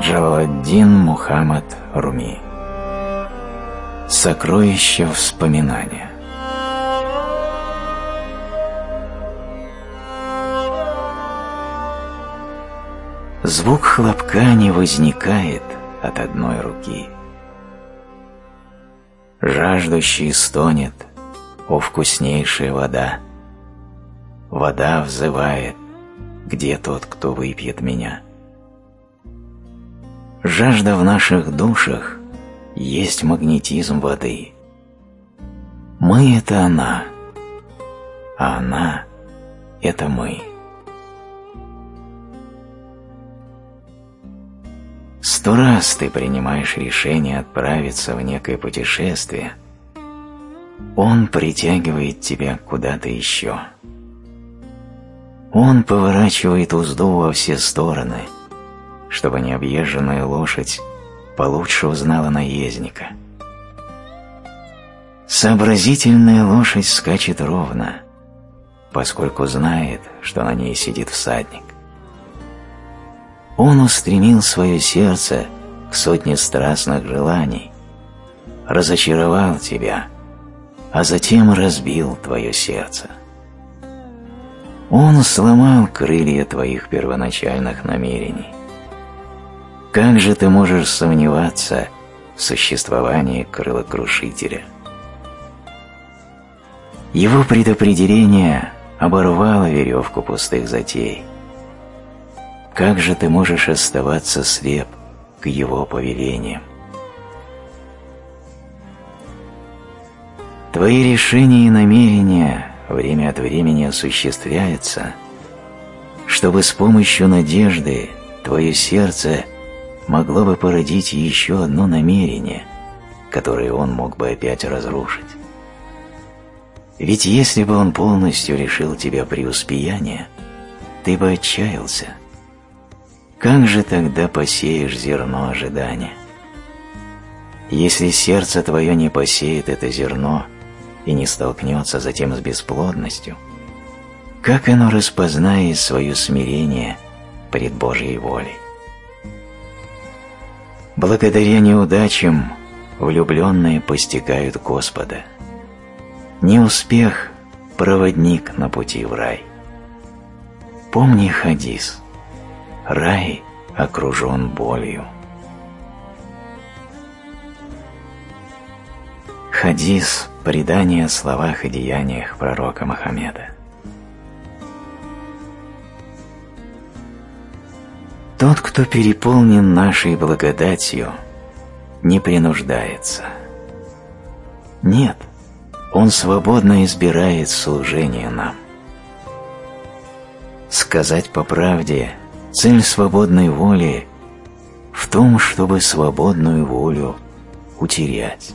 Джалаладдин Мухаммад Руми Сокровище вспоминания Звук хлопка не возникает от одной руки. Жаждущий стонет, о вкуснейшая вода. Вода взывает, где тот, кто выпьет меня. Жажда в наших душах есть магнетизм воды. Мы — это она, а она — это мы. Сто раз ты принимаешь решение отправиться в некое путешествие, он притягивает тебя куда-то еще. Он поворачивает узду во все стороны, чтобы необъезженная лошадь получше узнала наездника. Сообразительная лошадь скачет ровно, поскольку знает, что на ней сидит всадник. Он устремил свое сердце к сотне страстных желаний, разочаровал тебя, а затем разбил твое сердце. Он сломал крылья твоих первоначальных намерений. Как же ты можешь сомневаться в существовании крылокрушителя? Его предопределение оборвало веревку пустых затей. Как же ты можешь оставаться слеп к его повелениям? Твои решения и намерения время от времени осуществляется, чтобы с помощью надежды твое сердце могло бы породить еще одно намерение, которое он мог бы опять разрушить. Ведь если бы он полностью решил тебя преуспеяния, ты бы отчаялся. Как же тогда посеешь зерно ожидания? Если сердце твое не посеет это зерно – и не столкнется затем с бесплодностью, как оно распознает свое смирение пред Божьей волей? Благодаря неудачам влюбленные постигают Господа. Неуспех – проводник на пути в рай. Помни хадис. Рай окружен болью. Хадис Предание о словах и деяниях пророка Мухаммеда. Тот, кто переполнен нашей благодатью, не принуждается. Нет, он свободно избирает служение нам. Сказать по правде, цель свободной воли в том, чтобы свободную волю утерять.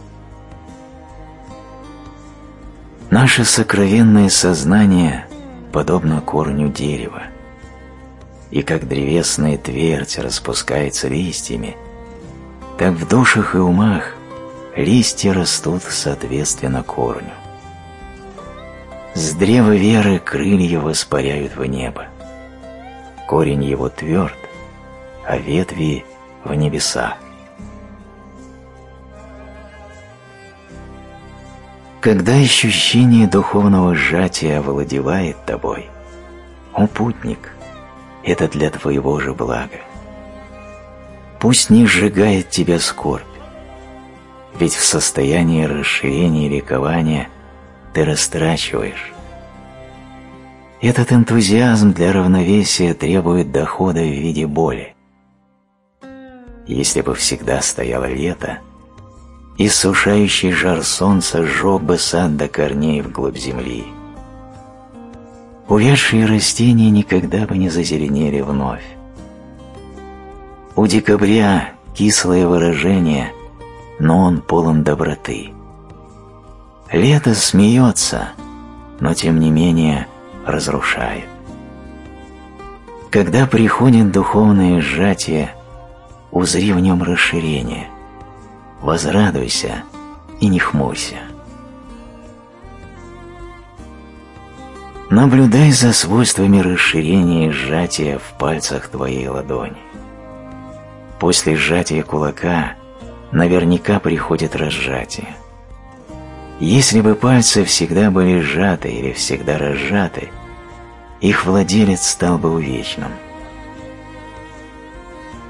Наше сокровенное сознание подобно корню дерева, и как древесная твердь распускается листьями, так в душах и умах листья растут соответственно корню. С древа веры крылья воспаряют в небо. Корень его тверд, а ветви в небеса. Когда ощущение духовного сжатия овладевает тобой, о путник, это для твоего же блага. Пусть не сжигает тебя скорбь, ведь в состоянии расширения и ликования ты растрачиваешь. Этот энтузиазм для равновесия требует дохода в виде боли. Если бы всегда стояло лето – Иссушающий жар солнца сжег бы сад до корней вглубь земли. Увядшие растения никогда бы не зазеленели вновь. У декабря кислое выражение, но он полон доброты. Лето смеется, но тем не менее разрушает. Когда приходит духовное сжатие, узри в нем расширение – возрадуйся и не хмурься. Наблюдай за свойствами расширения и сжатия в пальцах твоей ладони. После сжатия кулака наверняка приходит разжатие. Если бы пальцы всегда были сжаты или всегда разжаты, их владелец стал бы увечным.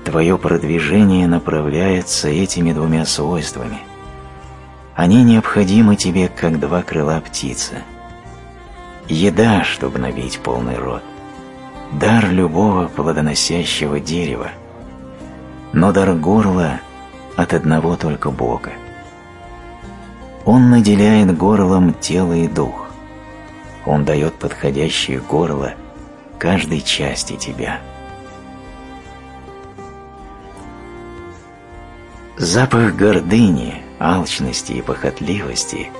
Твое продвижение направляется этими двумя свойствами. Они необходимы тебе, как два крыла птицы. Еда, чтобы набить полный рот. Дар любого плодоносящего дерева. Но дар горла от одного только Бога. Он наделяет горлом тело и дух. Он дает подходящее горло каждой части тебя. Запах гордыни, алчности и похотливости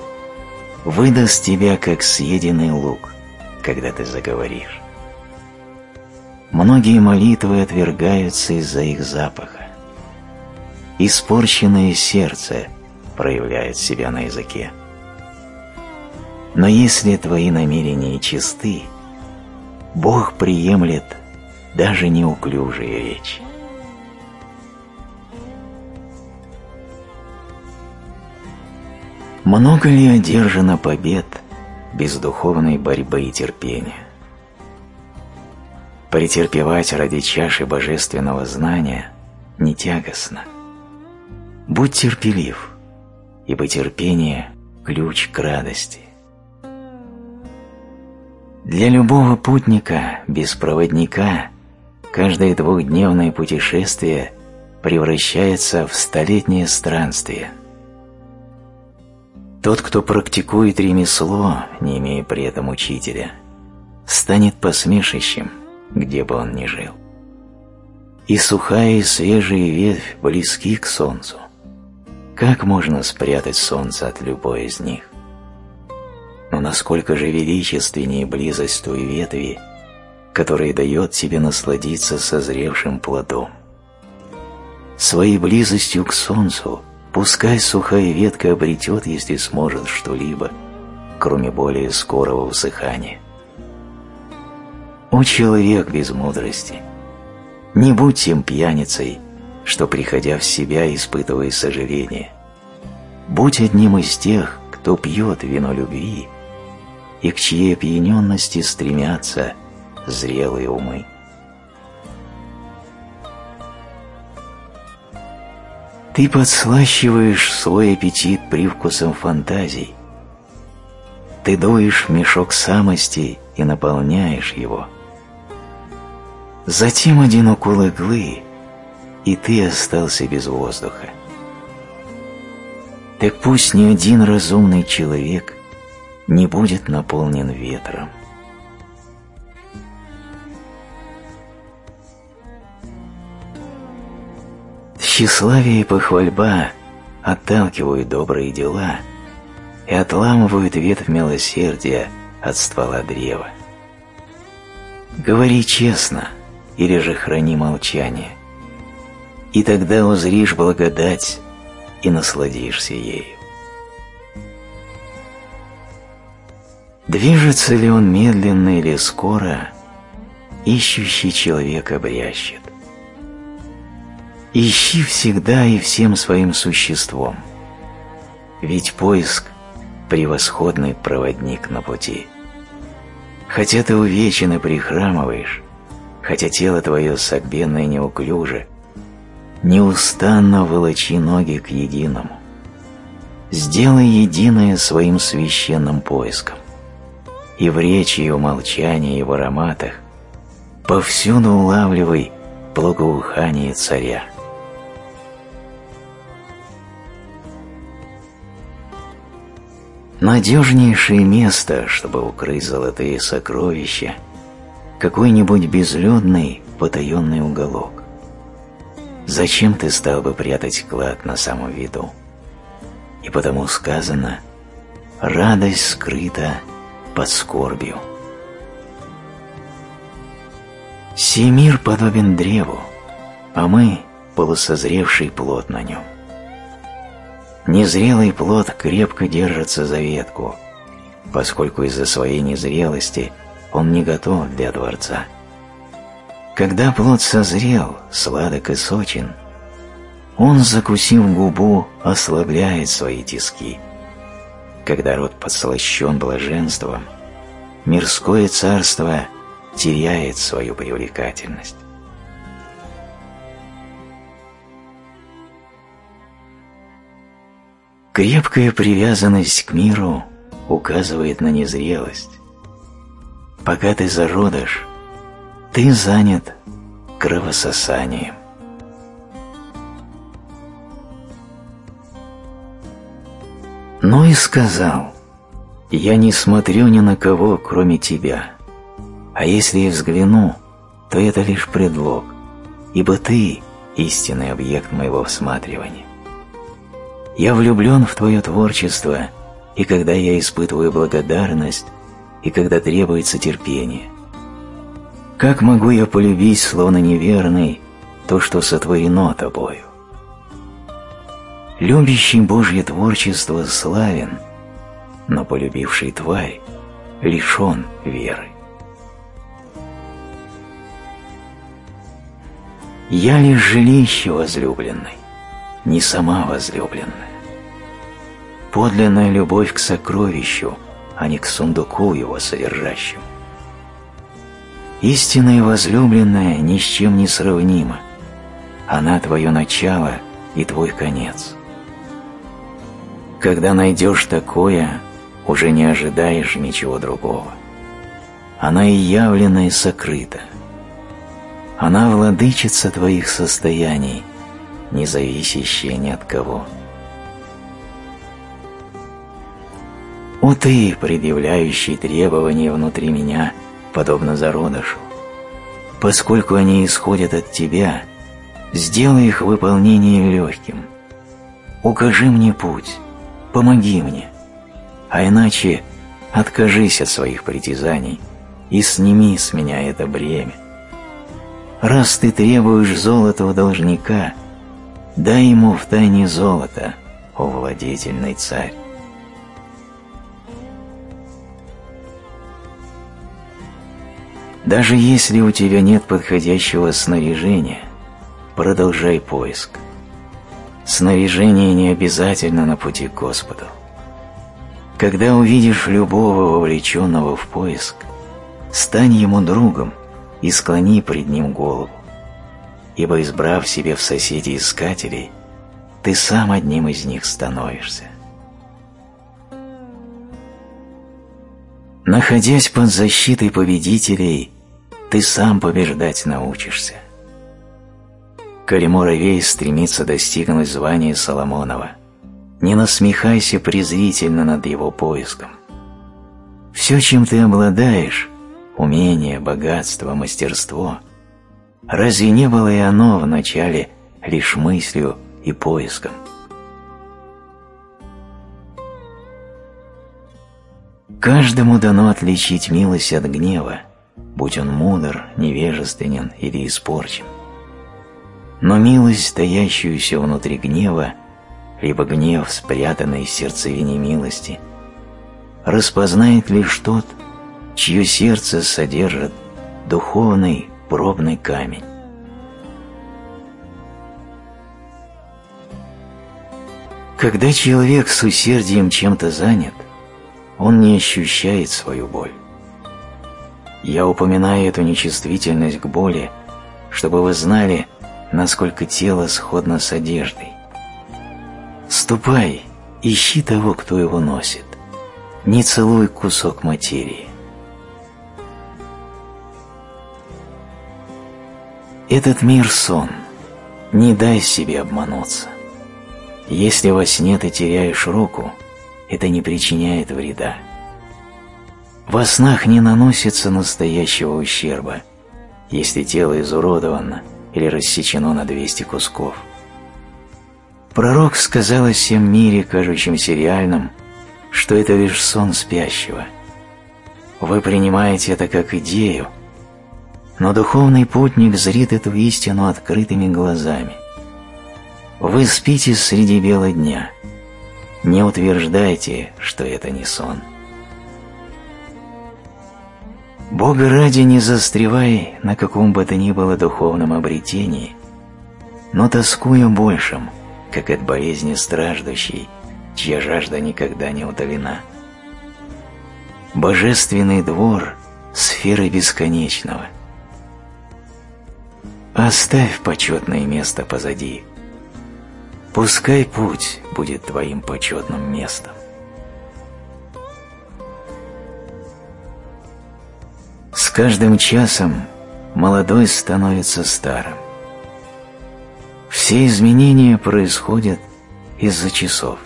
выдаст тебя, как съеденный лук, когда ты заговоришь. Многие молитвы отвергаются из-за их запаха. Испорченное сердце проявляет себя на языке. Но если твои намерения чисты, Бог приемлет даже неуклюжие речи. Много ли одержано побед без духовной борьбы и терпения? Претерпевать ради чаши божественного знания не тягостно. Будь терпелив, ибо терпение – ключ к радости. Для любого путника без проводника каждое двухдневное путешествие превращается в столетнее странствие – тот, кто практикует ремесло, не имея при этом учителя, станет посмешищем, где бы он ни жил. И сухая и свежая ветвь близки к солнцу. Как можно спрятать солнце от любой из них? Но насколько же величественнее близость той ветви, которая дает тебе насладиться созревшим плодом. Своей близостью к солнцу – Пускай сухая ветка обретет, если сможет что-либо, кроме более скорого усыхания. О человек без мудрости! Не будь тем пьяницей, что, приходя в себя, испытывая сожаление. Будь одним из тех, кто пьет вино любви и к чьей опьяненности стремятся зрелые умы. Ты подслащиваешь свой аппетит привкусом фантазий. Ты дуешь мешок самости и наполняешь его. Затем один укол иглы, и ты остался без воздуха. Так пусть ни один разумный человек не будет наполнен ветром. Тщеславие и похвальба отталкивают добрые дела и отламывают ветвь милосердия от ствола древа. Говори честно или же храни молчание, и тогда узришь благодать и насладишься ею. Движется ли он медленно или скоро, ищущий человека брящет. Ищи всегда и всем своим существом, ведь поиск – превосходный проводник на пути. Хотя ты увечен и прихрамываешь, хотя тело твое согбенно и неуклюже, неустанно волочи ноги к единому. Сделай единое своим священным поиском, и в речи, и в молчании, и в ароматах повсюду улавливай благоухание царя. Надежнейшее место, чтобы укрыть золотые сокровища, какой-нибудь безлюдный потаенный уголок. Зачем ты стал бы прятать клад на самом виду? И потому сказано «радость скрыта под скорбью». Сей мир подобен древу, а мы – полусозревший плод на нем. Незрелый плод крепко держится за ветку, поскольку из-за своей незрелости он не готов для дворца. Когда плод созрел, сладок и сочен, Он, закусив губу, ослабляет свои тиски. Когда род подслащен блаженством, мирское царство теряет свою привлекательность. Крепкая привязанность к миру указывает на незрелость. Пока ты зародыш, ты занят кровососанием. Но и сказал, «Я не смотрю ни на кого, кроме тебя, а если и взгляну, то это лишь предлог, ибо ты – истинный объект моего всматривания. Я влюблен в твое творчество, и когда я испытываю благодарность, и когда требуется терпение. Как могу я полюбить, словно неверный, то, что сотворено тобою? Любящий Божье творчество славен, но полюбивший тварь лишен веры. Я лишь жилище возлюбленной, не сама возлюбленная подлинная любовь к сокровищу, а не к сундуку его содержащему. Истинная возлюбленная ни с чем не сравнима. Она твое начало и твой конец. Когда найдешь такое, уже не ожидаешь ничего другого. Она и явлена, и сокрыта. Она владычица твоих состояний, не зависящая ни от кого. О ты, предъявляющий требования внутри меня, подобно зародышу, поскольку они исходят от тебя, сделай их выполнение легким. Укажи мне путь, помоги мне, а иначе откажись от своих притязаний и сними с меня это бремя. Раз ты требуешь золота у должника, дай ему в тайне золото, о владетельный царь. Даже если у тебя нет подходящего снаряжения, продолжай поиск. Снаряжение не обязательно на пути к Господу. Когда увидишь любого вовлеченного в поиск, стань ему другом и склони пред ним голову, ибо, избрав себе в соседи искателей, ты сам одним из них становишься. Находясь под защитой победителей, ты сам побеждать научишься. Калимуравей стремится достигнуть звания Соломонова. Не насмехайся презрительно над его поиском. Все, чем ты обладаешь, умение, богатство, мастерство, разве не было и оно вначале лишь мыслью и поиском? Каждому дано отличить милость от гнева, будь он мудр, невежественен или испорчен. Но милость, стоящуюся внутри гнева, либо гнев, спрятанный в сердцевине милости, распознает лишь тот, чье сердце содержит духовный пробный камень. Когда человек с усердием чем-то занят, он не ощущает свою боль. Я упоминаю эту нечувствительность к боли, чтобы вы знали, насколько тело сходно с одеждой. Ступай, ищи того, кто его носит. Не целуй кусок материи. Этот мир – сон. Не дай себе обмануться. Если во сне ты теряешь руку, это не причиняет вреда. Во снах не наносится настоящего ущерба, если тело изуродовано или рассечено на 200 кусков. Пророк сказал о всем мире, кажущемся реальным, что это лишь сон спящего. Вы принимаете это как идею, но духовный путник зрит эту истину открытыми глазами. Вы спите среди бела дня. Не утверждайте, что это не сон. Бога ради не застревай на каком бы то ни было духовном обретении, но тоскуя большим, как от болезни страждущий, чья жажда никогда не удалена. Божественный двор – сферы бесконечного. Оставь почетное место позади. Пускай путь будет твоим почетным местом. С каждым часом молодой становится старым. Все изменения происходят из-за часов.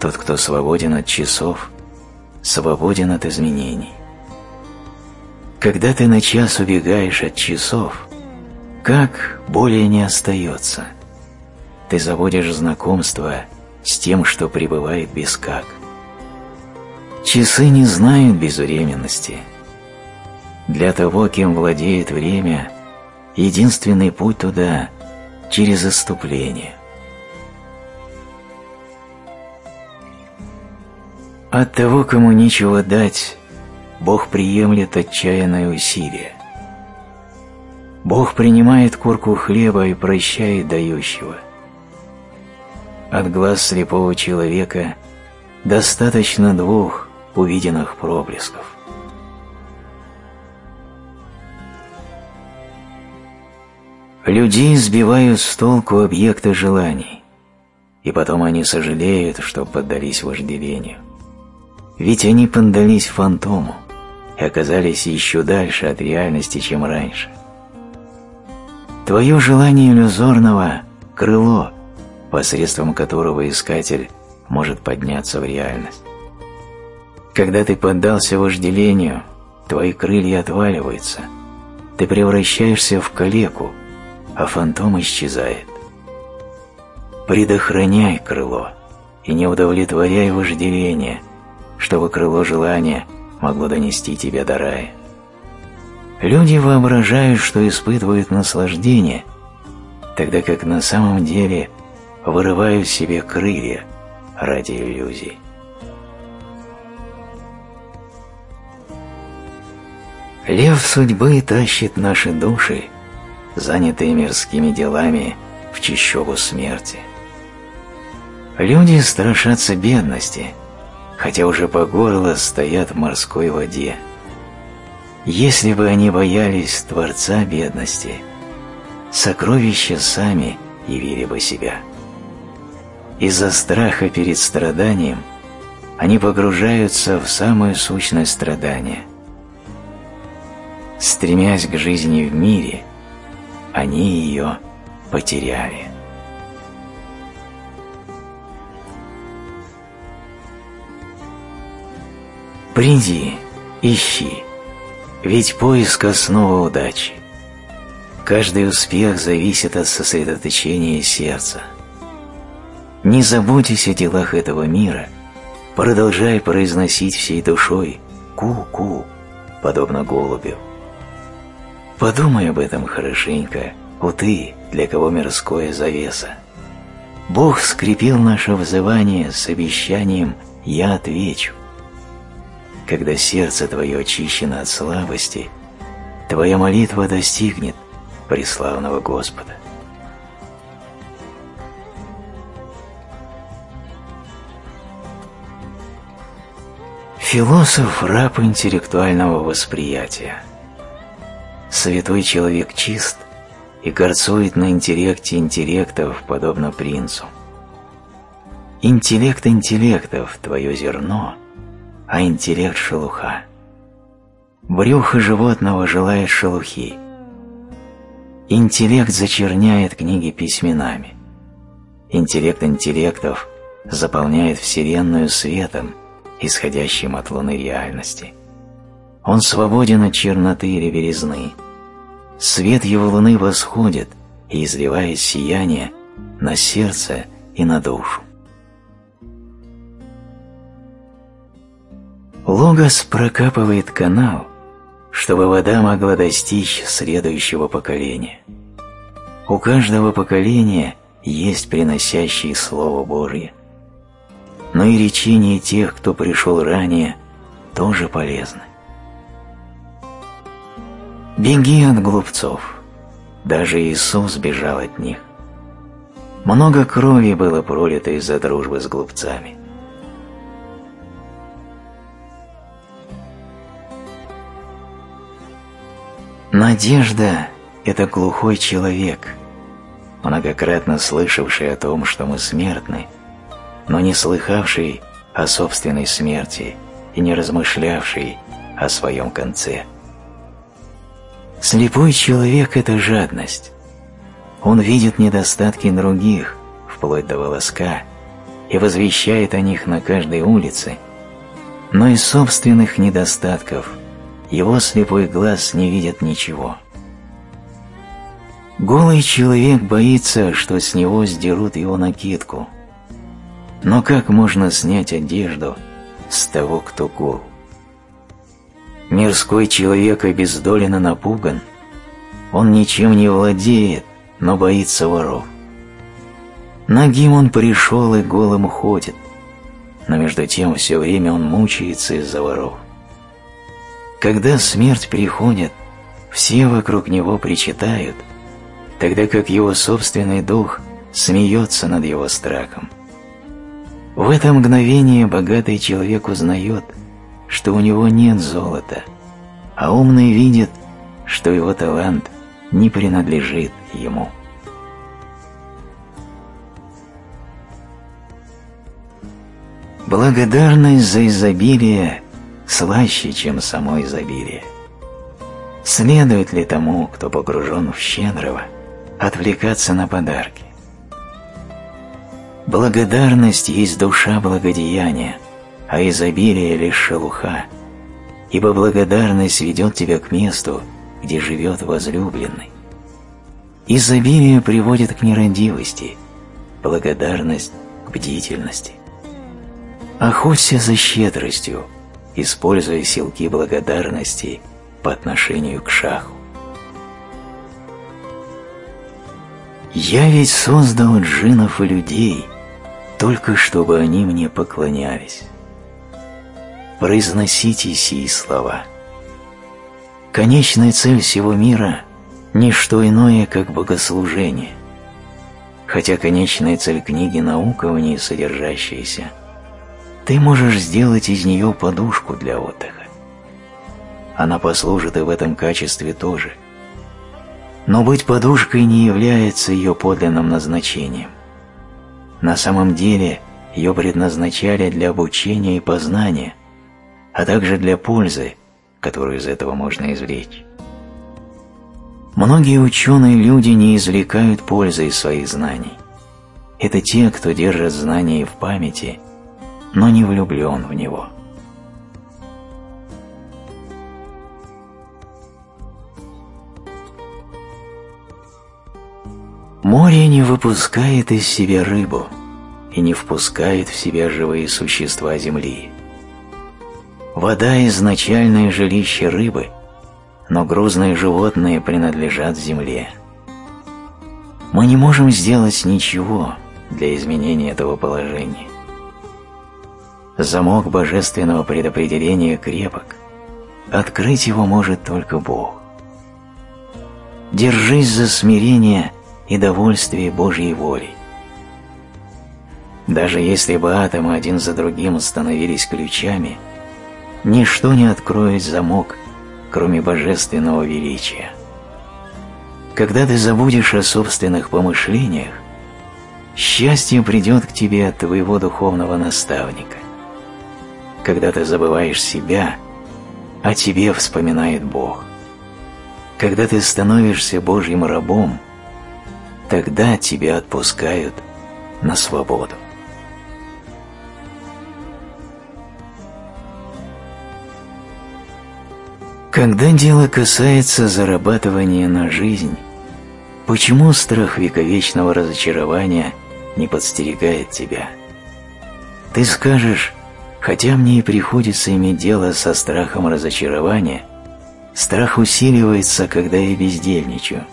Тот, кто свободен от часов, свободен от изменений. Когда ты на час убегаешь от часов, как более не остается. Ты заводишь знакомство с тем, что пребывает без как. Часы не знают безвременности – для того, кем владеет время, единственный путь туда – через иступление. От того, кому нечего дать, Бог приемлет отчаянное усилие. Бог принимает курку хлеба и прощает дающего. От глаз слепого человека достаточно двух увиденных проблесков. Людей сбивают с толку объекты желаний, и потом они сожалеют, что поддались вожделению. Ведь они поддались фантому и оказались еще дальше от реальности, чем раньше. Твое желание иллюзорного – крыло, посредством которого искатель может подняться в реальность. Когда ты поддался вожделению, твои крылья отваливаются, ты превращаешься в калеку – а фантом исчезает. Предохраняй крыло и не удовлетворяй вожделение, чтобы крыло желания могло донести тебя до рая. Люди воображают, что испытывают наслаждение, тогда как на самом деле вырывают себе крылья ради иллюзий. Лев судьбы тащит наши души занятые мирскими делами в чищобу смерти. Люди страшатся бедности, хотя уже по горло стоят в морской воде. Если бы они боялись Творца бедности, сокровища сами явили бы себя. Из-за страха перед страданием они погружаются в самую сущность страдания. Стремясь к жизни в мире – они ее потеряли. Приди, ищи, ведь поиск – основа удачи. Каждый успех зависит от сосредоточения сердца. Не заботьтесь о делах этого мира, продолжай произносить всей душой «ку-ку», подобно голубю. Подумай об этом хорошенько, у ты, для кого мирское завеса. Бог скрепил наше взывание с обещанием «Я отвечу». Когда сердце твое очищено от слабости, твоя молитва достигнет преславного Господа. Философ – раб интеллектуального восприятия – Святой человек чист и горцует на интеллекте интеллектов, подобно принцу. Интеллект интеллектов – твое зерно, а интеллект – шелуха. Брюхо животного желает шелухи. Интеллект зачерняет книги письменами. Интеллект интеллектов заполняет Вселенную светом, исходящим от луны реальности. Он свободен от черноты или белизны. Свет его луны восходит и изливает сияние на сердце и на душу. Логос прокапывает канал, чтобы вода могла достичь следующего поколения. У каждого поколения есть приносящий Слово Божье. Но и речение тех, кто пришел ранее, тоже полезно. Беги от глупцов. Даже Иисус бежал от них. Много крови было пролито из-за дружбы с глупцами. Надежда – это глухой человек, многократно слышавший о том, что мы смертны, но не слыхавший о собственной смерти и не размышлявший о своем конце. Слепой человек – это жадность. Он видит недостатки других, вплоть до волоска, и возвещает о них на каждой улице, но из собственных недостатков его слепой глаз не видит ничего. Голый человек боится, что с него сдерут его накидку. Но как можно снять одежду с того, кто гол? Мирской человек обездоленно напуган. Он ничем не владеет, но боится воров. Нагим он пришел и голым ходит, но между тем все время он мучается из-за воров. Когда смерть приходит, все вокруг него причитают, тогда как его собственный дух смеется над его страхом. В это мгновение богатый человек узнает, что у него нет золота, а умный видит, что его талант не принадлежит ему. Благодарность за изобилие слаще, чем само изобилие. Следует ли тому, кто погружен в щедрого, отвлекаться на подарки? Благодарность есть душа благодеяния, а изобилие лишь шелуха, ибо благодарность ведет тебя к месту, где живет возлюбленный. Изобилие приводит к нерадивости, благодарность – к бдительности. Охоться за щедростью – используя силки благодарности по отношению к шаху. «Я ведь создал джинов и людей, только чтобы они мне поклонялись». Произносите сии слова. Конечная цель всего мира – не что иное, как богослужение. Хотя конечная цель книги наука в ней содержащаяся – ты можешь сделать из нее подушку для отдыха. Она послужит и в этом качестве тоже. Но быть подушкой не является ее подлинным назначением. На самом деле ее предназначали для обучения и познания, а также для пользы, которую из этого можно извлечь. Многие ученые люди не извлекают пользы из своих знаний. Это те, кто держит знания в памяти – но не влюблен в него. Море не выпускает из себя рыбу и не впускает в себя живые существа земли. Вода – изначальное жилище рыбы, но грузные животные принадлежат земле. Мы не можем сделать ничего для изменения этого положения. Замок божественного предопределения крепок. Открыть его может только Бог. Держись за смирение и довольствие Божьей волей. Даже если бы атомы один за другим становились ключами, ничто не откроет замок, кроме божественного величия. Когда ты забудешь о собственных помышлениях, счастье придет к тебе от твоего духовного наставника когда ты забываешь себя, о тебе вспоминает Бог. Когда ты становишься Божьим рабом, тогда тебя отпускают на свободу. Когда дело касается зарабатывания на жизнь, почему страх вековечного разочарования не подстерегает тебя? Ты скажешь, Хотя мне и приходится иметь дело со страхом разочарования, страх усиливается, когда я бездельничаю.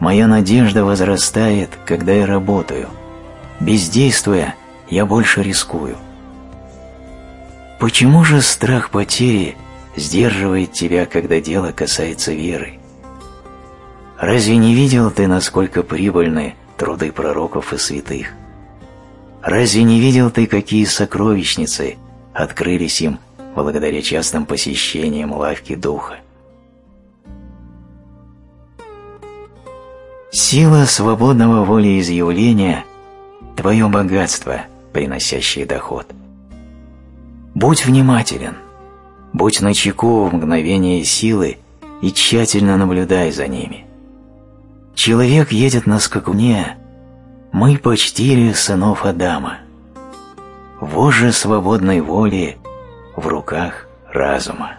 Моя надежда возрастает, когда я работаю. Бездействуя, я больше рискую. Почему же страх потери сдерживает тебя, когда дело касается веры? Разве не видел ты, насколько прибыльны труды пророков и святых? Разве не видел ты, какие сокровищницы открылись им благодаря частым посещениям лавки духа? Сила свободного волеизъявления – твое богатство, приносящее доход. Будь внимателен, будь начеку в мгновение силы и тщательно наблюдай за ними. Человек едет на скакуне, мы почтили сынов Адама. Вожжи свободной воли в руках разума.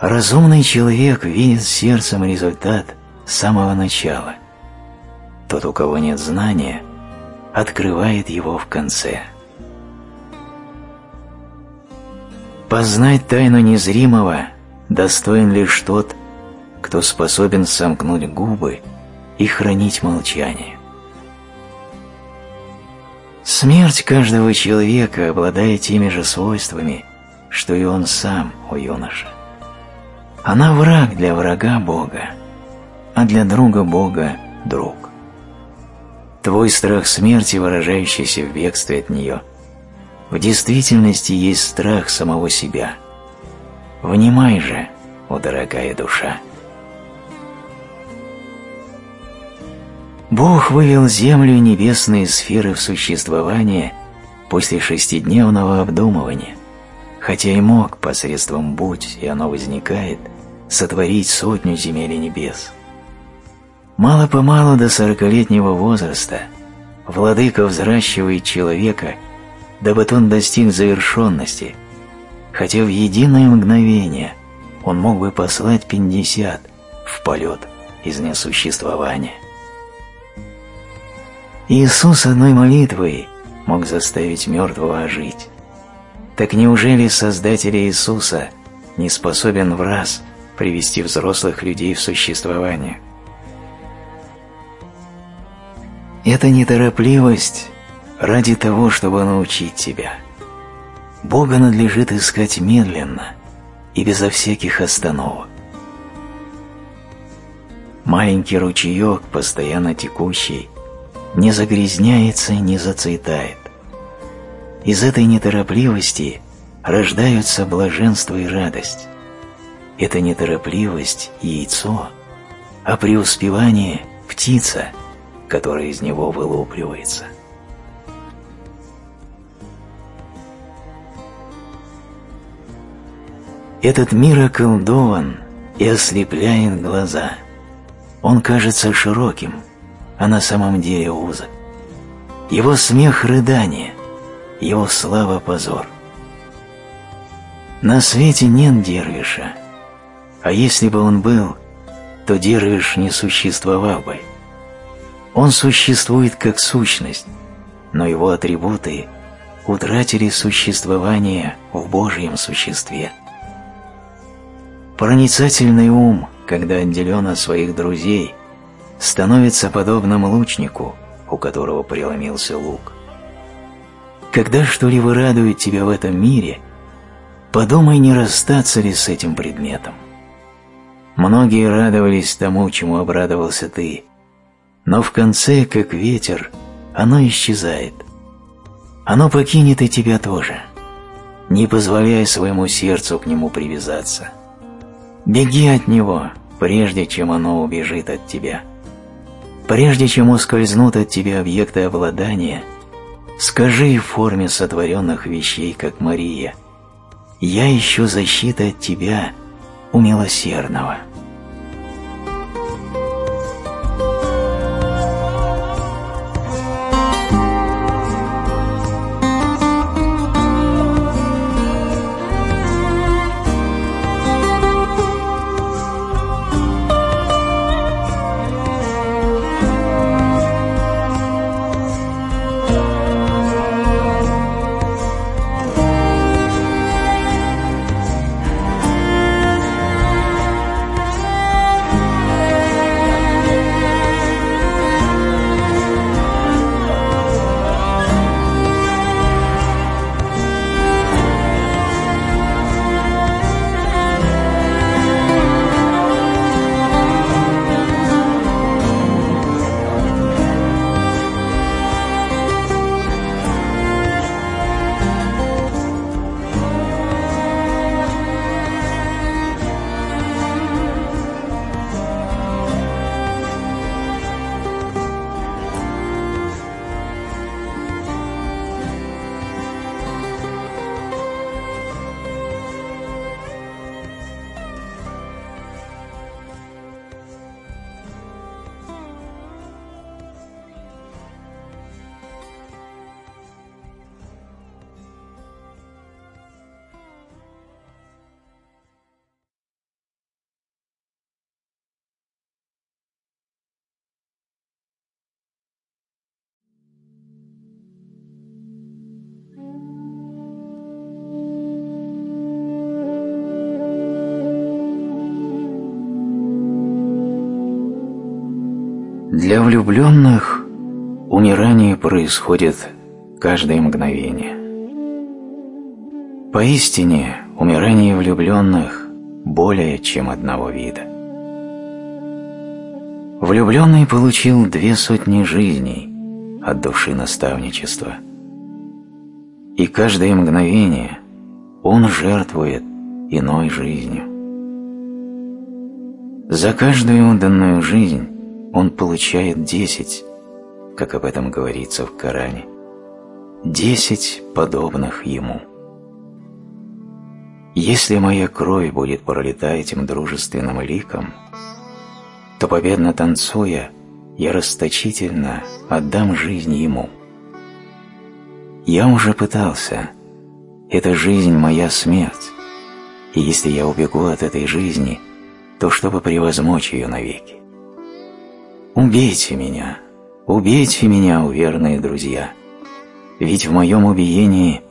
Разумный человек видит сердцем результат с самого начала. Тот, у кого нет знания, открывает его в конце. Познать тайну незримого достоин лишь тот, кто способен сомкнуть губы и хранить молчание. Смерть каждого человека обладает теми же свойствами, что и он сам у юноши. Она враг для врага Бога, а для друга Бога – друг. Твой страх смерти, выражающийся в бегстве от нее, в действительности есть страх самого себя. Внимай же, о дорогая душа. Бог вывел землю и небесные сферы в существование после шестидневного обдумывания, хотя и мог посредством «будь» и оно возникает, сотворить сотню земель и небес. Мало-помалу до сорокалетнего возраста владыка взращивает человека, дабы он достиг завершенности, хотя в единое мгновение он мог бы послать пятьдесят в полет из несуществования. Иисус одной молитвой мог заставить мертвого ожить. Так неужели Создатель Иисуса не способен в раз привести взрослых людей в существование? Это неторопливость ради того, чтобы научить тебя. Бога надлежит искать медленно и безо всяких остановок. Маленький ручеек, постоянно текущий, не загрязняется и не зацветает. Из этой неторопливости рождаются блаженство и радость. Это неторопливость – яйцо, а преуспевание – птица, которая из него вылупливается. Этот мир околдован и ослепляет глаза. Он кажется широким – а на самом деле узок. Его смех – рыдание, его слава – позор. На свете нет дервиша, а если бы он был, то дервиш не существовал бы. Он существует как сущность, но его атрибуты утратили существование в Божьем существе. Проницательный ум, когда отделен от своих друзей, становится подобным лучнику, у которого преломился лук. Когда что-либо радует тебя в этом мире, подумай, не расстаться ли с этим предметом. Многие радовались тому, чему обрадовался ты, но в конце, как ветер, оно исчезает. Оно покинет и тебя тоже. Не позволяй своему сердцу к нему привязаться. Беги от него, прежде чем оно убежит от тебя. Прежде чем ускользнут от тебя объекты обладания, скажи в форме сотворенных вещей, как Мария, «Я ищу защиты от тебя, у милосердного». Влюбленных умирание происходит каждое мгновение. Поистине, умирание влюбленных более чем одного вида. Влюбленный получил две сотни жизней от души наставничества. И каждое мгновение он жертвует иной жизнью. За каждую данную жизнь он получает десять, как об этом говорится в Коране, десять подобных ему. Если моя кровь будет пролетать этим дружественным ликом, то, победно танцуя, я расточительно отдам жизнь ему. Я уже пытался. Эта жизнь – моя смерть. И если я убегу от этой жизни, то чтобы превозмочь ее навеки. Убейте меня, убейте меня, уверенные друзья, ведь в моем убиении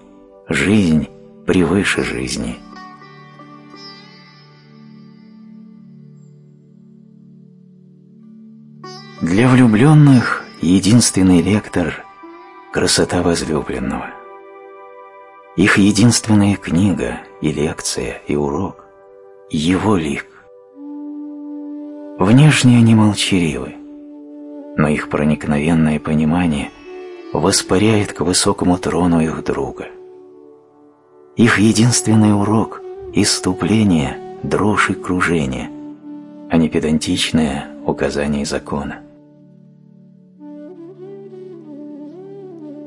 жизнь превыше жизни – Для влюбленных единственный лектор – красота возлюбленного. Их единственная книга и лекция и урок – его лик. Внешне они молчаливы, но их проникновенное понимание воспаряет к высокому трону их друга. Их единственный урок – иступление, дрожь и кружение, а не педантичное указание закона.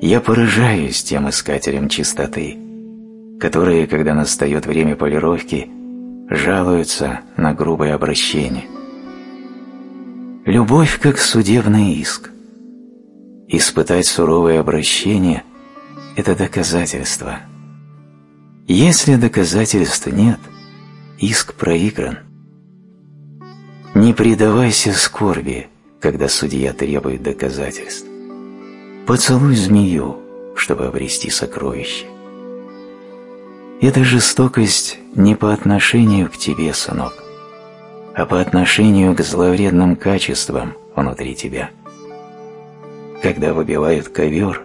Я поражаюсь тем искателям чистоты, которые, когда настает время полировки, жалуются на грубое обращение. Любовь как судебный иск. Испытать суровое обращение – это доказательство. Если доказательств нет, иск проигран. Не предавайся скорби, когда судья требует доказательств. Поцелуй змею, чтобы обрести сокровище. Эта жестокость не по отношению к тебе, сынок, а по отношению к зловредным качествам внутри тебя. Когда выбивают ковер,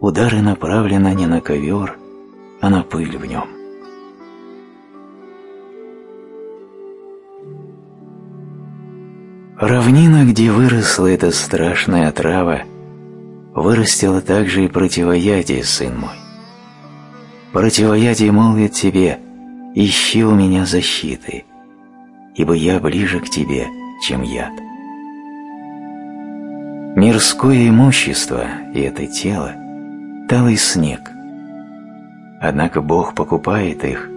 удары направлены не на ковер, а на пыль в нем. Равнина, где выросла эта страшная трава, вырастило также и противоядие, сын мой. Противоядие молвит тебе, ищи у меня защиты, ибо я ближе к тебе, чем яд. Мирское имущество и это тело – талый снег. Однако Бог покупает их,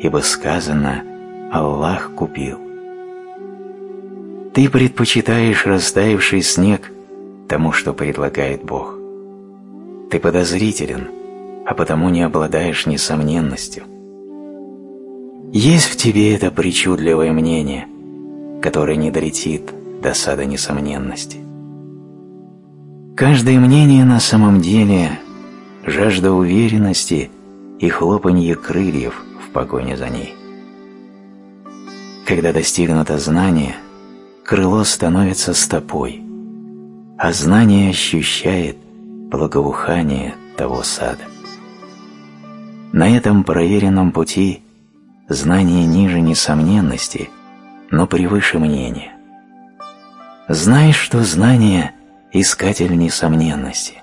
ибо сказано «Аллах купил». Ты предпочитаешь растаявший снег – тому, что предлагает Бог. Ты подозрителен, а потому не обладаешь несомненностью. Есть в тебе это причудливое мнение, которое не долетит до сада несомненности. Каждое мнение на самом деле – жажда уверенности и хлопанье крыльев в погоне за ней. Когда достигнуто знание, крыло становится стопой – а знание ощущает благоухание того сада. На этом проверенном пути знание ниже несомненности, но превыше мнения. Знаешь, что знание – искатель несомненности,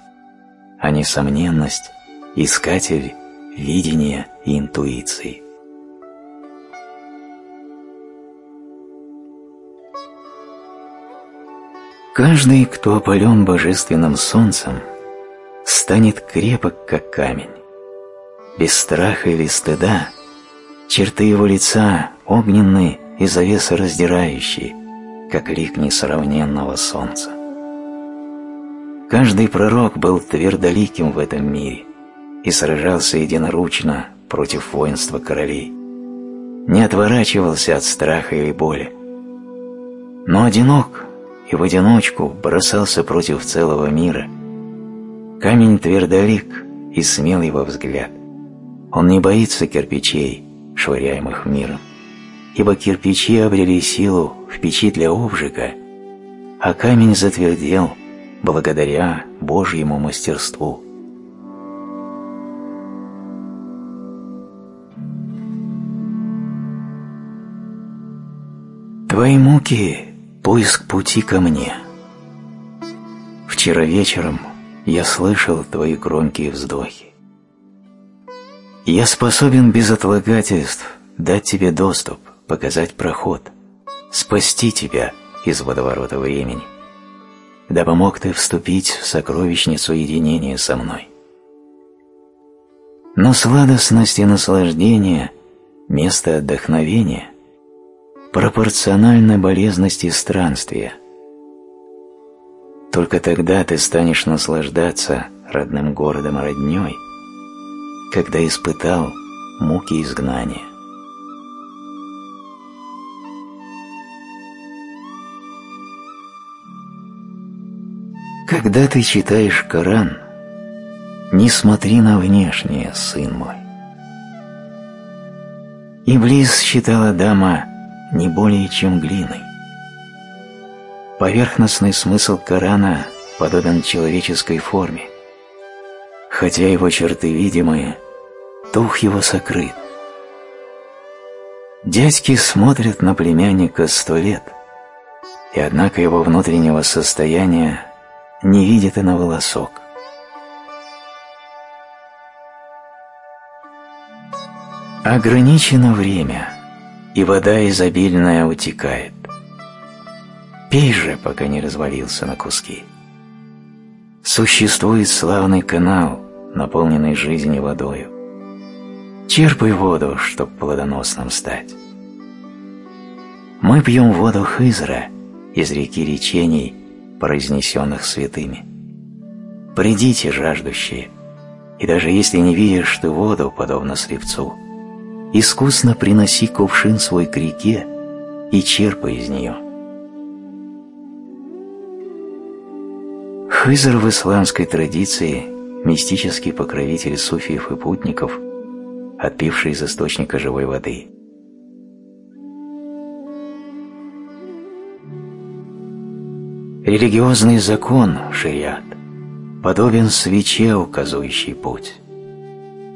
а несомненность – искатель видения и интуиции. Каждый, кто опален божественным солнцем, станет крепок, как камень. Без страха или стыда черты его лица огненные и завесы раздирающие, как лик несравненного солнца. Каждый пророк был твердоликим в этом мире и сражался единоручно против воинства королей. Не отворачивался от страха или боли. Но одинок и в одиночку бросался против целого мира. Камень твердолик и смел его взгляд. Он не боится кирпичей, швыряемых миром, ибо кирпичи обрели силу в печи для обжига, а камень затвердел благодаря Божьему мастерству. Твои муки – поиск пути ко мне. Вчера вечером я слышал твои громкие вздохи. Я способен без отлагательств дать тебе доступ, показать проход, спасти тебя из водоворота времени, да помог ты вступить в сокровищницу единения со мной. Но сладостность и наслаждение, место отдохновения пропорциональны болезности странствия. Только тогда ты станешь наслаждаться родным городом роднёй, когда испытал муки изгнания. Когда ты читаешь Коран, не смотри на внешнее, сын мой. Иблис считала дама не более чем глиной. Поверхностный смысл Корана подобен человеческой форме. Хотя его черты видимые, дух его сокрыт. Дядьки смотрят на племянника сто лет, и однако его внутреннего состояния не видят и на волосок. Ограничено время, и вода изобильная утекает. Пей же, пока не развалился на куски. Существует славный канал, наполненный жизнью водою. Черпай воду, чтоб плодоносным стать. Мы пьем воду Хызра из реки речений, произнесенных святыми. Придите, жаждущие, и даже если не видишь ты воду, подобно слепцу, искусно приноси кувшин свой к реке и черпай из нее. Хызр в исламской традиции – мистический покровитель суфиев и путников, отпивший из источника живой воды. Религиозный закон, шариат, подобен свече, указывающей путь.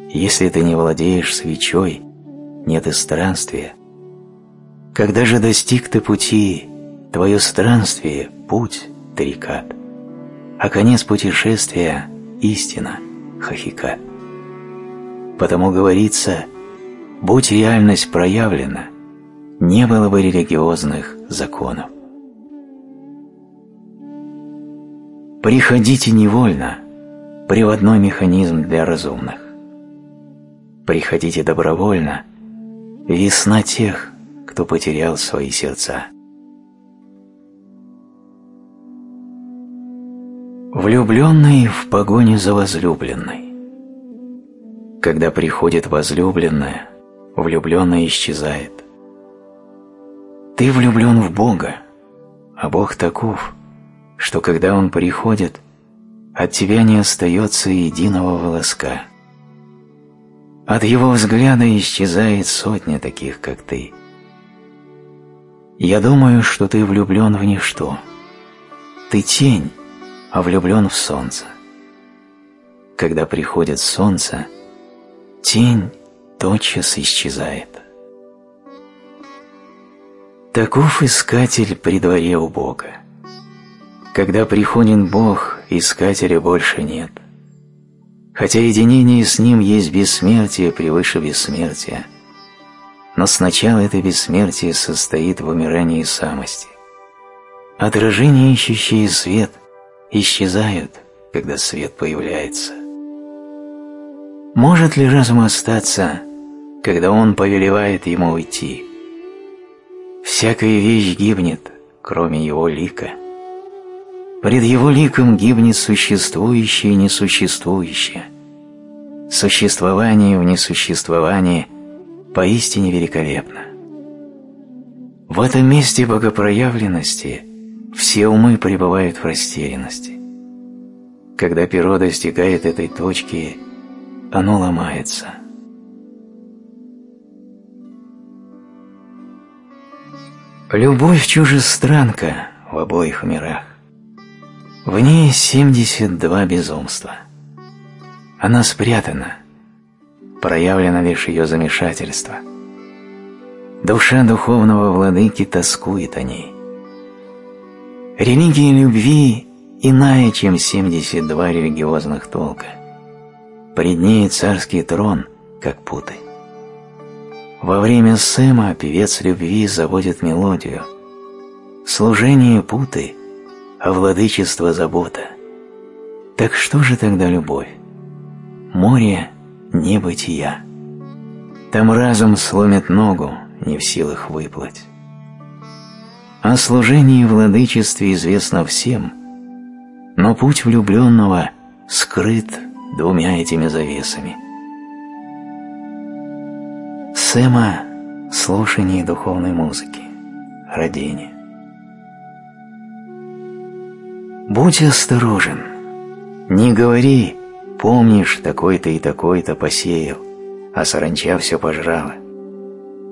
Если ты не владеешь свечой, нет и странствия. Когда же достиг ты пути, твое странствие – путь, тарикат, а конец путешествия – истина, хахикат. Потому говорится, будь реальность проявлена, не было бы религиозных законов. Приходите невольно, приводной механизм для разумных. Приходите добровольно, весна тех, кто потерял свои сердца. Влюбленный в погоне за возлюбленной. Когда приходит возлюбленная, влюбленная исчезает. Ты влюблен в Бога, а Бог таков, что когда Он приходит, от тебя не остается единого волоска. От его взгляда исчезает сотня таких, как ты. Я думаю, что ты влюблен в ничто. Ты тень, а влюблен в солнце. Когда приходит солнце, тень тотчас исчезает. Таков искатель при дворе у Бога. Когда приходит Бог, искателя больше нет. Хотя единение с Ним есть бессмертие превыше бессмертия, но сначала это бессмертие состоит в умирании самости. Отражения, ищущие свет, исчезают, когда свет появляется. Может ли разум остаться, когда он повелевает ему уйти? Всякая вещь гибнет, кроме его лика. Пред его ликом гибнет существующее и несуществующее. Существование в несуществовании поистине великолепно. В этом месте богопроявленности все умы пребывают в растерянности. Когда перо достигает этой точки, оно ломается. Любовь чужестранка в обоих мирах. В ней 72 безумства. Она спрятана, проявлено лишь ее замешательство. Душа духовного владыки тоскует о ней. Религия любви иная, чем 72 религиозных толка. Пред ней царский трон, как путы. Во время Сэма певец любви заводит мелодию. Служение путы, а владычество забота. Так что же тогда любовь? Море небытия. Там разум сломит ногу, не в силах выплыть. О служении владычестве известно всем, но путь влюбленного скрыт двумя этими завесами. Сэма – слушание духовной музыки, родение. Будь осторожен, не говори Помнишь, такой-то и такой-то посеял, а саранча все пожрала.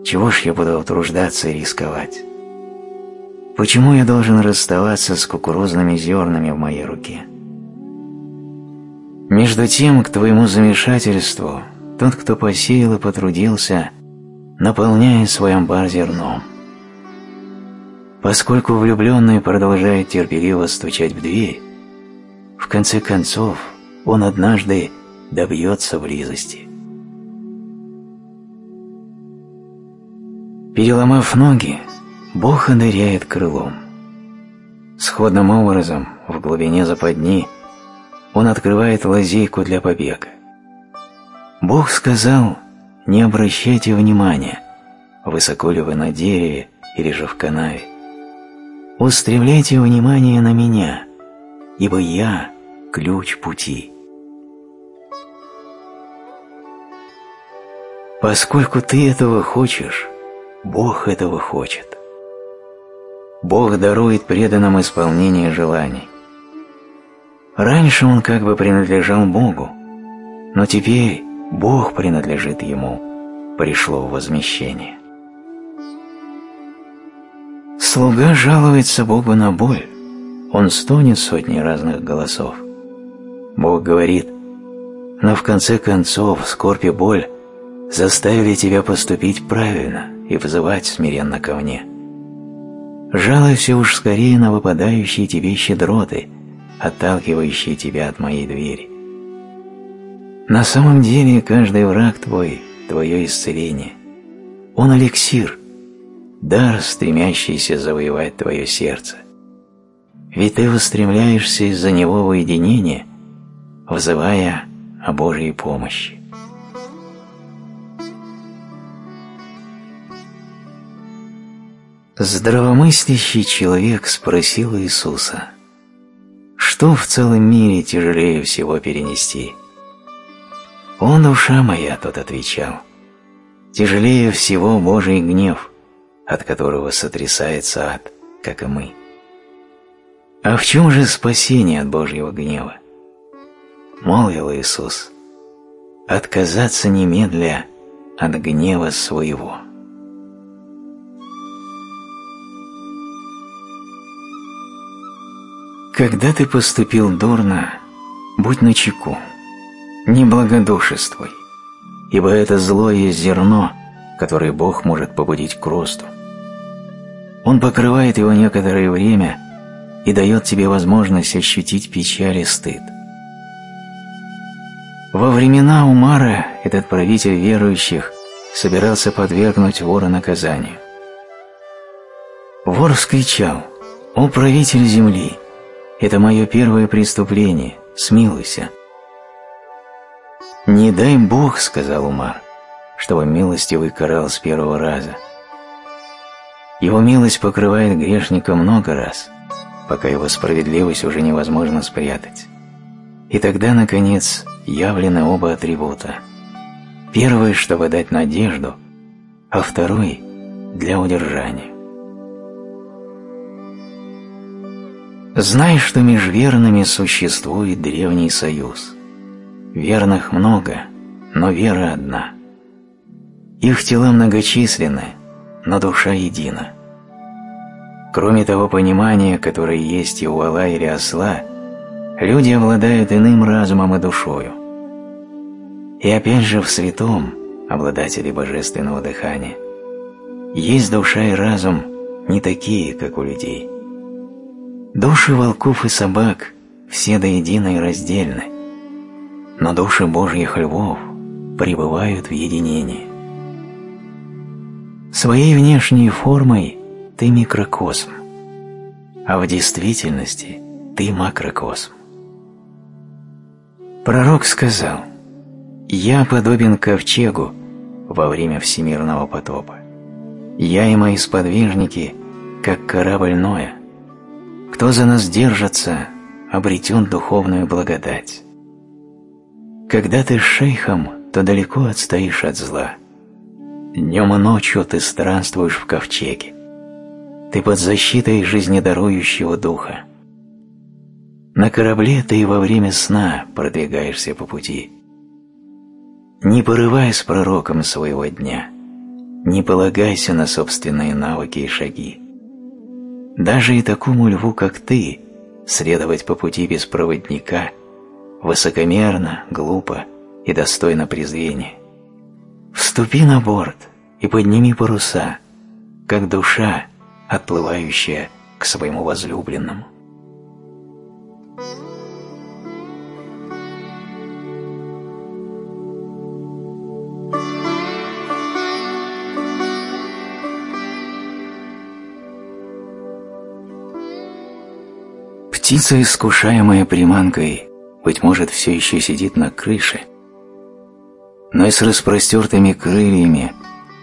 Чего ж я буду утруждаться и рисковать? Почему я должен расставаться с кукурузными зернами в моей руке? Между тем, к твоему замешательству, тот, кто посеял и потрудился, наполняет свой амбар зерном. Поскольку влюбленный продолжает терпеливо стучать в дверь, в конце концов он однажды добьется близости. Переломав ноги, Бог ныряет крылом. Сходным образом, в глубине западни, он открывает лазейку для побега. Бог сказал, не обращайте внимания, высоко ли вы на дереве или же в канаве. Устремляйте внимание на меня, ибо я – ключ пути. Поскольку ты этого хочешь, Бог этого хочет. Бог дарует преданным исполнение желаний. Раньше он как бы принадлежал Богу, но теперь Бог принадлежит ему, пришло возмещение. Слуга жалуется Богу на боль, он стонет сотни разных голосов. Бог говорит, но в конце концов скорбь и боль заставили тебя поступить правильно и вызывать смиренно ко мне. Жалуйся уж скорее на выпадающие тебе щедроты, отталкивающие тебя от моей двери. На самом деле каждый враг твой – твое исцеление. Он эликсир, дар, стремящийся завоевать твое сердце. Ведь ты устремляешься из-за него в уединение, вызывая о Божьей помощи. Здравомыслящий человек спросил Иисуса, «Что в целом мире тяжелее всего перенести?» «Он, душа моя», — тот отвечал, «тяжелее всего Божий гнев, от которого сотрясается ад, как и мы». «А в чем же спасение от Божьего гнева?» Молвил Иисус, «Отказаться немедля от гнева своего». Когда ты поступил дурно, будь начеку, не благодушествуй, ибо это злое зерно, которое Бог может побудить к росту. Он покрывает его некоторое время и дает тебе возможность ощутить печаль и стыд. Во времена Умара этот правитель верующих собирался подвергнуть вора наказанию. Вор вскричал «О правитель земли!» Это мое первое преступление, смилуйся. «Не дай Бог», — сказал Умар, — «чтобы милостивый карал с первого раза». Его милость покрывает грешника много раз, пока его справедливость уже невозможно спрятать. И тогда, наконец, явлены оба атрибута. Первый, чтобы дать надежду, а второй – для удержания. Знай, что меж верными существует древний союз. Верных много, но вера одна. Их тела многочисленны, но душа едина. Кроме того понимания, которое есть и у вала или осла, люди обладают иным разумом и душою. И опять же в святом, обладателе божественного дыхания, есть душа и разум не такие, как у людей. Души волков и собак все до единой раздельны, но души Божьих львов пребывают в единении. Своей внешней формой ты микрокосм, а в действительности ты макрокосм. Пророк сказал, «Я подобен ковчегу во время всемирного потопа. Я и мои сподвижники, как корабль Ноя. Кто за нас держится, обретен духовную благодать. Когда ты с шейхом, то далеко отстоишь от зла. Днем и ночью ты странствуешь в ковчеге. Ты под защитой жизнедарующего духа. На корабле ты и во время сна продвигаешься по пути. Не порывай с пророком своего дня, не полагайся на собственные навыки и шаги. Даже и такому льву, как ты, следовать по пути без проводника высокомерно, глупо и достойно презрения. Вступи на борт и подними паруса, как душа, отплывающая к своему возлюбленному. Птица, искушаемая приманкой, быть может, все еще сидит на крыше, но и с распростертыми крыльями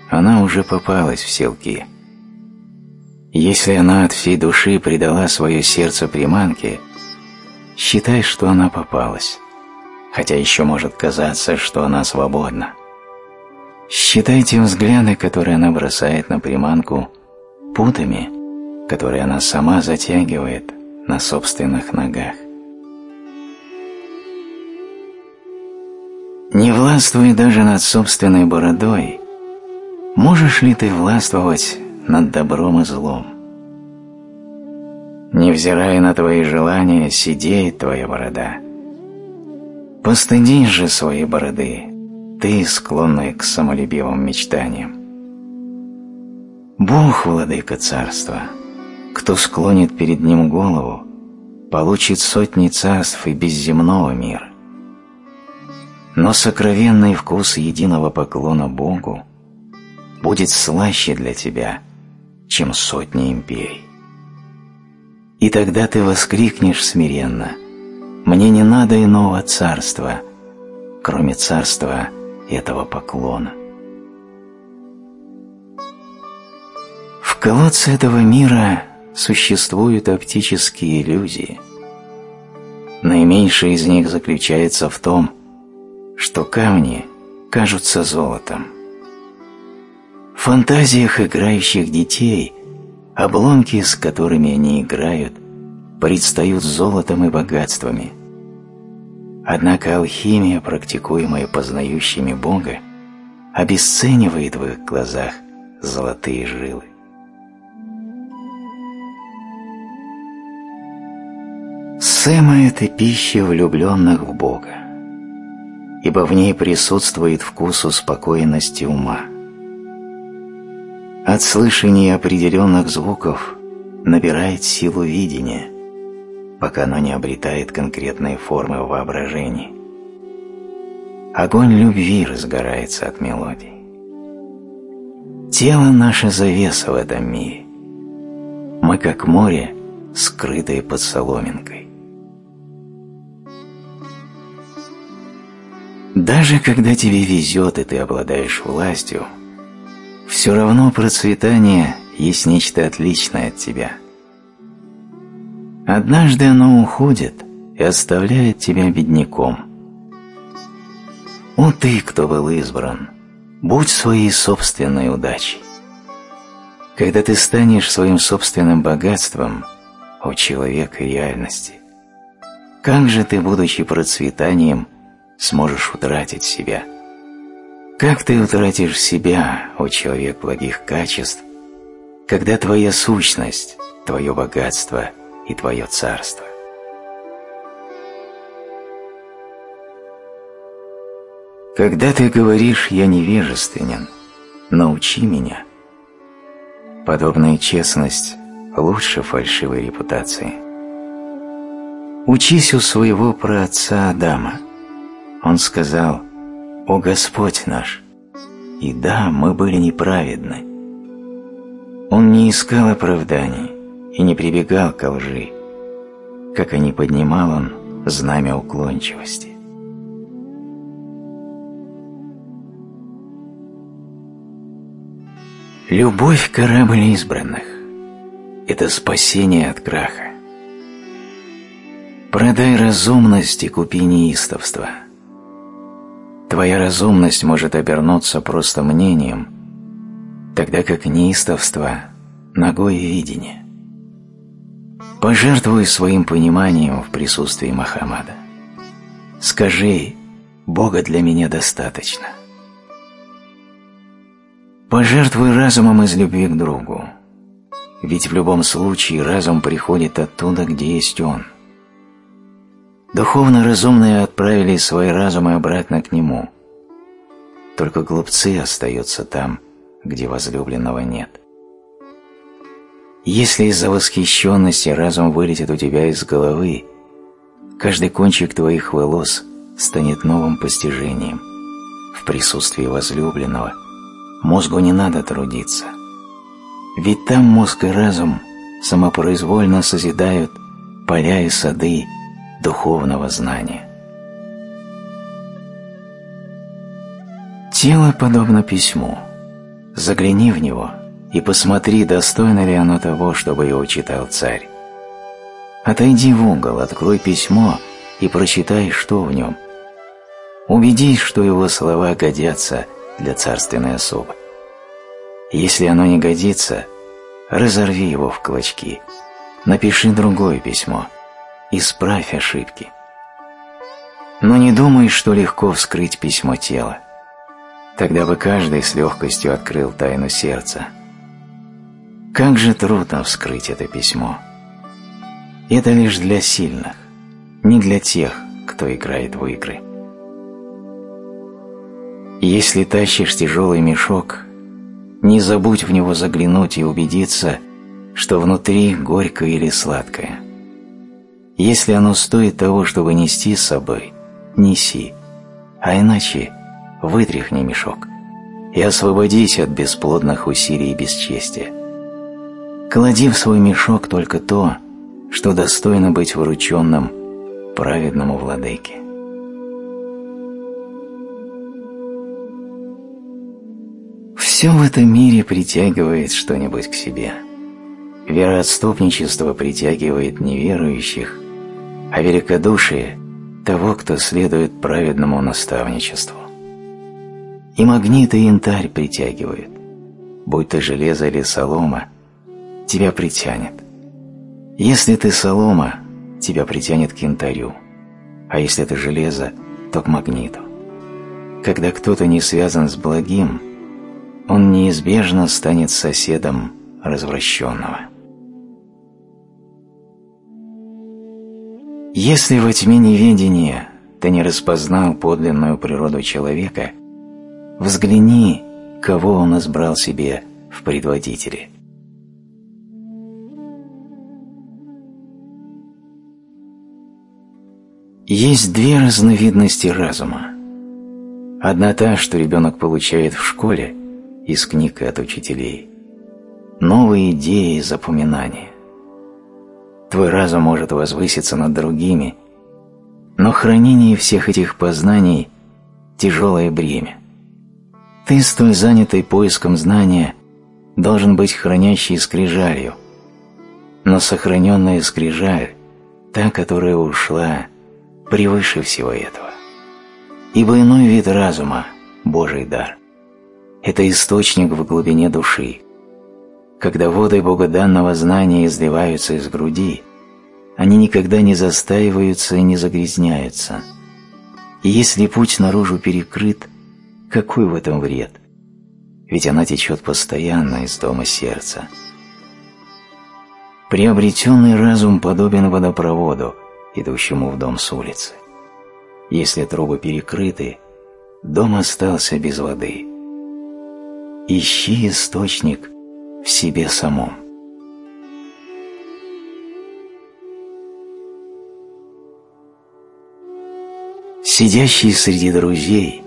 она уже попалась в селки – если она от всей души предала свое сердце приманке, считай, что она попалась, хотя еще может казаться, что она свободна. Считайте взгляды, которые она бросает на приманку, путами, которые она сама затягивает на собственных ногах. Не властвуй даже над собственной бородой, можешь ли ты властвовать над добром и злом. Невзирая на твои желания, сидеет твоя борода. Постыдись же своей бороды, ты, склонный к самолюбивым мечтаниям. Бог, владыка царства, кто склонит перед ним голову, получит сотни царств и безземного мира. Но сокровенный вкус единого поклона Богу будет слаще для тебя, чем сотни империй. И тогда ты воскликнешь смиренно «Мне не надо иного царства, кроме царства этого поклона». В колодце этого мира существуют оптические иллюзии. Наименьшая из них заключается в том, что камни кажутся золотом, в фантазиях играющих детей обломки, с которыми они играют, предстают золотом и богатствами. Однако алхимия, практикуемая познающими Бога, обесценивает в их глазах золотые жилы. Сэма – это пища влюбленных в Бога, ибо в ней присутствует вкус успокоенности ума – от слышания определенных звуков набирает силу видения, пока оно не обретает конкретные формы в воображении. Огонь любви разгорается от мелодий. Тело – наша завеса в этом мире. Мы, как море, скрытые под соломинкой. Даже когда тебе везет и ты обладаешь властью – все равно процветание есть нечто отличное от тебя. Однажды оно уходит и оставляет тебя бедняком. О ты, кто был избран, будь своей собственной удачей. Когда ты станешь своим собственным богатством, о человек реальности, как же ты, будучи процветанием, сможешь утратить себя – как ты утратишь себя, о человек благих качеств, когда твоя сущность твое богатство и твое царство. Когда ты говоришь «я невежественен», научи меня. Подобная честность лучше фальшивой репутации. Учись у своего праотца Адама. Он сказал «О Господь наш!» И да, мы были неправедны. Он не искал оправданий и не прибегал к лжи, как и не поднимал он знамя уклончивости. Любовь – корабль избранных. Это спасение от краха. Продай разумность и купи неистовство. Твоя разумность может обернуться просто мнением, тогда как неистовство – ногое видение. Пожертвуй своим пониманием в присутствии Махамада. Скажи «Бога для меня достаточно». Пожертвуй разумом из любви к другу, ведь в любом случае разум приходит оттуда, где есть он. Духовно разумные отправили свои разумы обратно к нему. Только глупцы остаются там, где возлюбленного нет. Если из-за восхищенности разум вылетит у тебя из головы, каждый кончик твоих волос станет новым постижением в присутствии возлюбленного – Мозгу не надо трудиться. Ведь там мозг и разум самопроизвольно созидают поля и сады духовного знания. Тело подобно письму. Загляни в него и посмотри, достойно ли оно того, чтобы его читал царь. Отойди в угол, открой письмо и прочитай, что в нем. Убедись, что его слова годятся для царственной особы. Если оно не годится, разорви его в клочки, напиши другое письмо, исправь ошибки. Но не думай, что легко вскрыть письмо тела. Тогда бы каждый с легкостью открыл тайну сердца. Как же трудно вскрыть это письмо. Это лишь для сильных, не для тех, кто играет в игры. Если тащишь тяжелый мешок, не забудь в него заглянуть и убедиться, что внутри горькое или сладкое. Если оно стоит того, чтобы нести с собой, неси, а иначе вытряхни мешок и освободись от бесплодных усилий и бесчестия. Клади в свой мешок только то, что достойно быть врученным праведному владыке. Все в этом мире притягивает что-нибудь к себе. Вероотступничество притягивает неверующих, а великодушие – того, кто следует праведному наставничеству. И магнит и янтарь притягивают. Будь ты железо или солома, тебя притянет. Если ты солома, тебя притянет к янтарю, а если ты железо, то к магниту. Когда кто-то не связан с благим – он неизбежно станет соседом развращенного. Если во тьме неведения ты не распознал подлинную природу человека, взгляни, кого он избрал себе в предводителе. Есть две разновидности разума. Одна та, что ребенок получает в школе – из книг от учителей, новые идеи и запоминания. Твой разум может возвыситься над другими, но хранение всех этих познаний – тяжелое бремя. Ты, столь занятый поиском знания, должен быть хранящей скрижалью, но сохраненная скрижаль – та, которая ушла превыше всего этого. Ибо иной вид разума – Божий дар – это источник в глубине души. Когда воды богоданного знания изливаются из груди, они никогда не застаиваются и не загрязняются. И если путь наружу перекрыт, какой в этом вред? Ведь она течет постоянно из дома сердца. Приобретенный разум подобен водопроводу, идущему в дом с улицы. Если трубы перекрыты, дом остался без воды. Ищи источник в себе самом. Сидящий среди друзей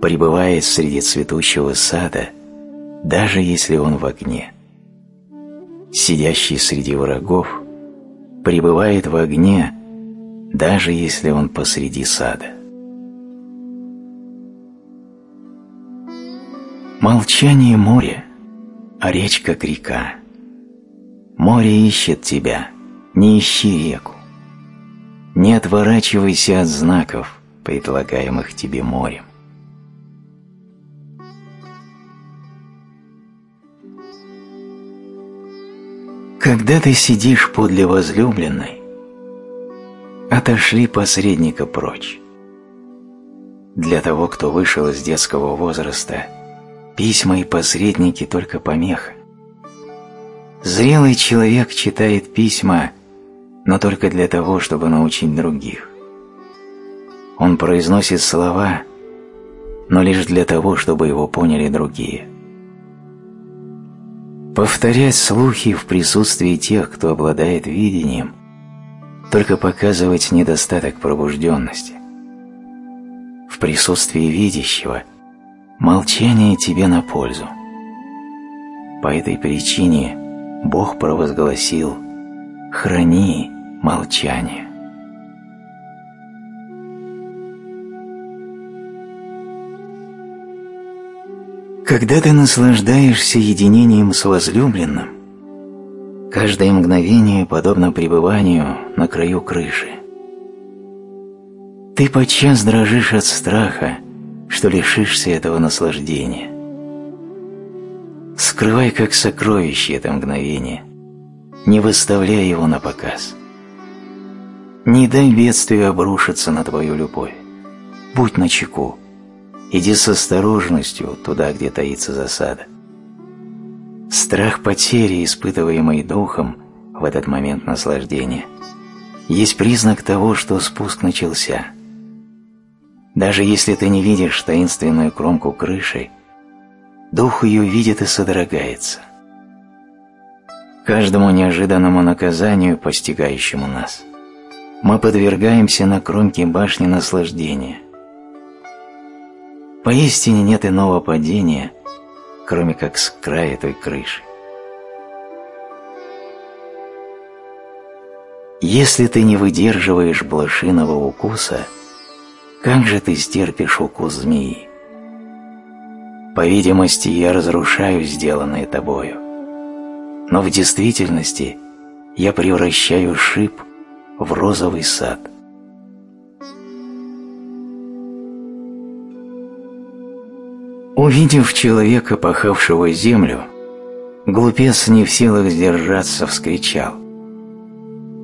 пребывает среди цветущего сада, даже если он в огне сидящий среди врагов, пребывает в огне, даже если он посреди сада. Молчание моря, а речь как река. Море ищет тебя, не ищи реку. Не отворачивайся от знаков, предлагаемых тебе морем. Когда ты сидишь подле возлюбленной, отошли посредника прочь. Для того, кто вышел из детского возраста, письма и посредники только помеха. Зрелый человек читает письма, но только для того, чтобы научить других. Он произносит слова, но лишь для того, чтобы его поняли другие – Повторять слухи в присутствии тех, кто обладает видением, только показывать недостаток пробужденности. В присутствии видящего молчание тебе на пользу. По этой причине Бог провозгласил «Храни молчание». Когда ты наслаждаешься единением с возлюбленным, каждое мгновение подобно пребыванию на краю крыши. Ты подчас дрожишь от страха, что лишишься этого наслаждения. Скрывай как сокровище это мгновение, не выставляя его на показ. Не дай бедствию обрушиться на твою любовь. Будь начеку. Иди с осторожностью туда, где таится засада. Страх потери, испытываемый духом в этот момент наслаждения, есть признак того, что спуск начался. Даже если ты не видишь таинственную кромку крыши, дух ее видит и содрогается. Каждому неожиданному наказанию, постигающему нас, мы подвергаемся на кромке башни наслаждения, Поистине нет иного падения, кроме как с края той крыши. Если ты не выдерживаешь блошиного укуса, как же ты стерпишь укус змеи? По видимости, я разрушаю сделанное тобою, но в действительности я превращаю шип в розовый сад – Увидев человека, пахавшего землю, глупец не в силах сдержаться, вскричал.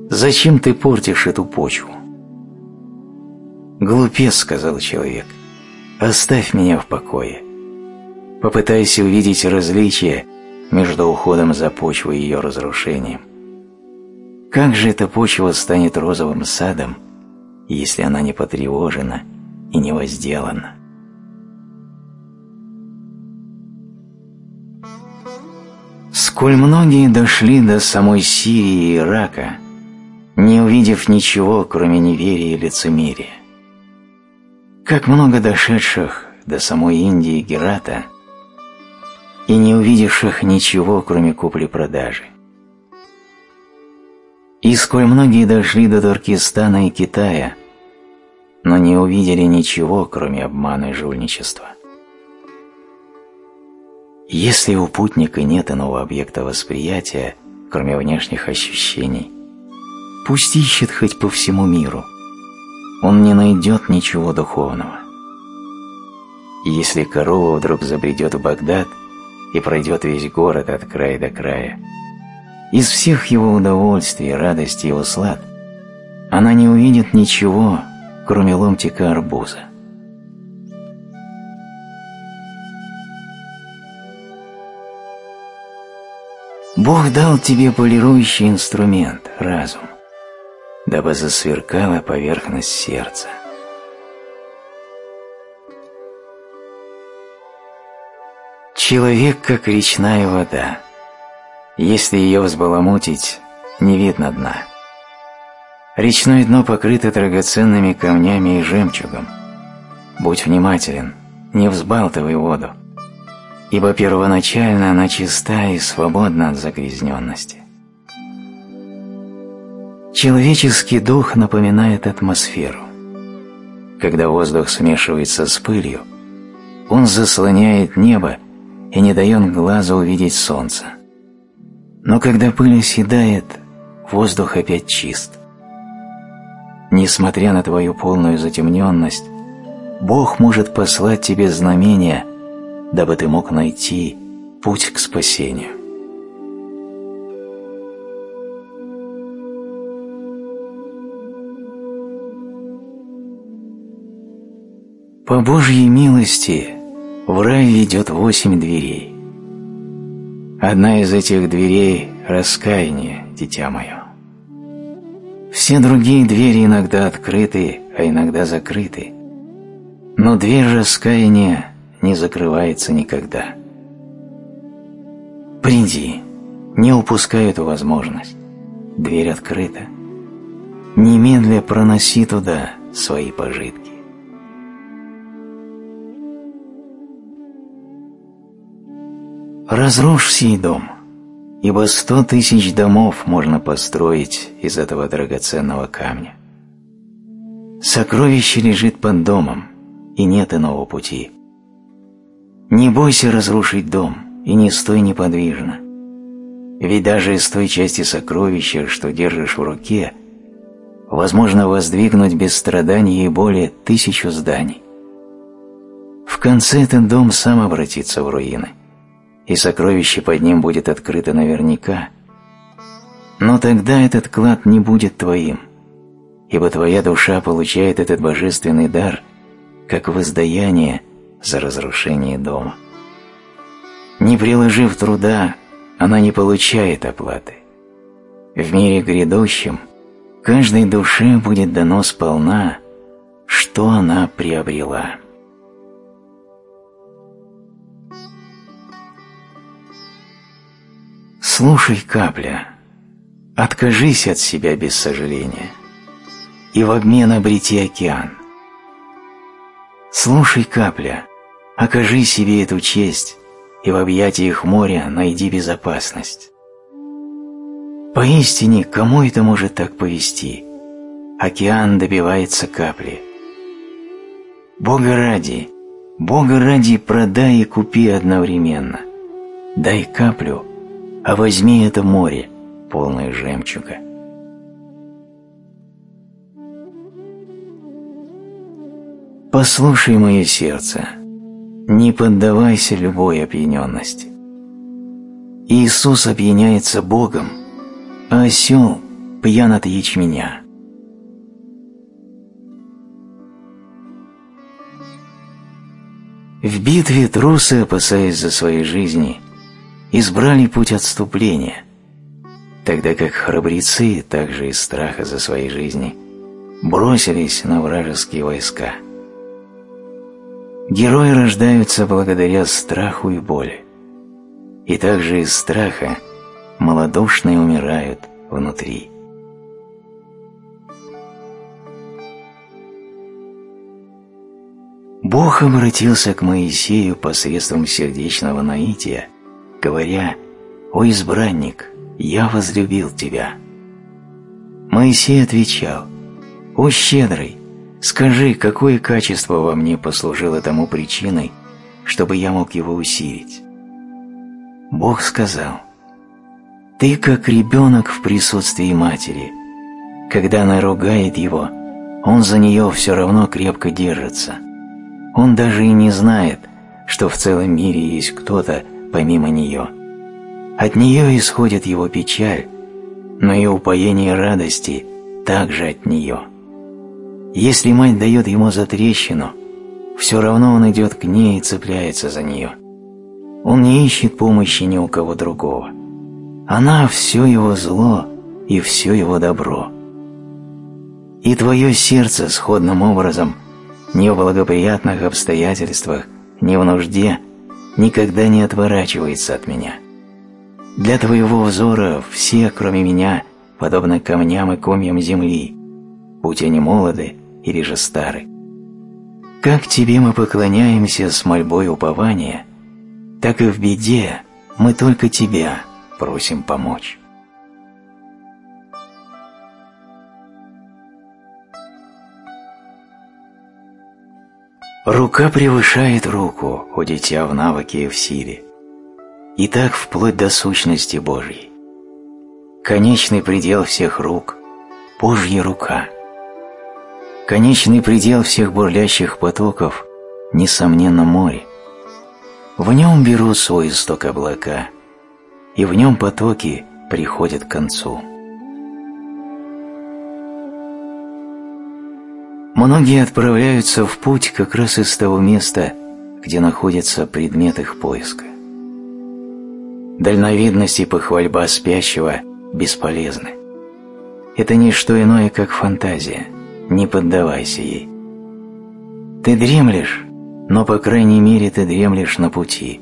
«Зачем ты портишь эту почву?» «Глупец», — сказал человек, — «оставь меня в покое. Попытайся увидеть различие между уходом за почвой и ее разрушением. Как же эта почва станет розовым садом, если она не потревожена и не возделана?» Сколь многие дошли до самой Сирии и Ирака, не увидев ничего, кроме неверия и лицемерия. Как много дошедших до самой Индии Герата и не увидевших ничего, кроме купли-продажи. И сколь многие дошли до Туркестана и Китая, но не увидели ничего, кроме обмана и жульничества. Если у путника нет иного объекта восприятия, кроме внешних ощущений, пусть ищет хоть по всему миру, он не найдет ничего духовного. если корова вдруг забредет в Багдад и пройдет весь город от края до края, из всех его удовольствий, радости и услад она не увидит ничего, кроме ломтика арбуза. Бог дал тебе полирующий инструмент – разум, дабы засверкала поверхность сердца. Человек, как речная вода. Если ее взбаламутить, не видно дна. Речное дно покрыто драгоценными камнями и жемчугом. Будь внимателен, не взбалтывай воду, ибо первоначально она чиста и свободна от загрязненности. Человеческий дух напоминает атмосферу. Когда воздух смешивается с пылью, он заслоняет небо и не дает глазу увидеть солнце. Но когда пыль оседает, воздух опять чист. Несмотря на твою полную затемненность, Бог может послать тебе знамения, дабы ты мог найти путь к спасению. По Божьей милости в рай ведет восемь дверей. Одна из этих дверей – раскаяние, дитя мое. Все другие двери иногда открыты, а иногда закрыты. Но дверь раскаяния не закрывается никогда. Приди, не упускай эту возможность. Дверь открыта. Немедля проноси туда свои пожитки. Разрушь сей дом, ибо сто тысяч домов можно построить из этого драгоценного камня. Сокровище лежит под домом, и нет иного пути. Не бойся разрушить дом, и не стой неподвижно. Ведь даже из той части сокровища, что держишь в руке, возможно воздвигнуть без страдания и боли тысячу зданий. В конце этот дом сам обратится в руины – и сокровище под ним будет открыто наверняка, но тогда этот клад не будет твоим, ибо твоя душа получает этот божественный дар как воздаяние за разрушение дома. Не приложив труда, она не получает оплаты. В мире грядущем каждой душе будет дано сполна, что она приобрела. Слушай, капля, откажись от себя без сожаления, и в обмен обрети океан. Слушай, капля, окажи себе эту честь, и в объятиях моря найди безопасность. Поистине, кому это может так повести? Океан добивается капли. Бога ради, Бога ради продай и купи одновременно. Дай каплю – а возьми это море, полное жемчуга. Послушай мое сердце, не поддавайся любой опьяненности. Иисус опьяняется Богом, а осел пьян от ячменя. В битве трусы, опасаясь за свои жизни, избрали путь отступления, тогда как храбрецы, также из страха за свои жизни, бросились на вражеские войска. Герои рождаются благодаря страху и боли, и также из страха малодушные умирают внутри. Бог обратился к Моисею посредством сердечного наития говоря «О избранник, я возлюбил тебя». Моисей отвечал «О щедрый, скажи, какое качество во мне послужило тому причиной, чтобы я мог его усилить?» Бог сказал «Ты как ребенок в присутствии матери. Когда она ругает его, он за нее все равно крепко держится. Он даже и не знает, что в целом мире есть кто-то, помимо нее. От нее исходит его печаль, но и упоение радости также от нее. Если мать дает ему затрещину, все равно он идет к ней и цепляется за нее. Он не ищет помощи ни у кого другого. Она все его зло и все его добро. И твое сердце сходным образом ни в благоприятных обстоятельствах, ни в нужде никогда не отворачивается от меня. Для твоего взора все, кроме меня, подобны камням и комьям земли, будь они молоды или же стары. Как тебе мы поклоняемся с мольбой упования, так и в беде мы только тебя просим помочь. Рука превышает руку, у дитя в навыке и в силе. И так вплоть до сущности Божьей. Конечный предел всех рук – Божья рука. Конечный предел всех бурлящих потоков – несомненно море. В нем берут свой исток облака, и в нем потоки приходят к концу. Многие отправляются в путь как раз из того места, где находится предмет их поиска. Дальновидность и похвальба спящего – бесполезны. Это не что иное, как фантазия. Не поддавайся ей. Ты дремлешь, но по крайней мере ты дремлешь на пути.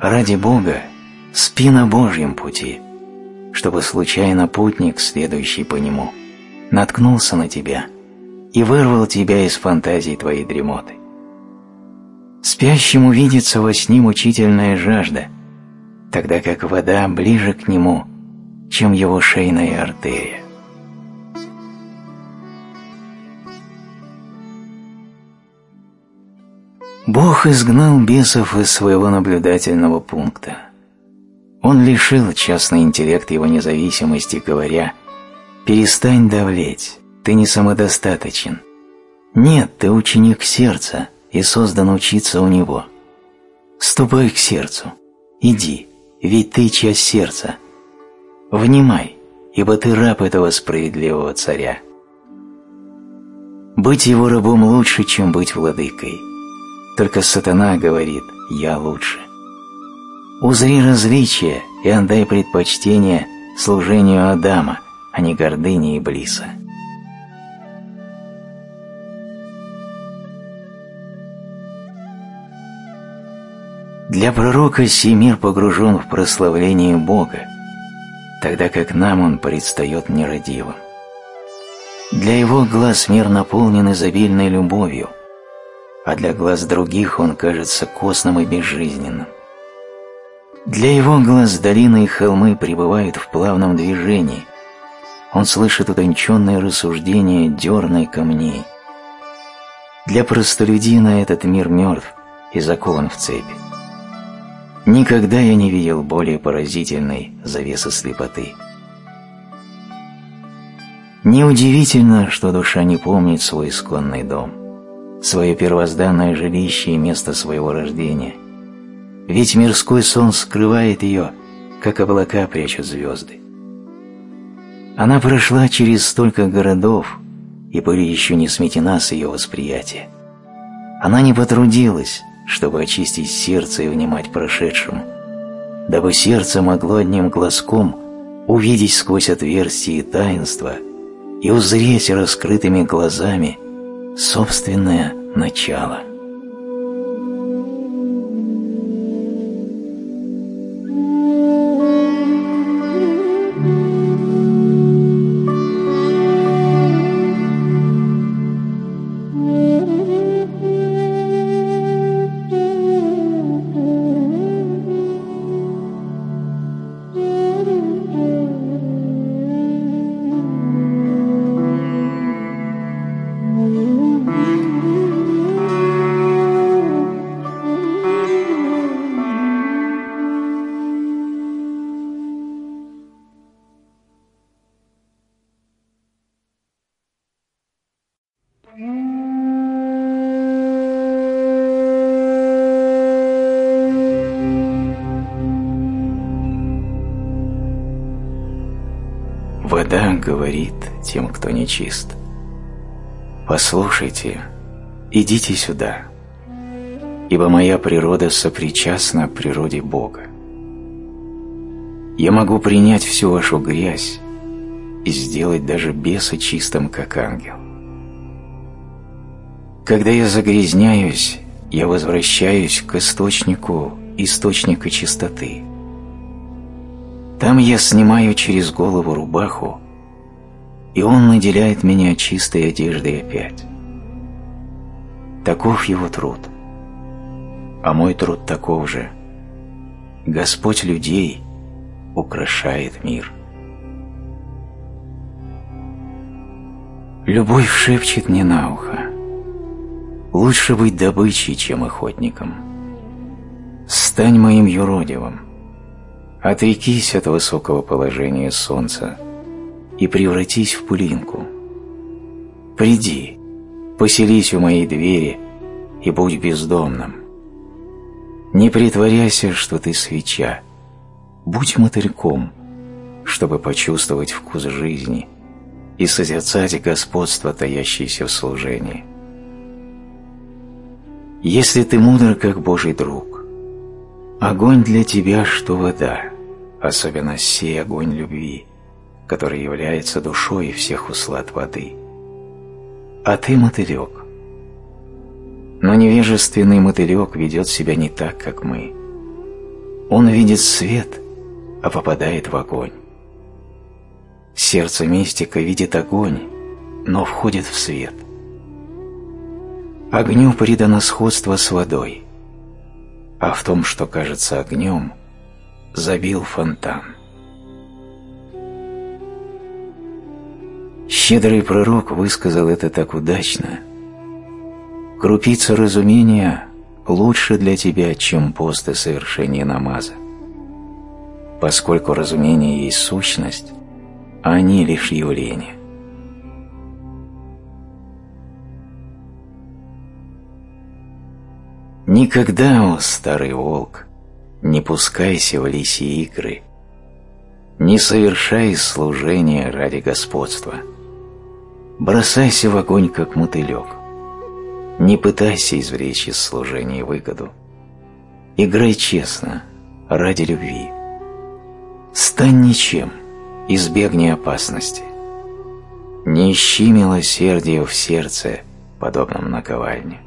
Ради Бога спи на Божьем пути, чтобы случайно путник, следующий по нему, наткнулся на тебя и вырвал тебя из фантазий твоей дремоты. Спящему видится во сне мучительная жажда – тогда как вода ближе к нему, чем его шейная артерия. Бог изгнал бесов из своего наблюдательного пункта. Он лишил частный интеллект его независимости, говоря «Перестань давлеть, ты не самодостаточен. Нет, ты ученик сердца и создан учиться у него. Ступай к сердцу, иди, ведь ты часть сердца. Внимай, ибо ты раб этого справедливого царя. Быть его рабом лучше, чем быть владыкой. Только сатана говорит «я лучше». Узри различия и отдай предпочтение служению Адама, а не гордыне Иблиса. Для пророка сей мир погружен в прославление Бога, тогда как нам он предстает нерадивым. Для его глаз мир наполнен изобильной любовью, а для глаз других он кажется костным и безжизненным. Для его глаз долины и холмы пребывают в плавном движении, он слышит утонченные рассуждения дерной камней. Для простолюдина этот мир мертв и закован в цепи. Никогда я не видел более поразительной завесы слепоты. Неудивительно, что душа не помнит свой исконный дом, свое первозданное жилище и место своего рождения. Ведь мирской сон скрывает ее, как облака прячут звезды. Она прошла через столько городов, и были еще не сметена с ее восприятия. Она не потрудилась, чтобы очистить сердце и внимать прошедшему, дабы сердце могло одним глазком увидеть сквозь отверстие таинства и узреть раскрытыми глазами собственное начало. Тем, кто нечист. Послушайте, идите сюда, ибо моя природа сопричастна природе Бога. Я могу принять всю вашу грязь и сделать даже беса чистым, как ангел. Когда я загрязняюсь, я возвращаюсь к источнику источника чистоты. Там я снимаю через голову рубаху, и он наделяет меня чистой одеждой опять. Таков его труд. А мой труд таков же. Господь людей украшает мир. Любовь шепчет мне на ухо. Лучше быть добычей, чем охотником. Стань моим юродивым. Отрекись от высокого положения солнца и превратись в пылинку. Приди, поселись у моей двери и будь бездомным. Не притворяйся, что ты свеча. Будь мотыльком, чтобы почувствовать вкус жизни и созерцать господство, таящееся в служении. Если ты мудр, как Божий друг, огонь для тебя, что вода, особенно сей огонь любви, который является душой всех услад воды. А ты мотылек. Но невежественный мотылек ведет себя не так, как мы. Он видит свет, а попадает в огонь. Сердце мистика видит огонь, но входит в свет – Огню придано сходство с водой, а в том, что кажется огнем, забил фонтан. Щедрый пророк высказал это так удачно. Крупица разумения лучше для тебя, чем пост и совершение намаза, поскольку разумение есть сущность, а они лишь явление. Никогда, о старый волк, не пускайся в лисьи игры, не совершай служения ради господства. Бросайся в огонь, как мотылек. Не пытайся извлечь из служения выгоду. Играй честно, ради любви. Стань ничем, избегни опасности. Не ищи милосердия в сердце, подобном наковальне.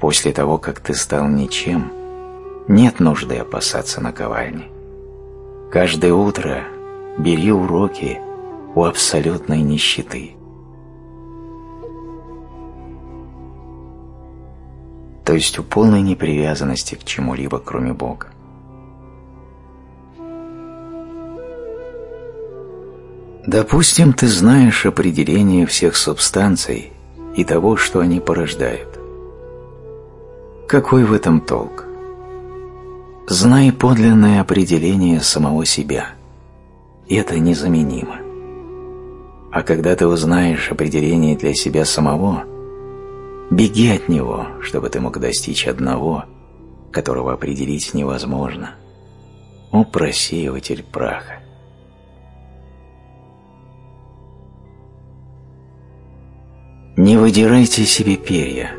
После того, как ты стал ничем, нет нужды опасаться наковальни. Каждое утро бери уроки у абсолютной нищеты. То есть у полной непривязанности к чему-либо, кроме Бога. Допустим, ты знаешь определение всех субстанций и того, что они порождают. Какой в этом толк? Знай подлинное определение самого себя. Это незаменимо. А когда ты узнаешь определение для себя самого, беги от него, чтобы ты мог достичь одного, которого определить невозможно. О, просеиватель праха! Не выдирайте себе перья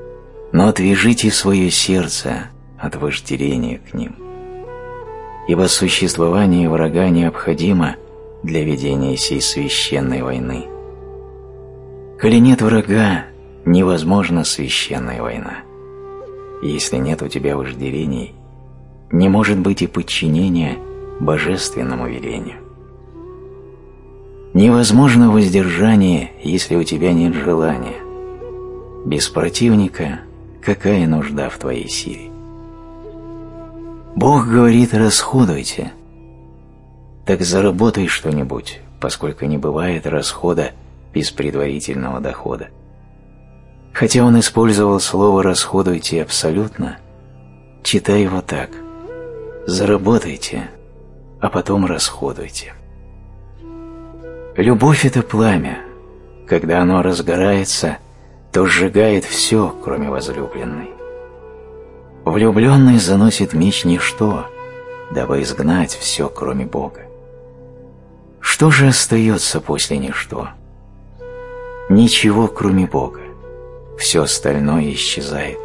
– но отвяжите свое сердце от вожделения к ним, ибо существование врага необходимо для ведения сей священной войны. Коли нет врага, невозможна священная война. Если нет у тебя вожделений, не может быть и подчинения божественному велению. Невозможно воздержание, если у тебя нет желания. Без противника какая нужда в твоей силе? Бог говорит «расходуйте». Так заработай что-нибудь, поскольку не бывает расхода без предварительного дохода. Хотя он использовал слово «расходуйте» абсолютно, читай его так «заработайте, а потом расходуйте». Любовь – это пламя. Когда оно разгорается – то сжигает все, кроме возлюбленной. Влюбленный заносит меч ничто, дабы изгнать все, кроме Бога. Что же остается после ничто? Ничего, кроме Бога. Все остальное исчезает.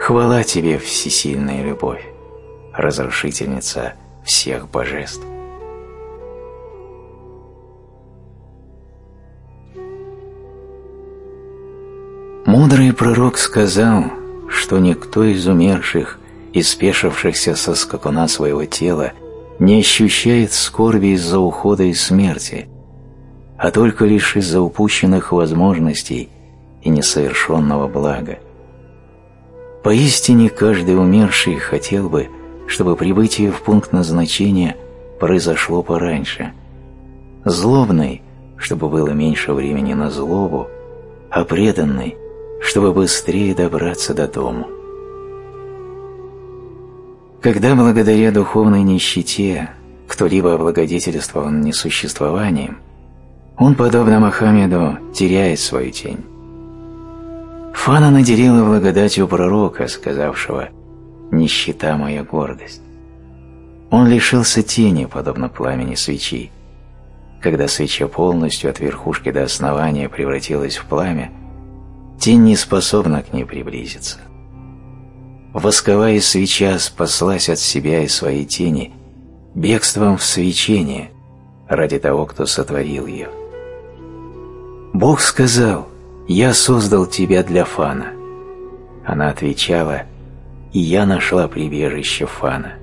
Хвала тебе, всесильная любовь, разрушительница всех божеств. Мудрый пророк сказал, что никто из умерших и со скакуна своего тела не ощущает скорби из-за ухода и смерти, а только лишь из-за упущенных возможностей и несовершенного блага. Поистине каждый умерший хотел бы, чтобы прибытие в пункт назначения произошло пораньше. Злобный, чтобы было меньше времени на злобу, а преданный, чтобы быстрее добраться до дому. Когда благодаря духовной нищете кто-либо облагодетельствован несуществованием, он, подобно Мохаммеду, теряет свою тень. Фана наделила благодатью пророка, сказавшего «Нищета моя гордость». Он лишился тени, подобно пламени свечи. Когда свеча полностью от верхушки до основания превратилась в пламя, тень не способна к ней приблизиться. Восковая свеча спаслась от себя и своей тени бегством в свечение ради того, кто сотворил ее. Бог сказал, «Я создал тебя для Фана». Она отвечала, «И я нашла прибежище Фана».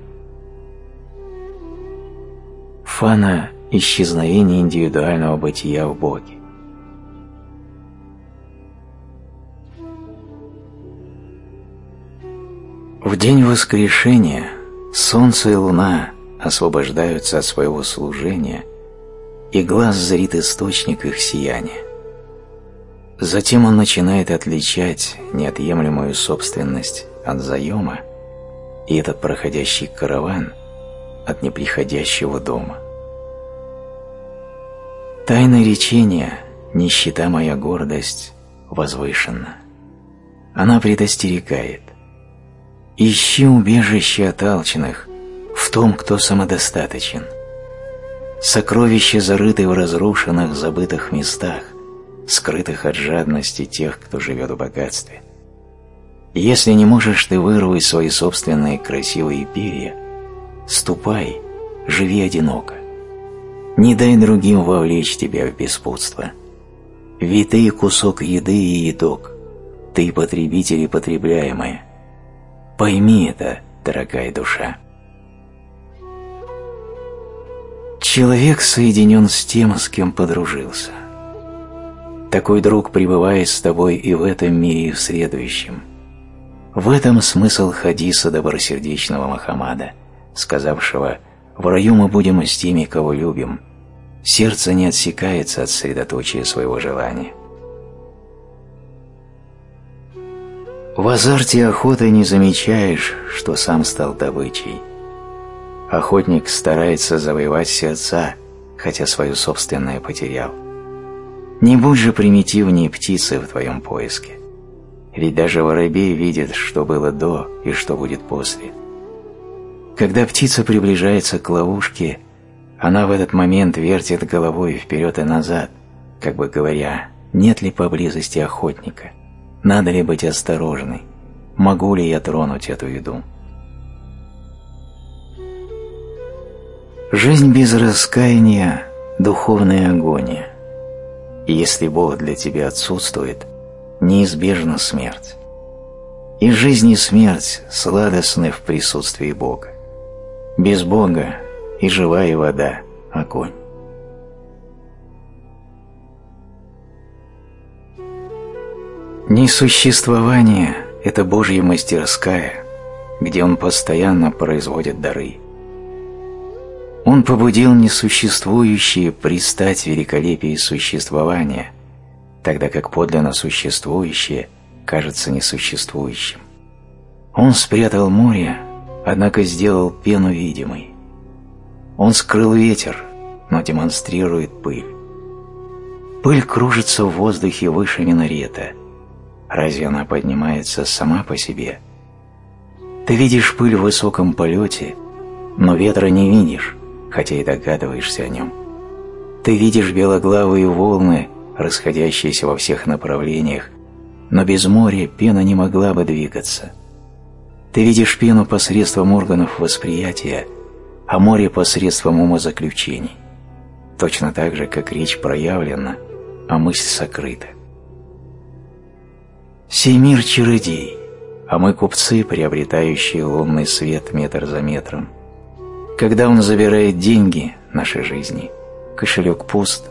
Фана – исчезновение индивидуального бытия в Боге. В день воскрешения солнце и луна освобождаются от своего служения, и глаз зрит источник их сияния. Затем он начинает отличать неотъемлемую собственность от заема и этот проходящий караван от неприходящего дома. Тайна речения «Нищета моя гордость» возвышена. Она предостерегает – Ищи убежище от алчных в том, кто самодостаточен. Сокровища зарыты в разрушенных, забытых местах, скрытых от жадности тех, кто живет в богатстве. Если не можешь ты вырвать свои собственные красивые перья, ступай, живи одиноко. Не дай другим вовлечь тебя в беспутство. Ведь ты кусок еды и едок, ты потребитель и потребляемое, Пойми это, дорогая душа. Человек соединен с тем, с кем подружился. Такой друг пребывает с тобой и в этом мире, и в следующем. В этом смысл хадиса добросердечного Махамада, сказавшего «В раю мы будем с теми, кого любим». Сердце не отсекается от средоточия своего желания. В азарте охоты не замечаешь, что сам стал добычей. Охотник старается завоевать сердца, хотя свое собственное потерял. Не будь же примитивнее птицы в твоем поиске. Ведь даже воробей видит, что было до и что будет после. Когда птица приближается к ловушке, она в этот момент вертит головой вперед и назад, как бы говоря, нет ли поблизости охотника. Надо ли быть осторожной? Могу ли я тронуть эту еду? Жизнь без раскаяния – духовная агония. И если Бог для тебя отсутствует, неизбежна смерть. И жизнь и смерть сладостны в присутствии Бога. Без Бога и живая вода – огонь. Несуществование – это Божья мастерская, где Он постоянно производит дары. Он побудил несуществующее пристать великолепие существования, тогда как подлинно существующее кажется несуществующим. Он спрятал море, однако сделал пену видимой. Он скрыл ветер, но демонстрирует пыль. Пыль кружится в воздухе выше минарета – Разве она поднимается сама по себе? Ты видишь пыль в высоком полете, но ветра не видишь, хотя и догадываешься о нем. Ты видишь белоглавые волны, расходящиеся во всех направлениях, но без моря пена не могла бы двигаться. Ты видишь пену посредством органов восприятия, а море посредством умозаключений, точно так же, как речь проявлена, а мысль сокрыта. Сей мир чародей, а мы купцы, приобретающие лунный свет метр за метром. Когда он забирает деньги нашей жизни, кошелек пуст,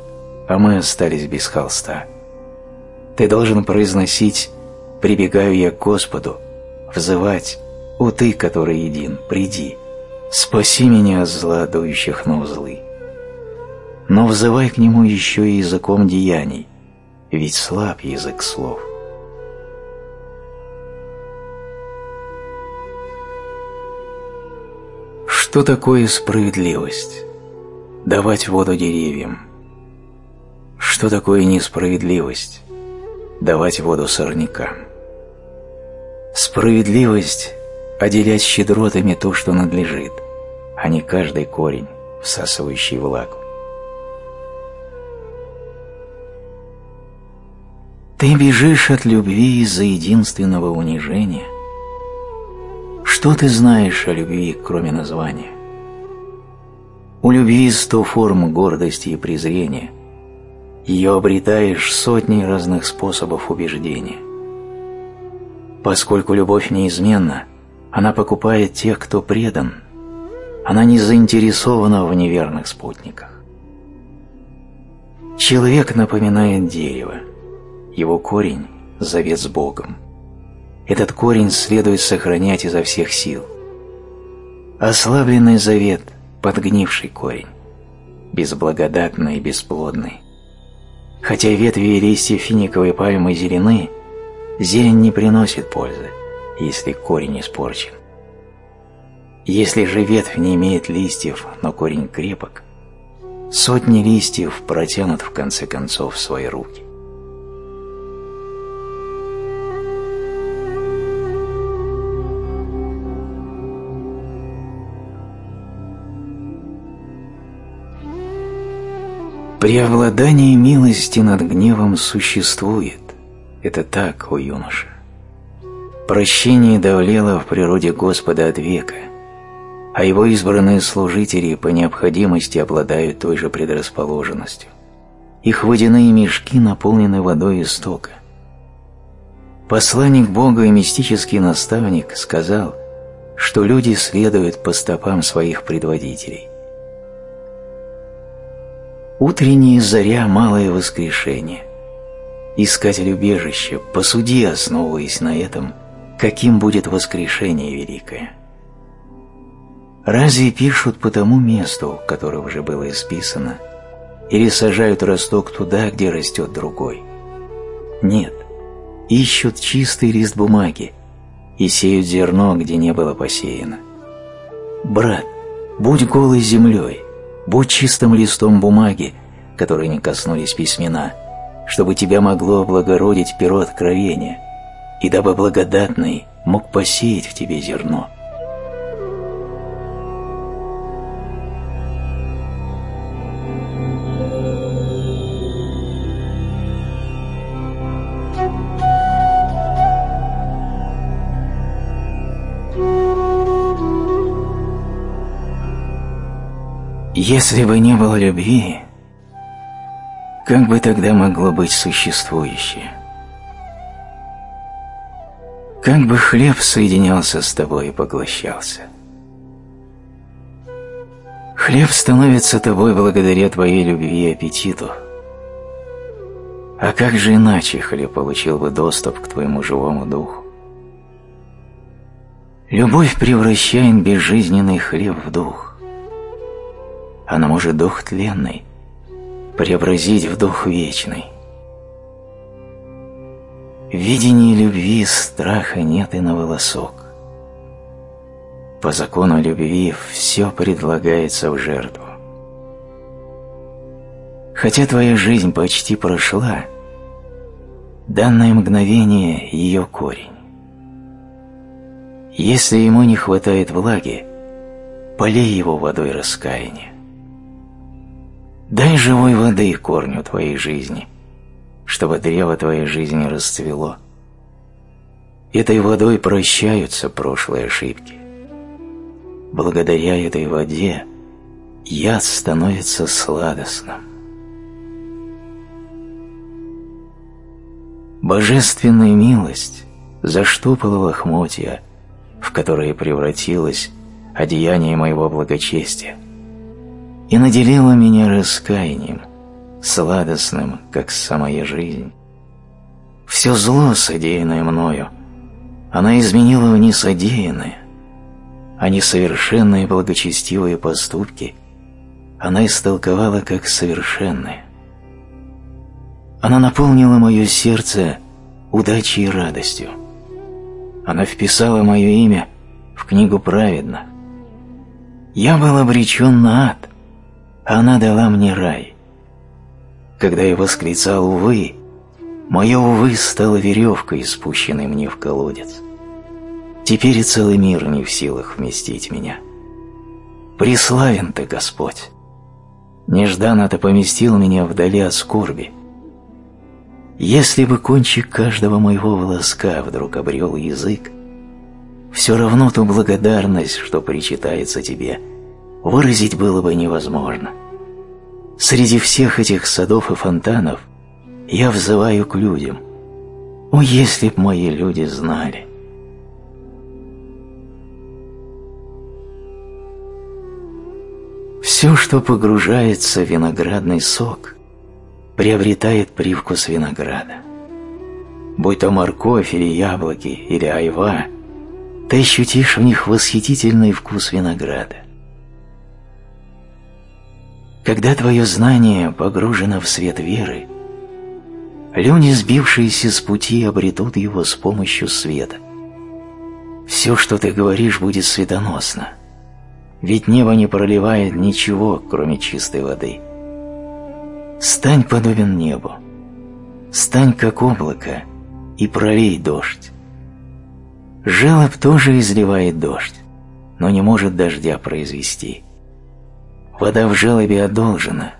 а мы остались без холста. Ты должен произносить «Прибегаю я к Господу», взывать «О Ты, который един, приди, спаси меня от зла, дующих на узлы». Но взывай к Нему еще и языком деяний, ведь слаб язык слов. Что такое справедливость? Давать воду деревьям. Что такое несправедливость? Давать воду сорнякам. Справедливость – отделять щедротами то, что надлежит, а не каждый корень, всасывающий влагу. Ты бежишь от любви из-за единственного унижения, что ты знаешь о любви, кроме названия? У любви сто форм гордости и презрения. Ее обретаешь сотней разных способов убеждения. Поскольку любовь неизменна, она покупает тех, кто предан. Она не заинтересована в неверных спутниках. Человек напоминает дерево. Его корень – завет с Богом. Этот корень следует сохранять изо всех сил. Ослабленный завет – подгнивший корень, безблагодатный и бесплодный. Хотя ветви и листья финиковой пальмы зелены, зелень не приносит пользы, если корень испорчен. Если же ветвь не имеет листьев, но корень крепок, сотни листьев протянут в конце концов свои руки. Преобладание милости над гневом существует. Это так, у юноша. Прощение давлело в природе Господа от века, а его избранные служители по необходимости обладают той же предрасположенностью. Их водяные мешки наполнены водой истока. Посланник Бога и мистический наставник сказал, что люди следуют по стопам своих предводителей. Утренняя заря – малое воскрешение. Искатель убежища, посуди, основываясь на этом, каким будет воскрешение великое. Разве пишут по тому месту, которое уже было исписано, или сажают росток туда, где растет другой? Нет, ищут чистый лист бумаги и сеют зерно, где не было посеяно. Брат, будь голой землей, Будь чистым листом бумаги, которые не коснулись письмена, чтобы тебя могло облагородить перо откровения, и дабы благодатный мог посеять в тебе зерно. Если бы не было любви, как бы тогда могло быть существующее? Как бы хлеб соединялся с тобой и поглощался? Хлеб становится тобой благодаря твоей любви и аппетиту. А как же иначе хлеб получил бы доступ к твоему живому духу? Любовь превращает безжизненный хлеб в дух она может дух тленный преобразить в дух вечный. В видении любви страха нет и на волосок. По закону любви все предлагается в жертву. Хотя твоя жизнь почти прошла, данное мгновение – ее корень. Если ему не хватает влаги, полей его водой раскаяния. Дай живой воды корню твоей жизни, чтобы древо твоей жизни расцвело. Этой водой прощаются прошлые ошибки. благодаря этой воде яд становится сладостным. Божественная милость заштопала лохмотья, в которые превратилось одеяние моего благочестия, и наделила меня раскаянием, сладостным, как самая жизнь. Все зло, содеянное мною, она изменила в несодеянное, а несовершенные благочестивые поступки она истолковала как совершенные. Она наполнила мое сердце удачей и радостью. Она вписала мое имя в книгу праведно. Я был обречен на ад, она дала мне рай. Когда я восклицал «Увы», мое «Увы» стало веревкой, спущенной мне в колодец. Теперь и целый мир не в силах вместить меня. Преславен ты, Господь! Нежданно ты поместил меня вдали от скорби — если бы кончик каждого моего волоска вдруг обрел язык, все равно ту благодарность, что причитается тебе, выразить было бы невозможно. Среди всех этих садов и фонтанов я взываю к людям. О, если б мои люди знали! Все, что погружается в виноградный сок, приобретает привкус винограда. Будь то морковь или яблоки или айва, ты ощутишь в них восхитительный вкус винограда. Когда твое знание погружено в свет веры, люди, сбившиеся с пути, обретут его с помощью света. Все, что ты говоришь, будет светоносно, ведь небо не проливает ничего, кроме чистой воды – Стань подобен небу, стань как облако и пролей дождь. Желоб тоже изливает дождь, но не может дождя произвести. Вода в желобе одолжена,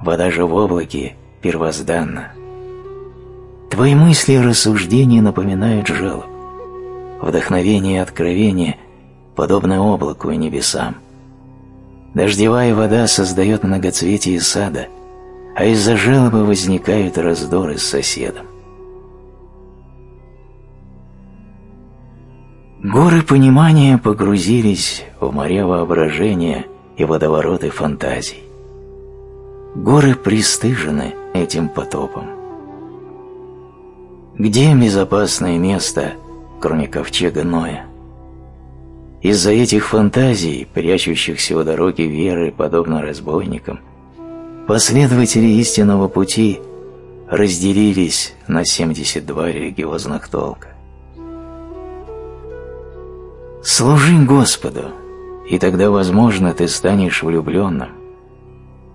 вода же в облаке первозданна. Твои мысли и рассуждения напоминают желоб. Вдохновение и откровение подобно облаку и небесам. Дождевая вода создает многоцветие сада – а из-за жалобы возникают раздоры с соседом. Горы понимания погрузились в море воображения и водовороты фантазий. Горы пристыжены этим потопом. Где безопасное место, кроме ковчега Ноя? Из-за этих фантазий, прячущихся у дороги веры, подобно разбойникам, Последователи истинного пути разделились на 72 религиозных толка. Служи Господу, и тогда, возможно, ты станешь влюбленным.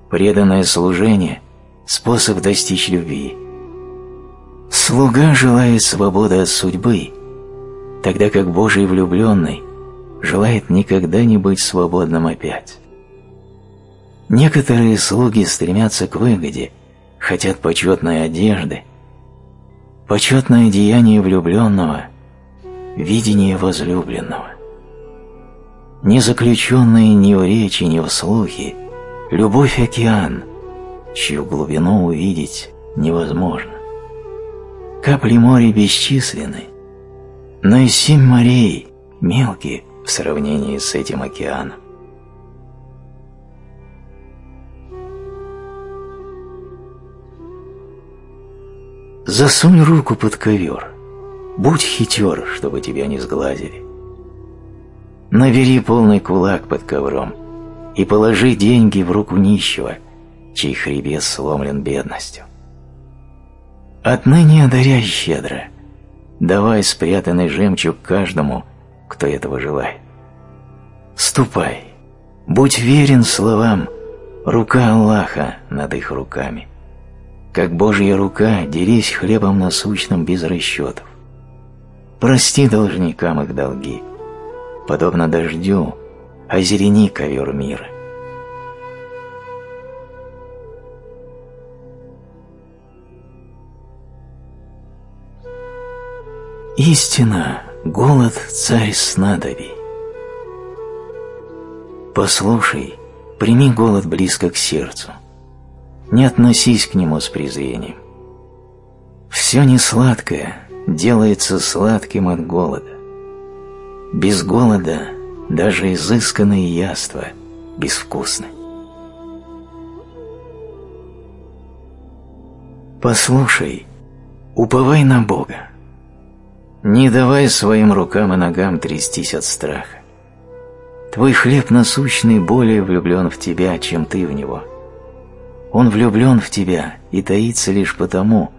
Преданное служение – способ достичь любви. Слуга желает свободы от судьбы, тогда как Божий влюбленный желает никогда не быть свободным опять. Некоторые слуги стремятся к выгоде, хотят почетной одежды. Почетное деяние влюбленного – видение возлюбленного. Не заключенные ни в речи, ни в слухе, любовь – океан, чью глубину увидеть невозможно. Капли моря бесчисленны, но и семь морей мелкие в сравнении с этим океаном. Засунь руку под ковер. Будь хитер, чтобы тебя не сглазили. Набери полный кулак под ковром и положи деньги в руку нищего, чей хребет сломлен бедностью. Отныне одаряй щедро, давай спрятанный жемчуг каждому, кто этого желает. Ступай, будь верен словам, рука Аллаха над их руками. Как Божья рука, делись хлебом насущным без расчетов. Прости должникам их долги. Подобно дождю, озелени ковер мира. Истина, голод, царь снадобий. Послушай, прими голод близко к сердцу. Не относись к нему с презрением. Все несладкое делается сладким от голода. Без голода даже изысканные яства безвкусны. Послушай, уповай на Бога. Не давай своим рукам и ногам трястись от страха. Твой хлеб насущный более влюблен в тебя, чем ты в него. Он влюблен в тебя и таится лишь потому,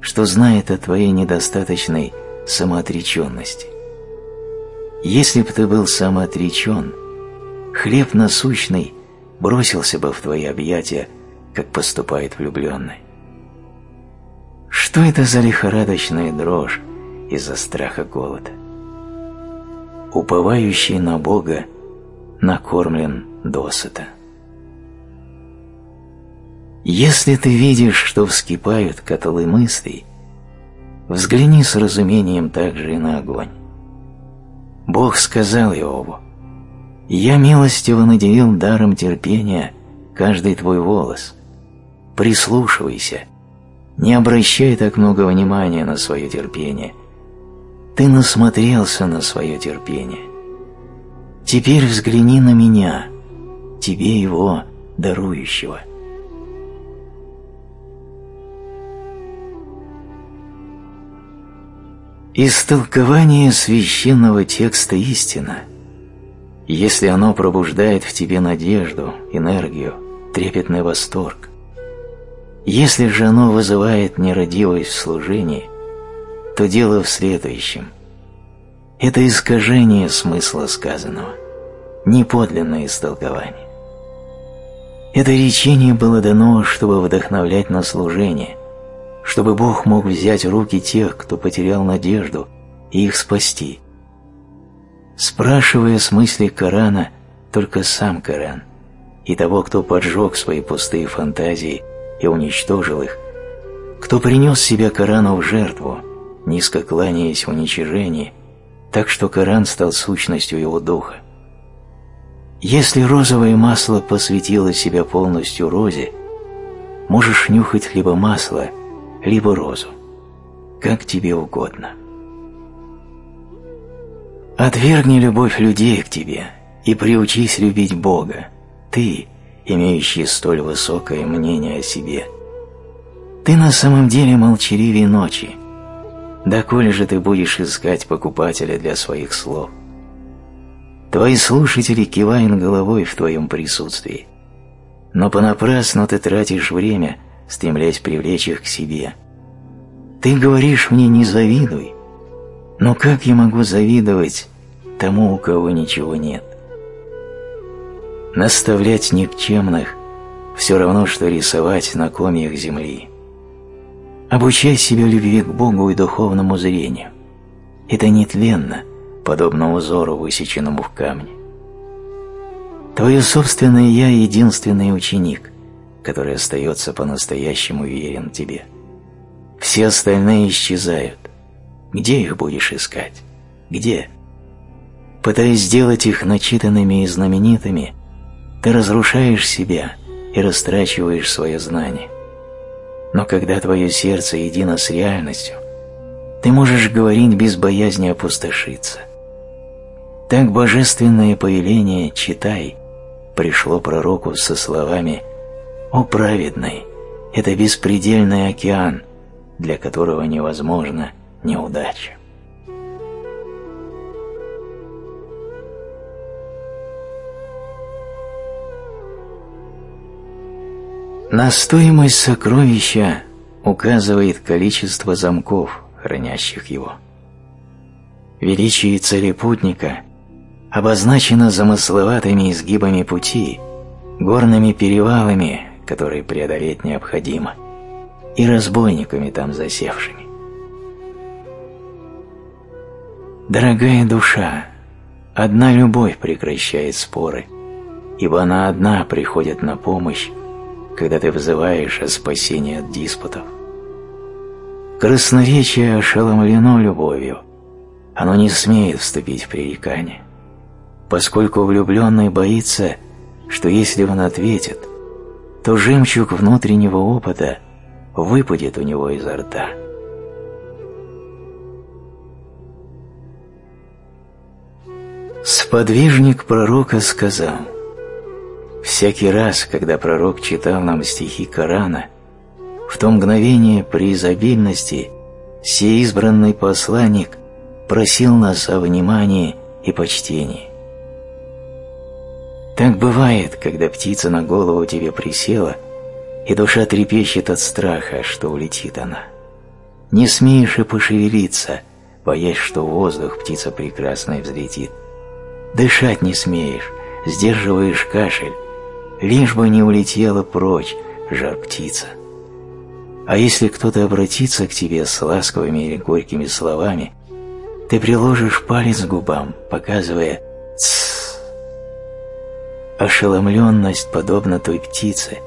что знает о твоей недостаточной самоотреченности. Если б ты был самоотречен, хлеб насущный бросился бы в твои объятия, как поступает влюбленный. Что это за лихорадочная дрожь из-за страха голода? Уповающий на Бога накормлен досыта. Если ты видишь, что вскипают котлы мыслей, взгляни с разумением также и на огонь. Бог сказал Иову, «Я милостиво наделил даром терпения каждый твой волос. Прислушивайся, не обращай так много внимания на свое терпение. Ты насмотрелся на свое терпение. Теперь взгляни на меня, тебе его дарующего». Истолкование священного текста истина, если оно пробуждает в тебе надежду, энергию, трепетный восторг. Если же оно вызывает нерадивость в служении, то дело в следующем. Это искажение смысла сказанного, неподлинное истолкование. Это речение было дано, чтобы вдохновлять на служение, чтобы Бог мог взять руки тех, кто потерял надежду, и их спасти. Спрашивая смысле Корана только сам Коран и того, кто поджег свои пустые фантазии и уничтожил их, кто принес себя Корану в жертву, низко кланяясь в уничижении, так что Коран стал сущностью его духа. Если розовое масло посвятило себя полностью розе, можешь нюхать либо масло – либо розу, как тебе угодно. Отвергни любовь людей к тебе и приучись любить Бога, ты, имеющий столь высокое мнение о себе. Ты на самом деле молчаливее ночи. Доколе же ты будешь искать покупателя для своих слов? Твои слушатели кивают головой в твоем присутствии, но понапрасну ты тратишь время – стремлясь привлечь их к себе. Ты говоришь мне «не завидуй», но как я могу завидовать тому, у кого ничего нет? Наставлять никчемных все равно, что рисовать на комьях земли. Обучай себя любви к Богу и духовному зрению. Это нетленно, подобно узору, высеченному в камне. Твое собственное «я» — единственный ученик который остается по-настоящему верен тебе. Все остальные исчезают. Где их будешь искать? Где? Пытаясь сделать их начитанными и знаменитыми, ты разрушаешь себя и растрачиваешь свое знание. Но когда твое сердце едино с реальностью, ты можешь говорить без боязни опустошиться. Так божественное появление «Читай» пришло пророку со словами о праведный, это беспредельный океан, для которого невозможна неудача. На стоимость сокровища указывает количество замков, хранящих его. Величие целепутника обозначено замысловатыми изгибами пути, горными перевалами, которые преодолеть необходимо, и разбойниками там засевшими. Дорогая душа, одна любовь прекращает споры, ибо она одна приходит на помощь, когда ты вызываешь о спасении от диспутов. Красноречие ошеломлено любовью, оно не смеет вступить в пререкание. поскольку влюбленный боится, что если он ответит, то жемчуг внутреннего опыта выпадет у него изо рта. Сподвижник пророка сказал, «Всякий раз, когда пророк читал нам стихи Корана, в то мгновение при изобильности сей избранный посланник просил нас о внимании и почтении. Так бывает, когда птица на голову тебе присела, и душа трепещет от страха, что улетит она. Не смеешь и пошевелиться, боясь, что воздух птица прекрасная взлетит. Дышать не смеешь, сдерживаешь кашель, лишь бы не улетела прочь жар птица. А если кто-то обратится к тебе с ласковыми или горькими словами, ты приложишь палец к губам, показывая «тссс». Ошеломленность подобна той птице.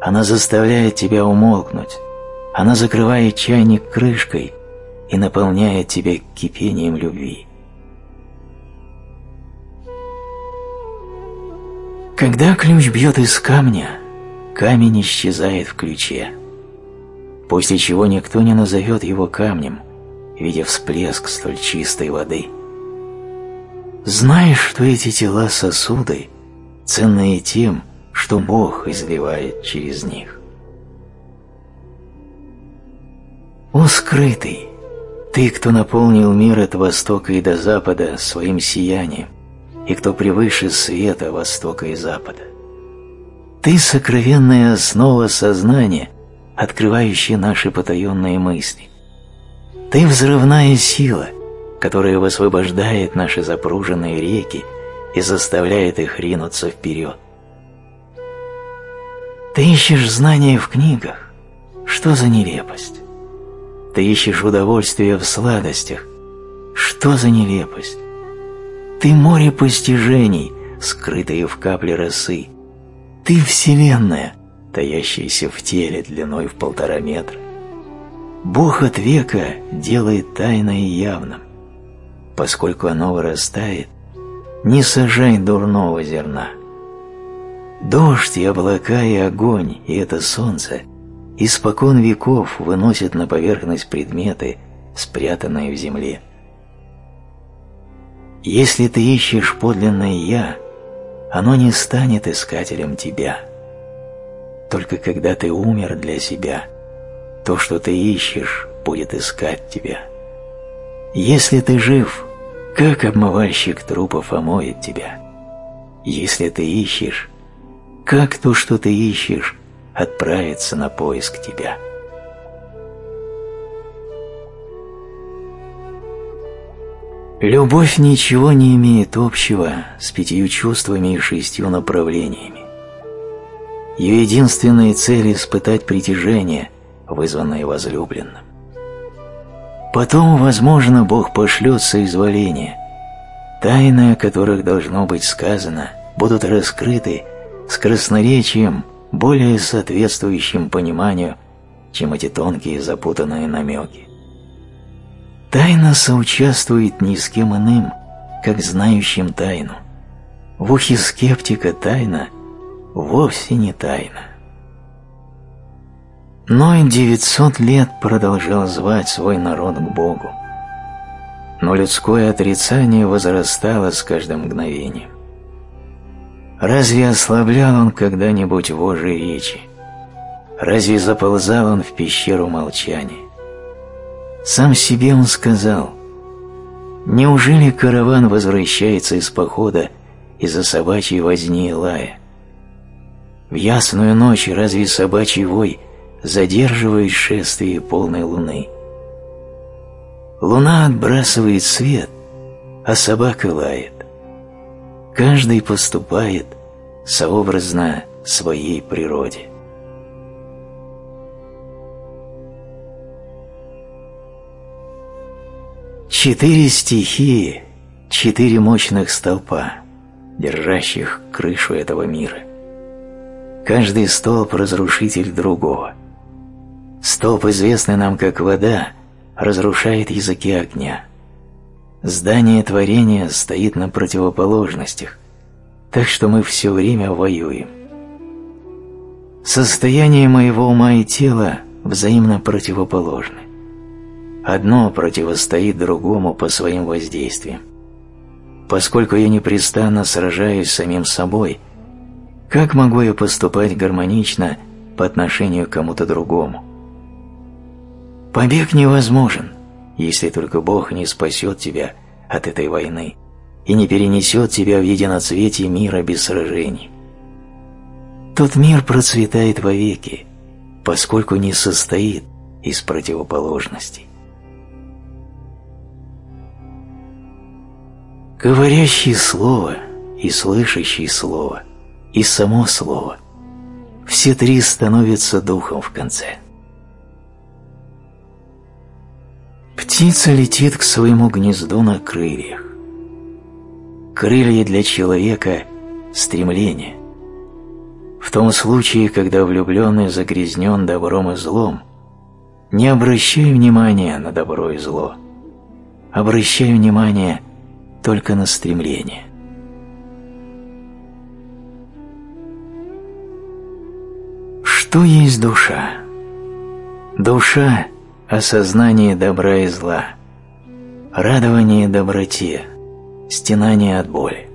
Она заставляет тебя умолкнуть. Она закрывает чайник крышкой и наполняет тебя кипением любви. Когда ключ бьет из камня, камень исчезает в ключе, после чего никто не назовет его камнем – видя всплеск столь чистой воды. Знаешь, что эти тела сосуды, ценные тем, что Бог изливает через них. О скрытый, ты, кто наполнил мир от востока и до запада своим сиянием, и кто превыше света востока и запада. Ты — сокровенная основа сознания, открывающая наши потаенные мысли. Ты взрывная сила, которая высвобождает наши запруженные реки и заставляет их ринуться вперед. Ты ищешь знания в книгах. Что за нелепость? Ты ищешь удовольствия в сладостях. Что за нелепость? Ты море постижений, скрытые в капле росы. Ты вселенная, таящаяся в теле длиной в полтора метра. Бог от века делает тайное явным. Поскольку оно вырастает, не сажай дурного зерна. Дождь и облака и огонь, и это солнце испокон веков выносят на поверхность предметы, спрятанные в земле. Если ты ищешь подлинное «Я», оно не станет искателем тебя. Только когда ты умер для себя – то, что ты ищешь, будет искать тебя. Если ты жив, как обмывальщик трупов омоет тебя? Если ты ищешь, как то, что ты ищешь, отправится на поиск тебя? Любовь ничего не имеет общего с пятью чувствами и шестью направлениями. Ее единственная цель – испытать притяжение, вызванные возлюбленным. Потом, возможно, Бог пошлет соизволение. Тайны, о которых должно быть сказано, будут раскрыты с красноречием, более соответствующим пониманию, чем эти тонкие запутанные намеки. Тайна соучаствует ни с кем иным, как знающим тайну. В ухе скептика тайна вовсе не тайна. Но и 900 лет продолжал звать свой народ к Богу. Но людское отрицание возрастало с каждым мгновением. Разве ослаблял он когда-нибудь вожжи речи? Разве заползал он в пещеру молчания? Сам себе он сказал, «Неужели караван возвращается из похода из-за собачьей возни и лая? В ясную ночь разве собачий вой – задерживает шествие полной луны. Луна отбрасывает свет, а собака лает. Каждый поступает сообразно своей природе. Четыре стихии, четыре мощных столпа, держащих крышу этого мира. Каждый столб – разрушитель другого – Столб, известный нам как вода, разрушает языки огня. Здание творения стоит на противоположностях, так что мы все время воюем. Состояние моего ума и тела взаимно противоположны. Одно противостоит другому по своим воздействиям. Поскольку я непрестанно сражаюсь с самим собой, как могу я поступать гармонично по отношению к кому-то другому? Побег невозможен, если только Бог не спасет тебя от этой войны и не перенесет тебя в единоцветие мира без сражений. Тот мир процветает вовеки, поскольку не состоит из противоположностей. Говорящий слово и слышащий слово и само слово – все три становятся духом в конце. Птица летит к своему гнезду на крыльях. Крылья для человека – стремление. В том случае, когда влюбленный загрязнен добром и злом, не обращай внимания на добро и зло, обращай внимание – только на стремление. Что есть душа? Душа – осознание добра и зла, радование доброте, стенание от боли.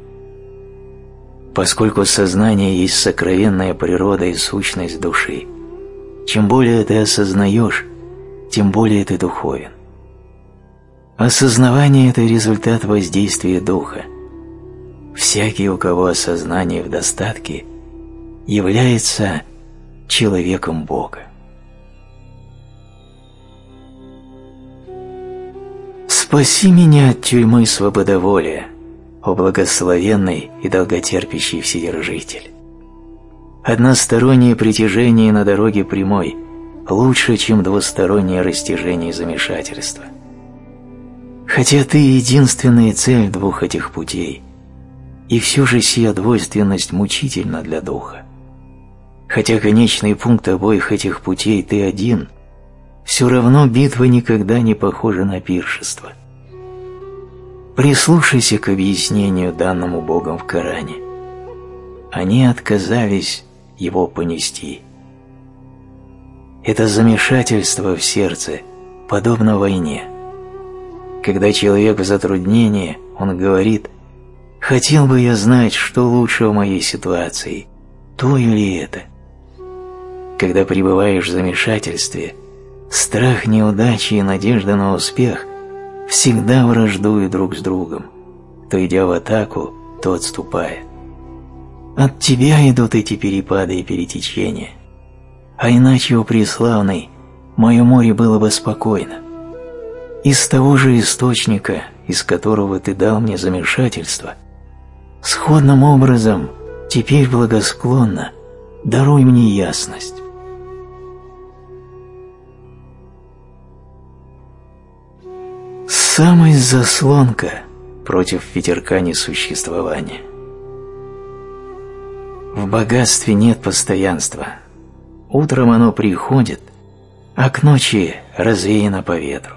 Поскольку сознание есть сокровенная природа и сущность души, чем более ты осознаешь, тем более ты духовен. Осознавание – это результат воздействия духа. Всякий, у кого осознание в достатке, является человеком Бога. Спаси меня от тюрьмы свободоволия, о благословенный и долготерпящий Вседержитель. Одностороннее притяжение на дороге прямой лучше, чем двустороннее растяжение замешательства – Хотя ты единственная цель двух этих путей, и все же сия двойственность мучительна для духа. Хотя конечный пункт обоих этих путей ты один, все равно битва никогда не похожа на пиршество. Прислушайся к объяснению данному Богом в Коране. Они отказались его понести. Это замешательство в сердце подобно войне – когда человек в затруднении, он говорит «Хотел бы я знать, что лучше в моей ситуации, то или это». Когда пребываешь в замешательстве, страх неудачи и надежда на успех всегда враждуют друг с другом, то идя в атаку, то отступая. От тебя идут эти перепады и перетечения, а иначе, у преславный, мое море было бы спокойно из того же источника, из которого ты дал мне замешательство, сходным образом теперь благосклонно даруй мне ясность. Самая заслонка против ветерка несуществования. В богатстве нет постоянства. Утром оно приходит, а к ночи развеяно по ветру.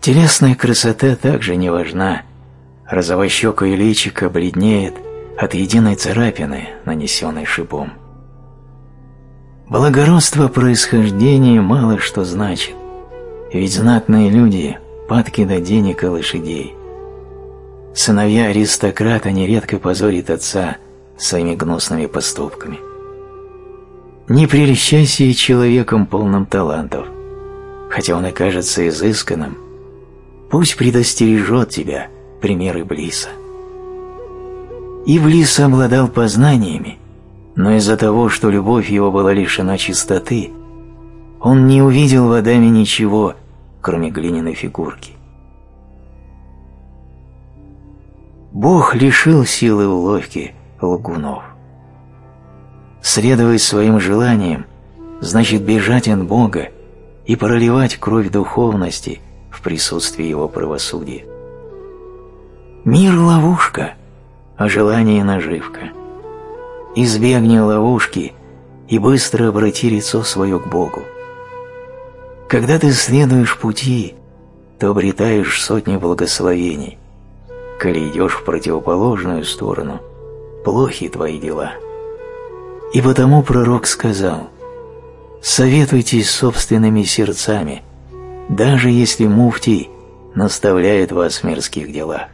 Телесная красота также не важна. Розовощекое личико бледнеет от единой царапины, нанесенной шипом. Благородство происхождения мало что значит, ведь знатные люди падки до денег и лошадей. Сыновья аристократа нередко позорит отца своими гнусными поступками. Не прельщайся и человеком полным талантов, хотя он и кажется изысканным, Пусть предостережет тебя примеры Блиса. Ивлис обладал познаниями, но из-за того, что любовь его была лишена чистоты, он не увидел в Адаме ничего, кроме глиняной фигурки. Бог лишил силы уловки лгунов. Следовать своим желаниям значит бежать от Бога и проливать кровь духовности – в присутствии его правосудия. Мир – ловушка, а желание – наживка. Избегни ловушки и быстро обрати лицо свое к Богу. Когда ты следуешь пути, то обретаешь сотни благословений. Коли идешь в противоположную сторону, плохи твои дела. И потому пророк сказал, «Советуйтесь собственными сердцами, даже если муфтий наставляет вас в мирских делах.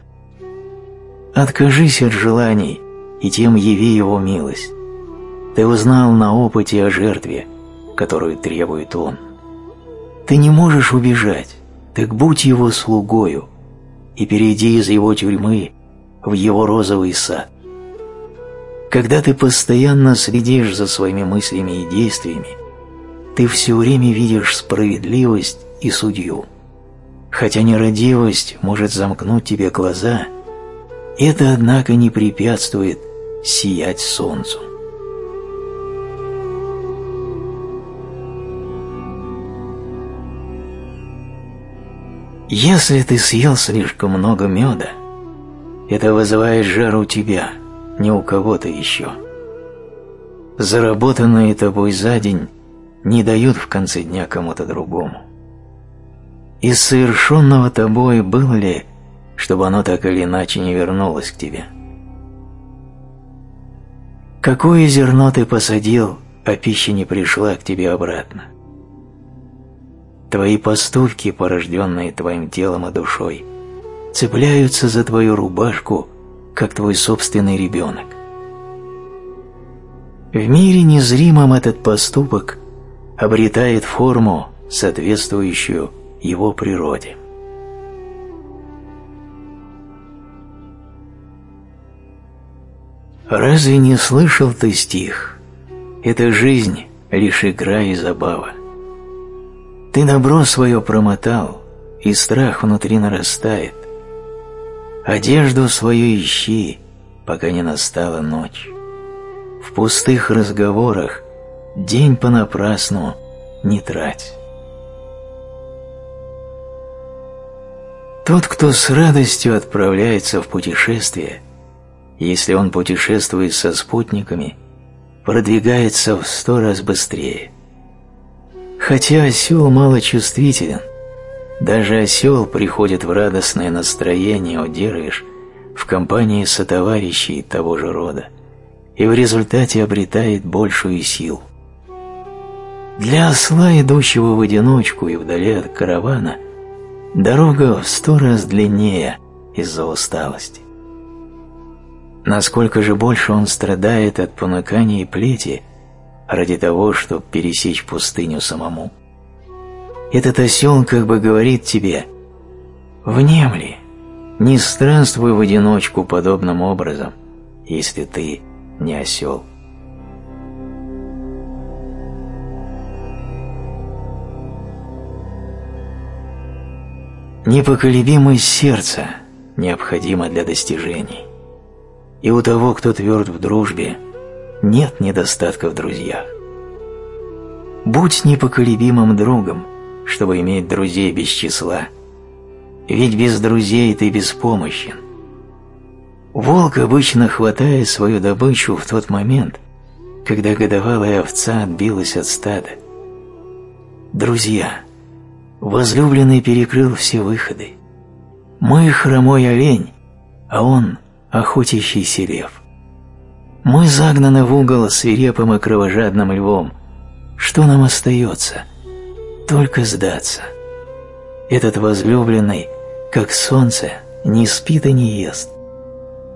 Откажись от желаний, и тем яви его милость. Ты узнал на опыте о жертве, которую требует он. Ты не можешь убежать, так будь его слугою и перейди из его тюрьмы в его розовый сад. Когда ты постоянно следишь за своими мыслями и действиями, ты все время видишь справедливость и судью. Хотя нерадивость может замкнуть тебе глаза, это, однако, не препятствует сиять солнцу. Если ты съел слишком много меда, это вызывает жар у тебя, не у кого-то еще. Заработанные тобой за день не дают в конце дня кому-то другому. Из совершенного тобой было ли, чтобы оно так или иначе не вернулось к тебе? Какое зерно ты посадил, а пища не пришла к тебе обратно? Твои поступки, порожденные твоим телом и душой, цепляются за твою рубашку, как твой собственный ребенок. В мире незримом этот поступок обретает форму, соответствующую его природе. Разве не слышал ты стих? Это жизнь — лишь игра и забава. Ты добро свое промотал, и страх внутри нарастает. Одежду свою ищи, пока не настала ночь. В пустых разговорах день понапрасну не трать. Тот, кто с радостью отправляется в путешествие, если он путешествует со спутниками, продвигается в сто раз быстрее. Хотя осел малочувствителен, даже осел приходит в радостное настроение, удержишь, в компании сотоварищей того же рода, и в результате обретает большую силу. Для осла, идущего в одиночку и вдали от каравана – Дорога в сто раз длиннее из-за усталости. Насколько же больше он страдает от понукания и плети ради того, чтобы пересечь пустыню самому. Этот осел как бы говорит тебе «Внемли, не странствуй в одиночку подобным образом, если ты не осел». Непоколебимость сердца необходима для достижений. И у того, кто тверд в дружбе, нет недостатка в друзьях. Будь непоколебимым другом, чтобы иметь друзей без числа, ведь без друзей ты беспомощен. Волк обычно хватает свою добычу в тот момент, когда годовалая овца отбилась от стада. Друзья – Возлюбленный перекрыл все выходы. Мы хромой олень, а он охотящийся лев. Мы загнаны в угол свирепым и кровожадным львом. Что нам остается? Только сдаться. Этот возлюбленный, как солнце, не спит и не ест.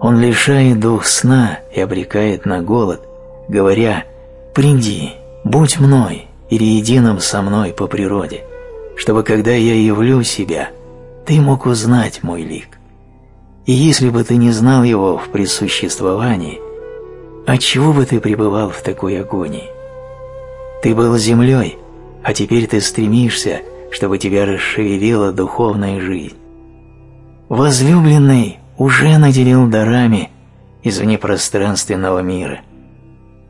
Он лишает дух сна и обрекает на голод, говоря «Приди, будь мной или единым со мной по природе» чтобы когда я явлю себя, ты мог узнать мой лик. И если бы ты не знал его в присуществовании, отчего бы ты пребывал в такой агонии? Ты был землей, а теперь ты стремишься, чтобы тебя расшевелила духовная жизнь. Возлюбленный уже наделил дарами из внепространственного мира,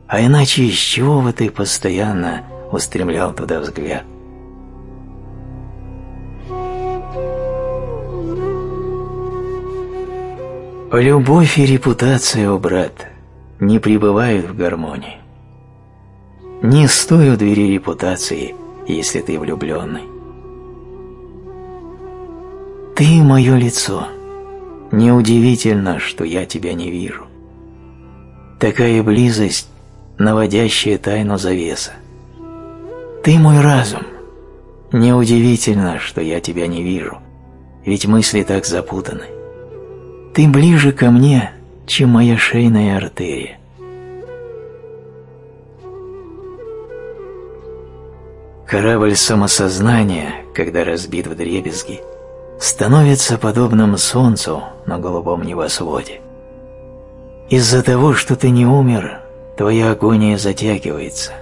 а иначе из чего бы ты постоянно устремлял туда взгляд? Любовь и репутация, о брат, не пребывают в гармонии. Не стой у двери репутации, если ты влюбленный. Ты – мое лицо. Неудивительно, что я тебя не вижу. Такая близость, наводящая тайну завеса. Ты мой разум. Неудивительно, что я тебя не вижу, ведь мысли так запутаны. Ты ближе ко мне, чем моя шейная артерия. Корабль самосознания, когда разбит в дребезги, становится подобным солнцу на голубом небосводе. Из-за того, что ты не умер, твоя агония затягивается.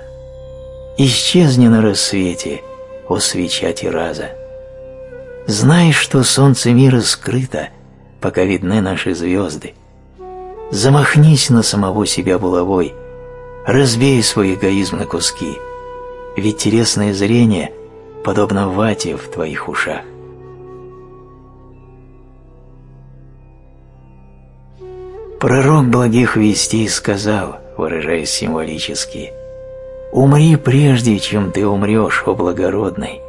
Исчезни на рассвете, о свеча Тираза. Знай, что солнце мира скрыто, пока видны наши звезды. Замахнись на самого себя булавой, разбей свой эгоизм на куски – ведь телесное зрение подобно вате в твоих ушах. Пророк благих вестей сказал, выражаясь символически, «Умри прежде, чем ты умрешь, о благородный,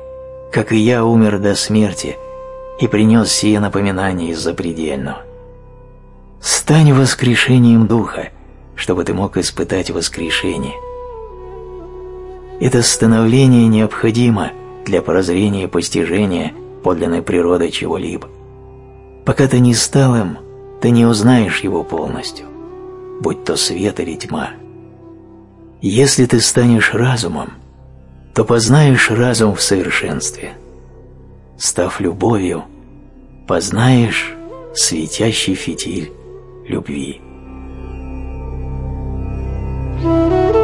как и я умер до смерти и принес сие напоминание из запредельного. Стань воскрешением духа, чтобы ты мог испытать воскрешение». Это становление необходимо для прозрения и постижения подлинной природы чего-либо. Пока ты не стал им, ты не узнаешь его полностью, будь то свет или тьма. Если ты станешь разумом, то познаешь разум в совершенстве. Став любовью, познаешь светящий фитиль любви. Thank you.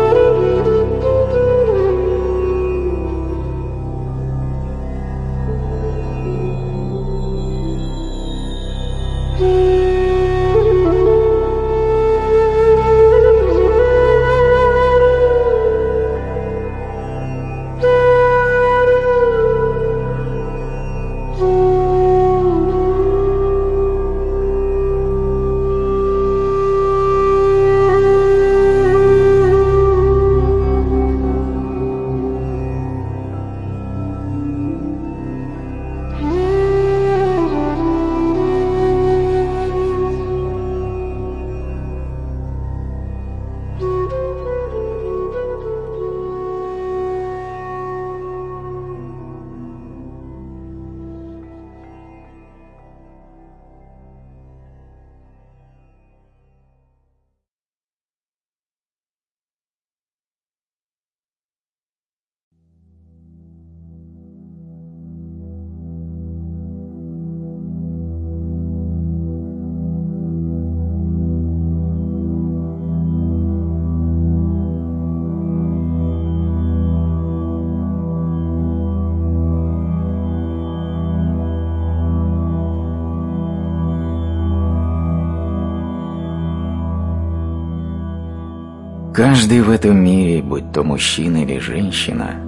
Каждый в этом мире, будь то мужчина или женщина,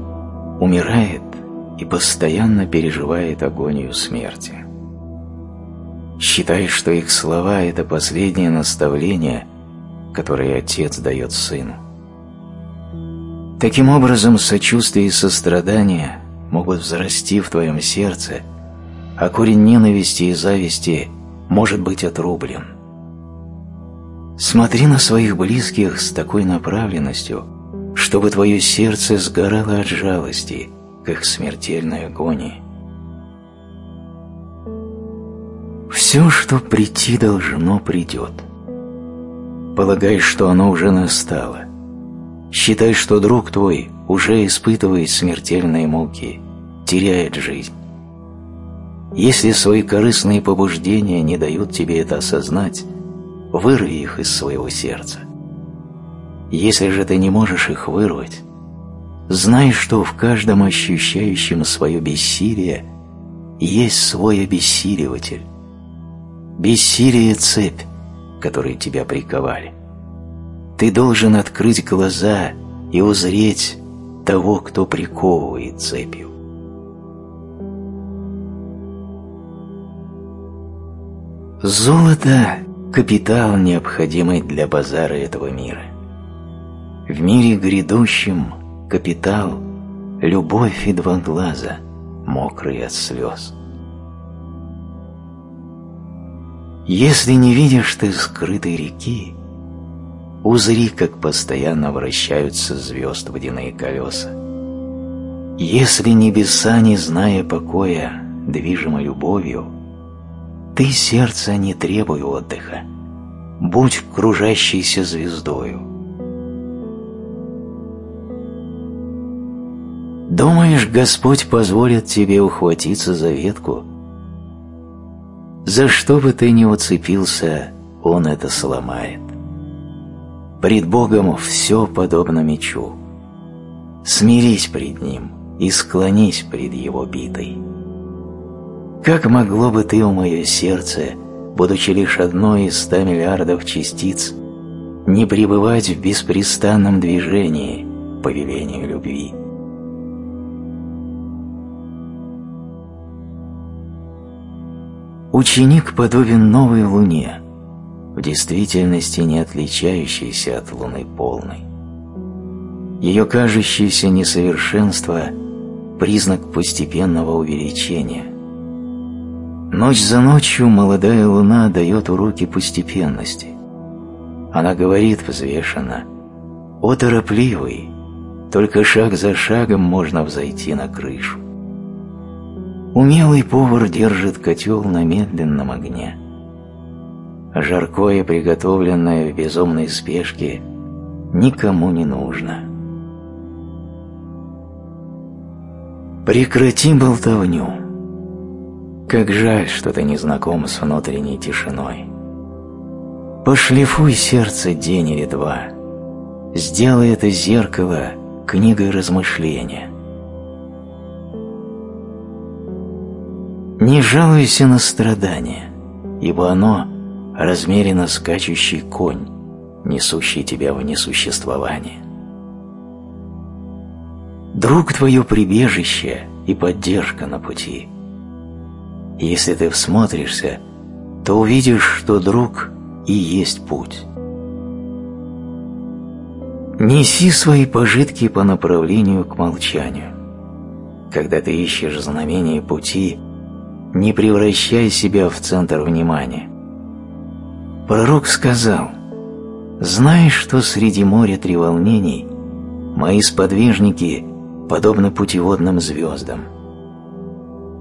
умирает и постоянно переживает агонию смерти. Считай, что их слова – это последнее наставление, которое отец дает сыну. Таким образом, сочувствие и сострадание могут взрасти в твоем сердце, а корень ненависти и зависти может быть отрублен – Смотри на своих близких с такой направленностью, чтобы твое сердце сгорало от жалости к их смертельной агонии. Все, что прийти должно, придет. Полагай, что оно уже настало. Считай, что друг твой уже испытывает смертельные муки, теряет жизнь. Если свои корыстные побуждения не дают тебе это осознать, вырви их из своего сердца. Если же ты не можешь их вырвать, знай, что в каждом ощущающем свое бессилие есть свой обессиливатель. Бессилие – цепь, которой тебя приковали. Ты должен открыть глаза и узреть того, кто приковывает цепью. Золото капитал, необходимый для базара этого мира. В мире грядущем капитал – любовь и два глаза, мокрые от слез. Если не видишь ты скрытой реки, узри, как постоянно вращаются звезд водяные колеса. Если небеса, не зная покоя, движимы любовью, ты сердца не требуй отдыха, будь кружащейся звездою. Думаешь, Господь позволит тебе ухватиться за ветку? За что бы ты ни уцепился, Он это сломает. Пред Богом все подобно мечу. Смирись пред Ним и склонись пред Его битой. Как могло бы ты, у мое сердце, будучи лишь одной из ста миллиардов частиц, не пребывать в беспрестанном движении по велению любви? Ученик подобен новой луне, в действительности не отличающейся от луны полной. Ее кажущееся несовершенство – признак постепенного увеличения. Ночь за ночью молодая луна дает уроки постепенности. Она говорит взвешенно «О, торопливый, только шаг за шагом можно взойти на крышу». Умелый повар держит котел на медленном огне. Жаркое, приготовленное в безумной спешке, никому не нужно. Прекрати болтовню. Как жаль, что ты не знаком с внутренней тишиной. Пошлифуй сердце день или два. Сделай это зеркало книгой размышления. Не жалуйся на страдания, ибо оно – размеренно скачущий конь, несущий тебя в несуществование. Друг твое прибежище и поддержка на пути. Если ты всмотришься, то увидишь, что друг и есть путь. Неси свои пожитки по направлению к молчанию. Когда ты ищешь знамение пути – не превращай себя в центр внимания. Пророк сказал, «Знаешь, что среди моря треволнений мои сподвижники подобны путеводным звездам.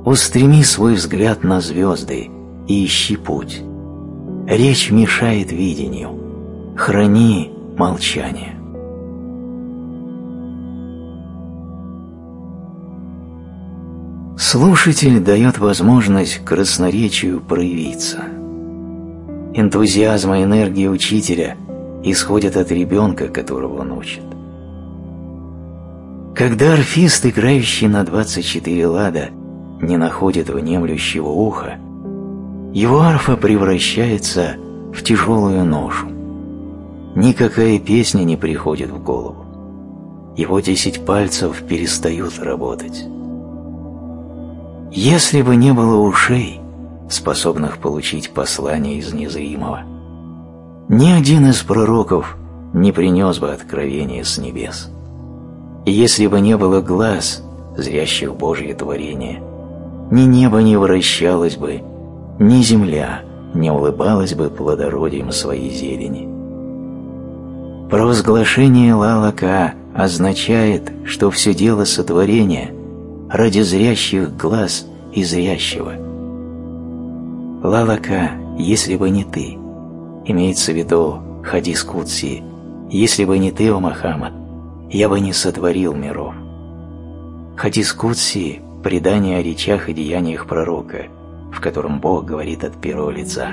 Устреми свой взгляд на звезды и ищи путь. Речь мешает видению. Храни молчание». Слушатель дает возможность красноречию проявиться. Энтузиазм и энергия учителя исходят от ребенка, которого он учит. Когда орфист, играющий на 24 лада, не находит внемлющего уха, его арфа превращается в тяжелую ношу. Никакая песня не приходит в голову. Его десять пальцев перестают работать. Если бы не было ушей, способных получить послание из незримого, ни один из пророков не принес бы откровения с небес. Если бы не было глаз, зрящих Божье творение, ни небо не вращалось бы, ни земля не улыбалась бы плодородием своей зелени. Провозглашение Лалака означает, что все дело сотворения – ради зрящих глаз и зрящего. Лалака, если бы не ты, имеется в виду Хадис Кутси, если бы не ты, о Махамад, я бы не сотворил миров. Хадис Кутси – предание о речах и деяниях пророка, в котором Бог говорит от первого лица.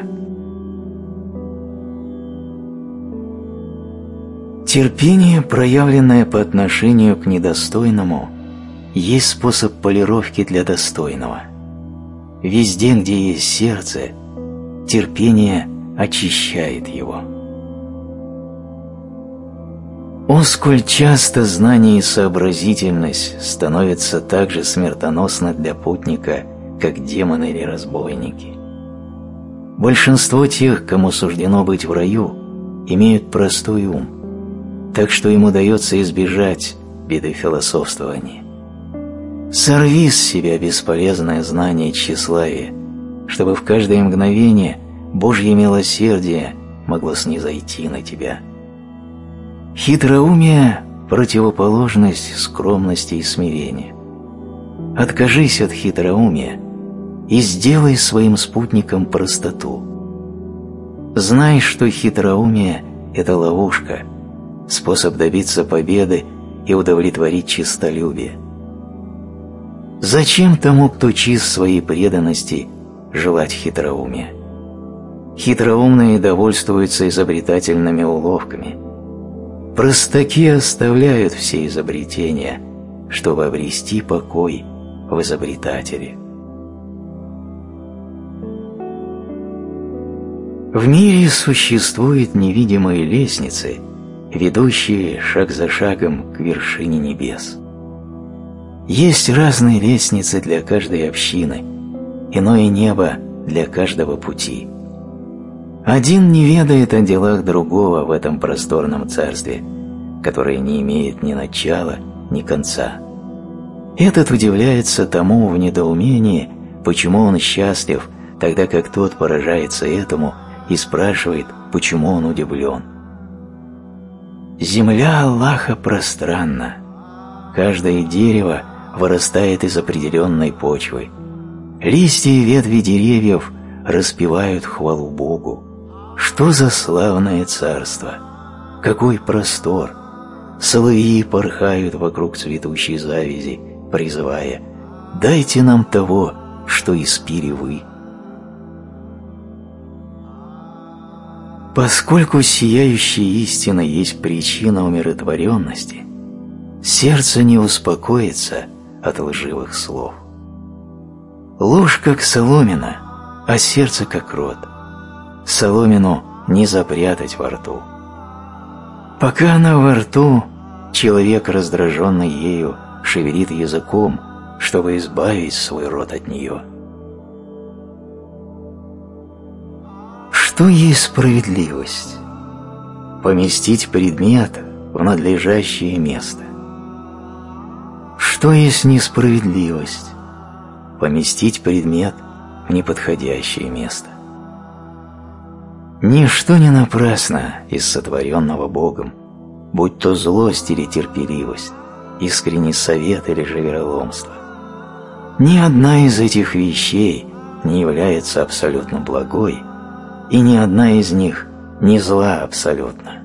Терпение, проявленное по отношению к недостойному – есть способ полировки для достойного. Везде, где есть сердце, терпение очищает его. О, сколь часто знание и сообразительность становятся так же смертоносны для путника, как демоны или разбойники. Большинство тех, кому суждено быть в раю, имеют простой ум, так что им удается избежать беды философствования. Сорви с себя бесполезное знание тщеславия, чтобы в каждое мгновение Божье милосердие могло снизойти на тебя. Хитроумие – противоположность скромности и смирения. Откажись от хитроумия и сделай своим спутником простоту. Знай, что хитроумие – это ловушка, способ добиться победы и удовлетворить честолюбие. Зачем тому, кто чист своей преданности, желать хитроумия? Хитроумные довольствуются изобретательными уловками. Простаки оставляют все изобретения, чтобы обрести покой в изобретателе. В мире существуют невидимые лестницы, ведущие шаг за шагом к вершине небес. Есть разные лестницы для каждой общины, иное небо для каждого пути. Один не ведает о делах другого в этом просторном царстве, которое не имеет ни начала, ни конца. Этот удивляется тому в недоумении, почему он счастлив, тогда как тот поражается этому и спрашивает, почему он удивлен. Земля Аллаха пространна. Каждое дерево вырастает из определенной почвы. Листья и ветви деревьев распевают хвалу Богу. Что за славное царство! Какой простор! Соловьи порхают вокруг цветущей завязи, призывая «Дайте нам того, что испили вы». Поскольку сияющая истина есть причина умиротворенности, сердце не успокоится от лживых слов. Ложь как соломина, а сердце как рот. Соломину не запрятать во рту. Пока она во рту, человек, раздраженный ею, шевелит языком, чтобы избавить свой рот от нее. Что есть справедливость? Поместить предмет в надлежащее место. Что есть несправедливость? Поместить предмет в неподходящее место. Ничто не напрасно из сотворенного Богом, будь то злость или терпеливость, искренний совет или же вероломство. Ни одна из этих вещей не является абсолютно благой, и ни одна из них не зла абсолютно.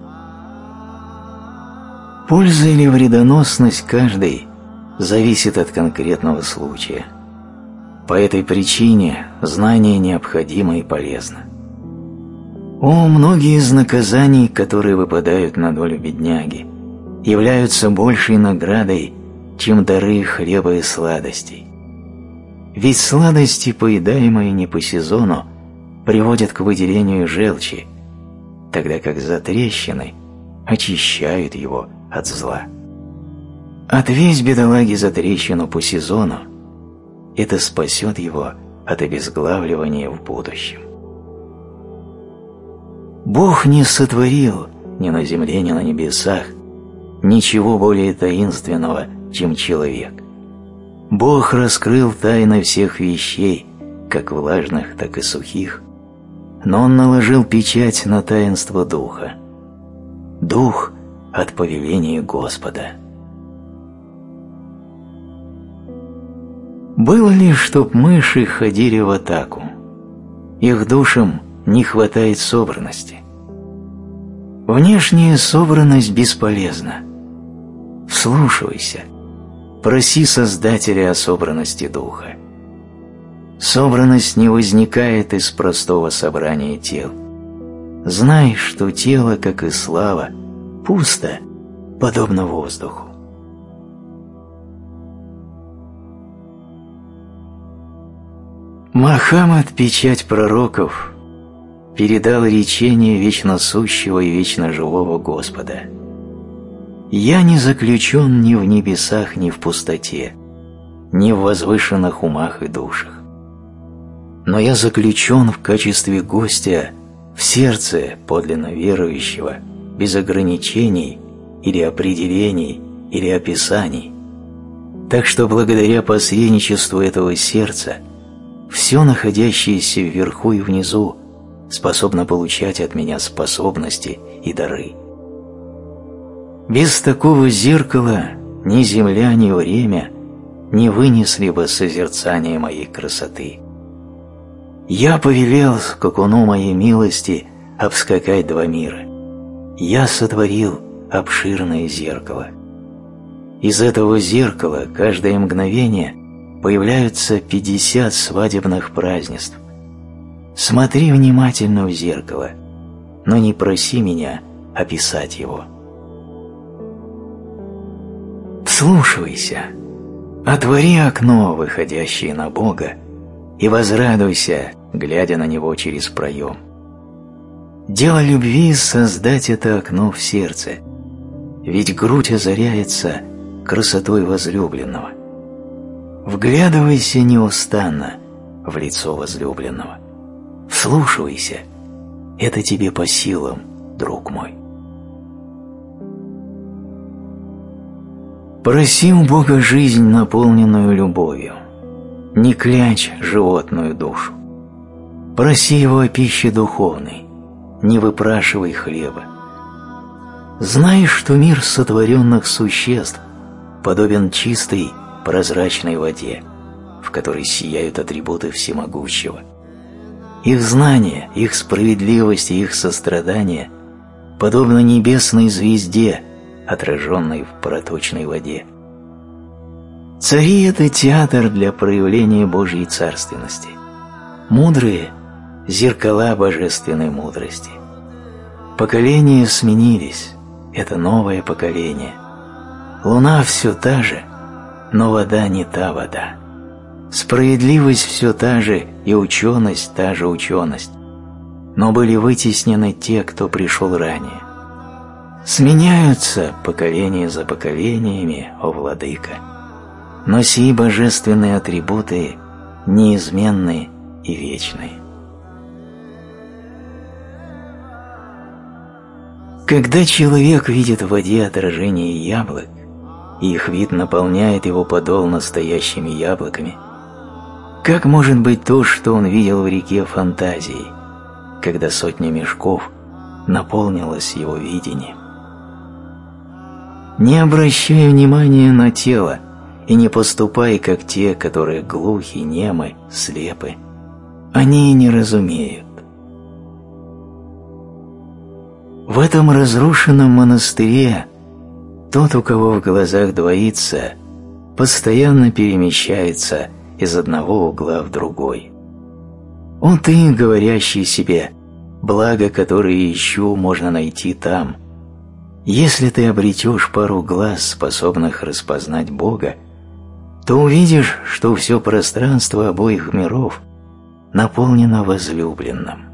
Польза или вредоносность каждой зависит от конкретного случая. По этой причине знание необходимо и полезно. О, многие из наказаний, которые выпадают на долю бедняги, являются большей наградой, чем дары хлеба и сладостей. Ведь сладости, поедаемые не по сезону, приводят к выделению желчи, тогда как затрещины очищают его от зла. Отвесь бедолаги затрещину по сезону, это спасет его от обезглавливания в будущем. Бог не сотворил ни на земле, ни на небесах ничего более таинственного, чем человек. Бог раскрыл тайны всех вещей, как влажных, так и сухих, но он наложил печать на таинство Духа. Дух от повеления Господа. Было ли, чтоб мыши ходили в атаку? Их душам не хватает собранности. Внешняя собранность бесполезна. Вслушивайся, проси Создателя о собранности духа. Собранность не возникает из простого собрания тел. Знай, что тело, как и слава, пусто, подобно воздуху. Махамад, печать пророков, передал речение вечно сущего и вечно живого Господа. «Я не заключен ни в небесах, ни в пустоте, ни в возвышенных умах и душах но я заключен в качестве гостя в сердце подлинно верующего, без ограничений или определений или описаний. Так что благодаря посредничеству этого сердца все находящееся вверху и внизу способна получать от меня способности и дары. Без такого зеркала ни земля, ни время не вынесли бы созерцания моей красоты. Я повелел скакуну моей милости обскакать два мира. Я сотворил обширное зеркало. Из этого зеркала каждое мгновение появляются пятьдесят свадебных празднеств. Смотри внимательно в зеркало, но не проси меня описать его. Вслушивайся, отвори окно, выходящее на Бога, и возрадуйся, глядя на Него через проем. Дело любви – создать это окно в сердце, ведь грудь озаряется красотой возлюбленного. Вглядывайся неустанно в лицо возлюбленного. Вслушивайся, это тебе по силам, друг мой. Проси у Бога жизнь, наполненную любовью. Не клячь животную душу. Проси Его о пище духовной, не выпрашивай хлеба. Знай, что мир сотворенных существ подобен чистой, прозрачной воде, в которой сияют атрибуты всемогущего. Их знание, их справедливость и их сострадание подобно небесной звезде – отраженной в проточной воде. Цари – это театр для проявления Божьей царственности. Мудрые – зеркала божественной мудрости. Поколения сменились, это новое поколение. Луна все та же, но вода не та вода. Справедливость все та же и ученость та же ученость. Но были вытеснены те, кто пришел ранее. Сменяются поколения за поколениями, о Владыка, но сии божественные атрибуты неизменны и вечны. Когда человек видит в воде отражение яблок, и их вид наполняет его подол настоящими яблоками, как может быть то, что он видел в реке фантазии, когда сотня мешков наполнилась его видением? Не обращай внимания на тело и не поступай, как те, которые глухи, немы, слепы. Они не разумеют. В этом разрушенном монастыре тот, у кого в глазах двоится, постоянно перемещается из одного угла в другой. Он ты, говорящий себе, благо, которое ищу, можно найти там, если ты обретешь пару глаз, способных распознать Бога, то увидишь, что все пространство обоих миров наполнено возлюбленным.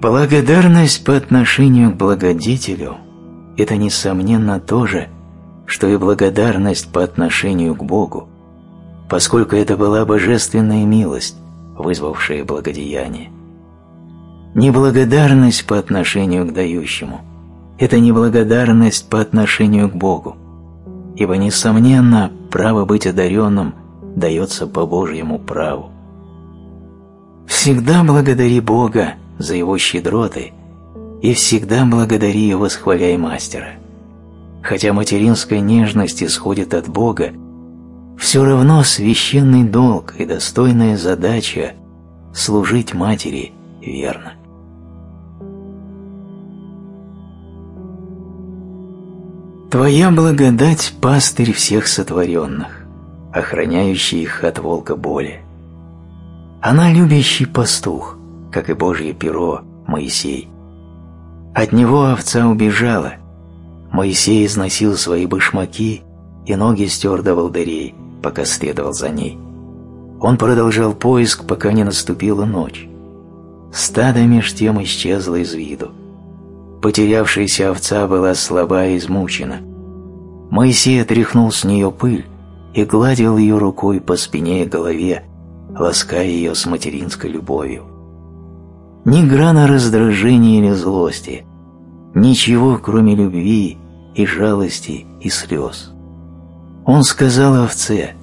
Благодарность по отношению к благодетелю – это, несомненно, то же, что и благодарность по отношению к Богу, поскольку это была божественная милость, вызвавшая благодеяние. Неблагодарность по отношению к дающему – это неблагодарность по отношению к Богу, ибо, несомненно, право быть одаренным дается по Божьему праву. Всегда благодари Бога за Его щедроты и всегда благодари и восхваляй Мастера. Хотя материнская нежность исходит от Бога, все равно священный долг и достойная задача – служить Матери верно. Твоя благодать – пастырь всех сотворенных, охраняющий их от волка боли. Она любящий пастух, как и Божье перо Моисей. От него овца убежала. Моисей износил свои башмаки и ноги стер до волдырей, пока следовал за ней. Он продолжал поиск, пока не наступила ночь. Стадо меж тем исчезло из виду. Потерявшаяся овца была слаба и измучена. Моисей отряхнул с нее пыль и гладил ее рукой по спине и голове, лаская ее с материнской любовью. Ни грана раздражения или злости, ничего, кроме любви и жалости и слез. Он сказал овце,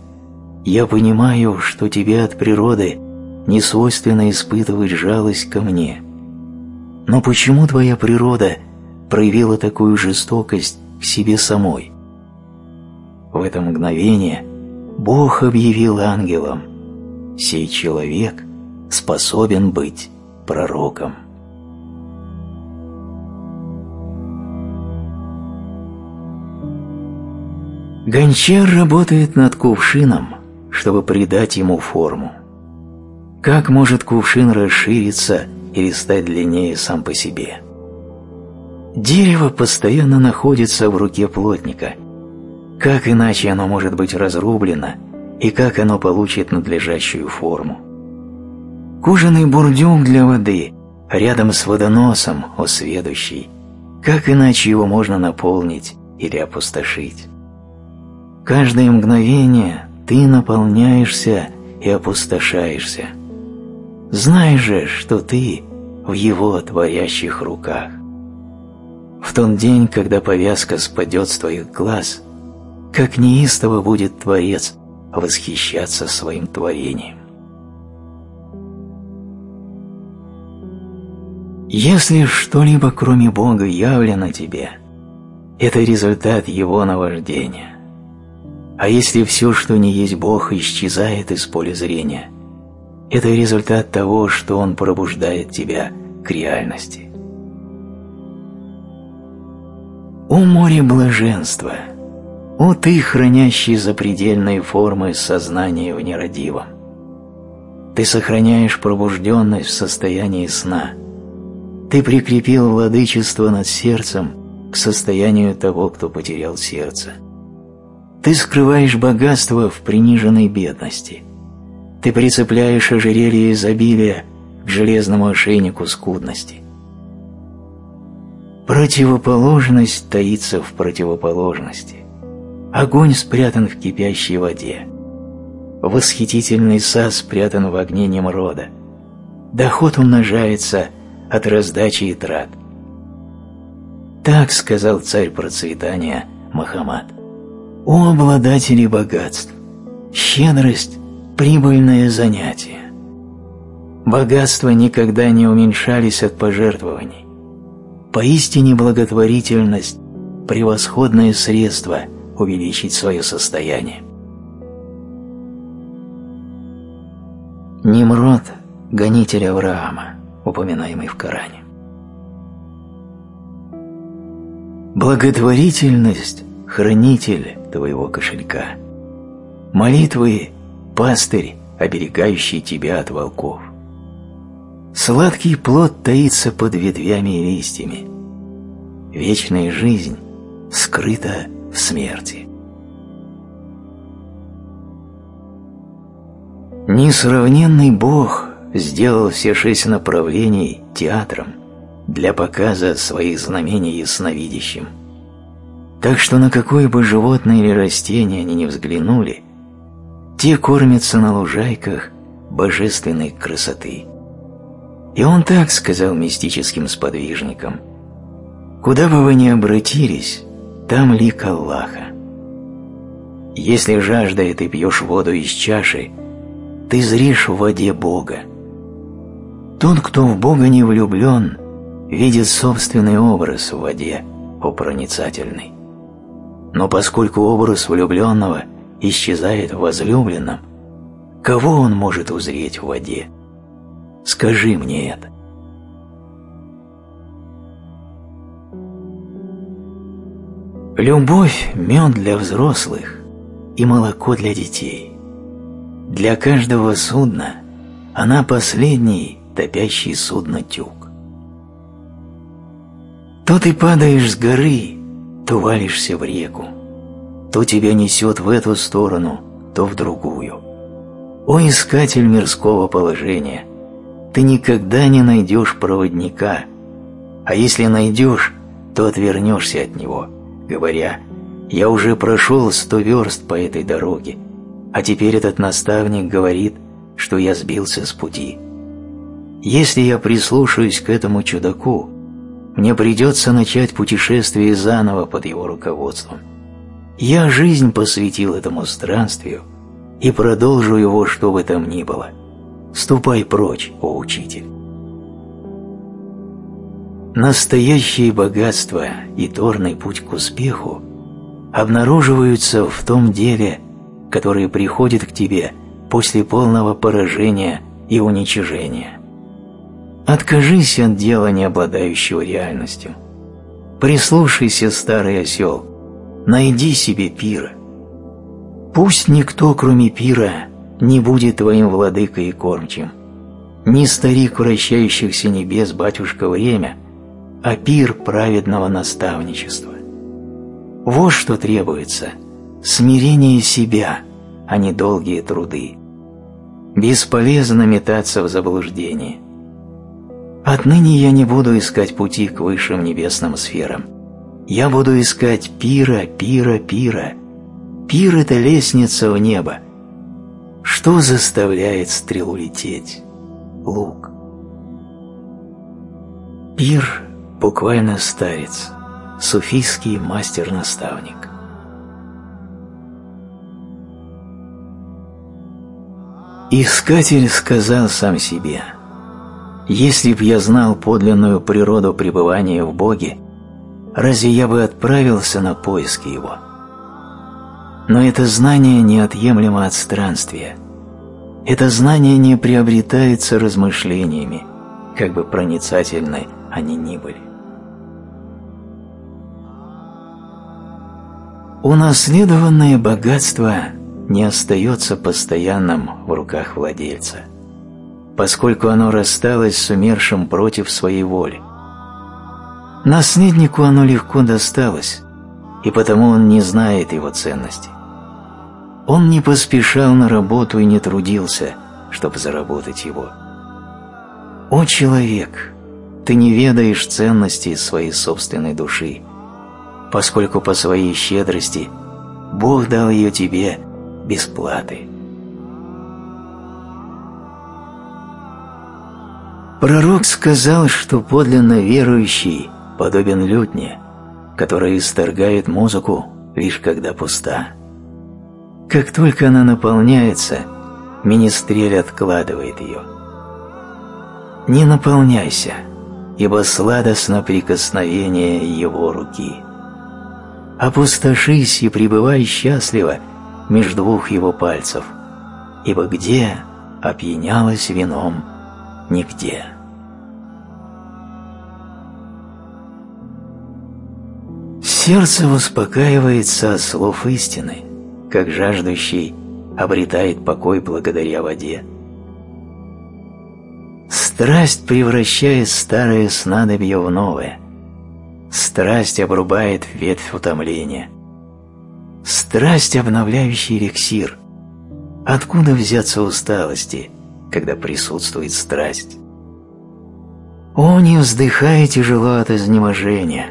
Я понимаю, что тебе от природы не свойственно испытывать жалость ко мне. Но почему твоя природа проявила такую жестокость к себе самой? В это мгновение Бог объявил ангелам, «Сей человек способен быть пророком». Гончар работает над кувшином, чтобы придать ему форму. Как может кувшин расшириться или стать длиннее сам по себе? Дерево постоянно находится в руке плотника. Как иначе оно может быть разрублено и как оно получит надлежащую форму? Кожаный бурдюк для воды рядом с водоносом, о сведущий, как иначе его можно наполнить или опустошить? Каждое мгновение ты наполняешься и опустошаешься. Знай же, что ты в его творящих руках. В тот день, когда повязка спадет с твоих глаз, как неистово будет Творец восхищаться своим творением. Если что-либо кроме Бога явлено тебе, это результат Его наваждения. А если все, что не есть Бог, исчезает из поля зрения, это результат того, что Он пробуждает тебя к реальности. О море блаженства! О ты, хранящий запредельные формы сознания в нерадивом! Ты сохраняешь пробужденность в состоянии сна. Ты прикрепил владычество над сердцем к состоянию того, кто потерял сердце. Ты скрываешь богатство в приниженной бедности. Ты прицепляешь ожерелье изобилия к железному ошейнику скудности. Противоположность таится в противоположности. Огонь спрятан в кипящей воде. Восхитительный сад спрятан в огне Немрода. Доход умножается от раздачи и трат. Так сказал царь процветания Махамад. О обладатели богатств! Щедрость – прибыльное занятие. Богатства никогда не уменьшались от пожертвований. Поистине благотворительность – превосходное средство увеличить свое состояние. Немрод – гонитель Авраама, упоминаемый в Коране. Благотворительность – хранитель твоего кошелька. Молитвы – пастырь, оберегающий тебя от волков. Сладкий плод таится под ветвями и листьями. Вечная жизнь скрыта в смерти. Несравненный Бог сделал все шесть направлений театром для показа своих знамений ясновидящим – так что на какое бы животное или растение они ни взглянули, те кормятся на лужайках божественной красоты. И он так сказал мистическим сподвижникам, «Куда бы вы ни обратились, там лик Аллаха. Если жаждая ты пьешь воду из чаши, ты зришь в воде Бога. Тот, кто в Бога не влюблен, видит собственный образ в воде, о проницательный. Но поскольку образ влюбленного исчезает в возлюбленном, кого он может узреть в воде? Скажи мне это. Любовь – мед для взрослых и молоко для детей. Для каждого судна она последний, топящий судно тюк. То ты падаешь с горы, то валишься в реку, то тебя несет в эту сторону, то в другую. О, искатель мирского положения, ты никогда не найдешь проводника, а если найдешь, то отвернешься от него, говоря, «Я уже прошел сто верст по этой дороге, а теперь этот наставник говорит, что я сбился с пути. Если я прислушаюсь к этому чудаку, мне придется начать путешествие заново под его руководством. Я жизнь посвятил этому странствию и продолжу его, что бы там ни было. Ступай прочь, о учитель. Настоящее богатство и торный путь к успеху обнаруживаются в том деле, которое приходит к тебе после полного поражения и уничижения. Откажись от дела, не обладающего реальностью. Прислушайся, старый осел, найди себе пира. Пусть никто, кроме пира, не будет твоим владыкой и кормчим. Не старик вращающихся небес, батюшка, время, а пир праведного наставничества. Вот что требуется – смирение себя, а не долгие труды. Бесполезно метаться в заблуждении. Отныне я не буду искать пути к высшим небесным сферам. Я буду искать пира, пира, пира. Пир – это лестница в небо. Что заставляет стрелу лететь? Лук. Пир – буквально старец, суфийский мастер-наставник. Искатель сказал сам себе – если б я знал подлинную природу пребывания в Боге, разве я бы отправился на поиски Его? Но это знание неотъемлемо от странствия. Это знание не приобретается размышлениями, как бы проницательны они ни были. Унаследованное богатство не остается постоянным в руках владельца – поскольку оно рассталось с умершим против своей воли. Наследнику оно легко досталось, и потому он не знает его ценности. Он не поспешал на работу и не трудился, чтобы заработать его. О человек, ты не ведаешь ценности своей собственной души, поскольку по своей щедрости Бог дал ее тебе без платы. Пророк сказал, что подлинно верующий подобен лютне, которая исторгает музыку лишь когда пуста. Как только она наполняется, министрель откладывает ее. Не наполняйся, ибо сладостно прикосновение его руки. Опустошись и пребывай счастливо между двух его пальцев, ибо где опьянялась вином нигде. Сердце успокаивается от слов истины, как жаждущий обретает покой благодаря воде. Страсть превращает старое снадобье в новое. Страсть обрубает ветвь утомления. Страсть – обновляющий эликсир. Откуда взяться усталости – когда присутствует страсть. О, не вздыхай тяжело от изнеможения,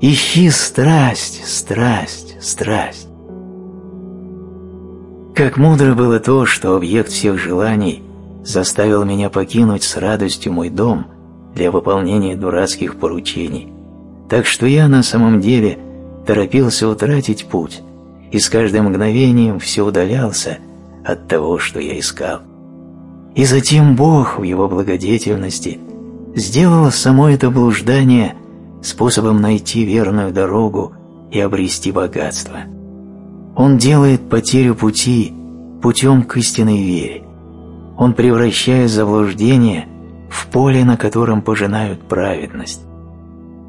ищи страсть, страсть, страсть. Как мудро было то, что объект всех желаний заставил меня покинуть с радостью мой дом для выполнения дурацких поручений, так что я на самом деле торопился утратить путь и с каждым мгновением все удалялся от того, что я искал. И затем Бог в его благодетельности сделал само это блуждание способом найти верную дорогу и обрести богатство. Он делает потерю пути путем к истинной вере. Он превращает заблуждение в поле, на котором пожинают праведность.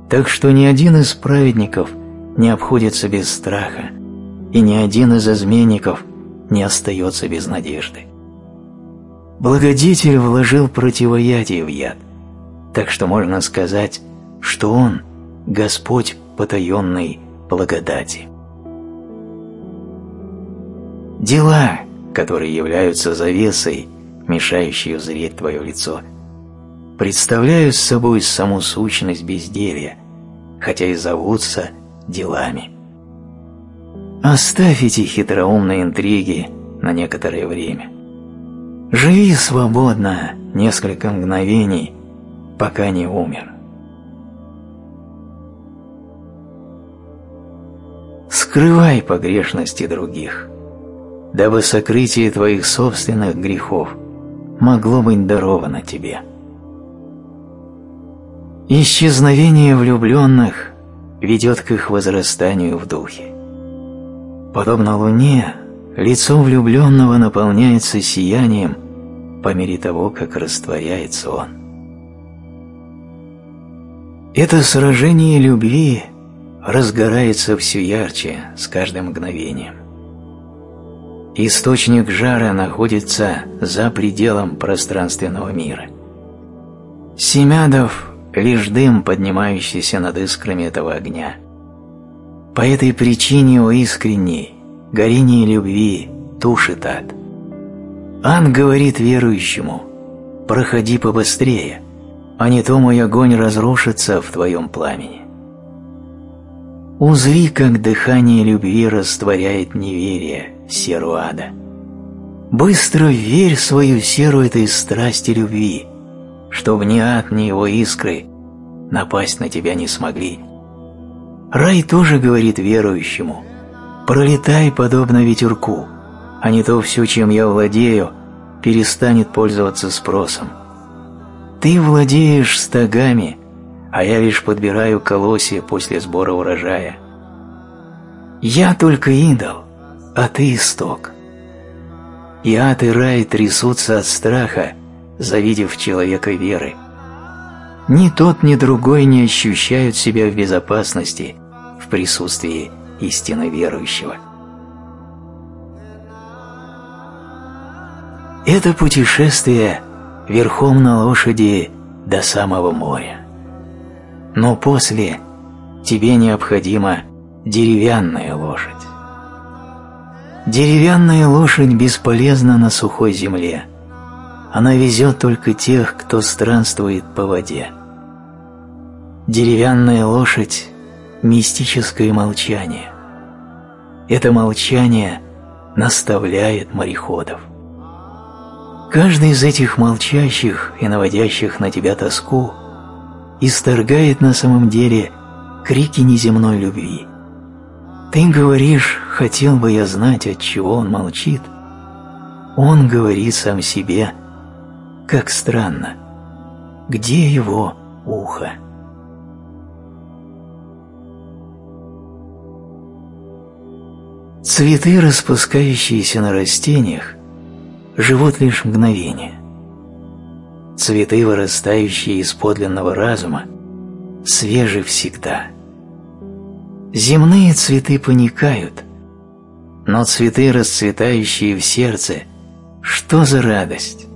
Так что ни один из праведников не обходится без страха, и ни один из изменников не остается без надежды. Благодетель вложил противоядие в яд, так что можно сказать, что он – Господь потаенной благодати. Дела, которые являются завесой, мешающей узреть твое лицо, представляют собой саму сущность безделья, хотя и зовутся делами. Оставь эти хитроумные интриги на некоторое время – Живи свободно несколько мгновений, пока не умер. Скрывай погрешности других. дабы сокрытие твоих собственных грехов могло быть даровано тебе. Исчезновение влюбленных ведет к их возрастанию в духе. Подобно луне, лицо влюбленного наполняется сиянием по мере того, как растворяется он. Это сражение любви разгорается все ярче с каждым мгновением. Источник жара находится за пределом пространственного мира. Семядов – лишь дым, поднимающийся над искрами этого огня. По этой причине, о искренней, горение любви тушит ад. Ан говорит верующему «Проходи побыстрее, а не то мой огонь разрушится в твоем пламени». Узри, как дыхание любви растворяет неверие, серу ада. Быстро верь свою серу этой страсти любви, чтобы ни ад, ни его искры напасть на тебя не смогли. Рай тоже говорит верующему, пролетай подобно ветерку, а не то все, чем я владею, перестанет пользоваться спросом. Ты владеешь стогами, а я лишь подбираю колосья после сбора урожая. Я только идол, а ты исток. И ад и рай трясутся от страха, завидев человека веры. Ни тот, ни другой не ощущают себя в безопасности в присутствии истинно верующего. Это путешествие верхом на лошади до самого моря. Но после тебе необходима деревянная лошадь. Деревянная лошадь бесполезна на сухой земле. Она везет только тех, кто странствует по воде. Деревянная лошадь – мистическое молчание. Это молчание наставляет мореходов. Каждый из этих молчащих и наводящих на тебя тоску исторгает на самом деле крики неземной любви. Ты говоришь, хотел бы я знать, от чего он молчит. Он говорит сам себе, как странно, где его ухо? Цветы, распускающиеся на растениях, живут лишь мгновение цветы, вырастающие из подлинного разума, свежи всегда. Земные цветы паникают, но цветы, расцветающие в сердце, что за радость!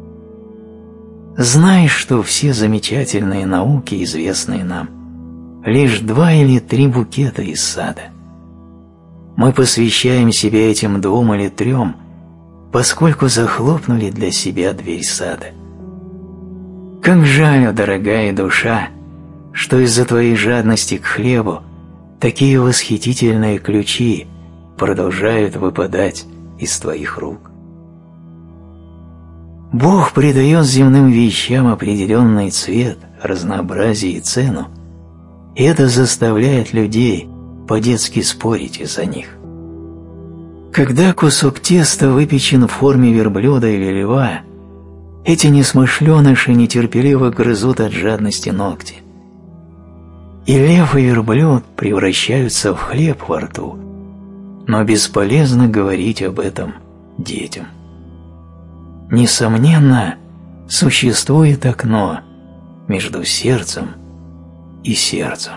Знай, что все замечательные науки, известные нам, лишь два или три букета из сада. Мы посвящаем себя этим двум или трем, поскольку захлопнули для себя дверь сада. Как жаль, дорогая душа, что из-за твоей жадности к хлебу такие восхитительные ключи продолжают выпадать из твоих рук. Бог придает земным вещам определенный цвет, разнообразие и цену, и это заставляет людей по-детски спорить из-за них. Когда кусок теста выпечен в форме верблюда или льва – эти несмышленыши нетерпеливо грызут от жадности ногти. И лев и верблюд превращаются в хлеб во рту, но бесполезно говорить об этом детям. Несомненно, существует окно между сердцем и сердцем.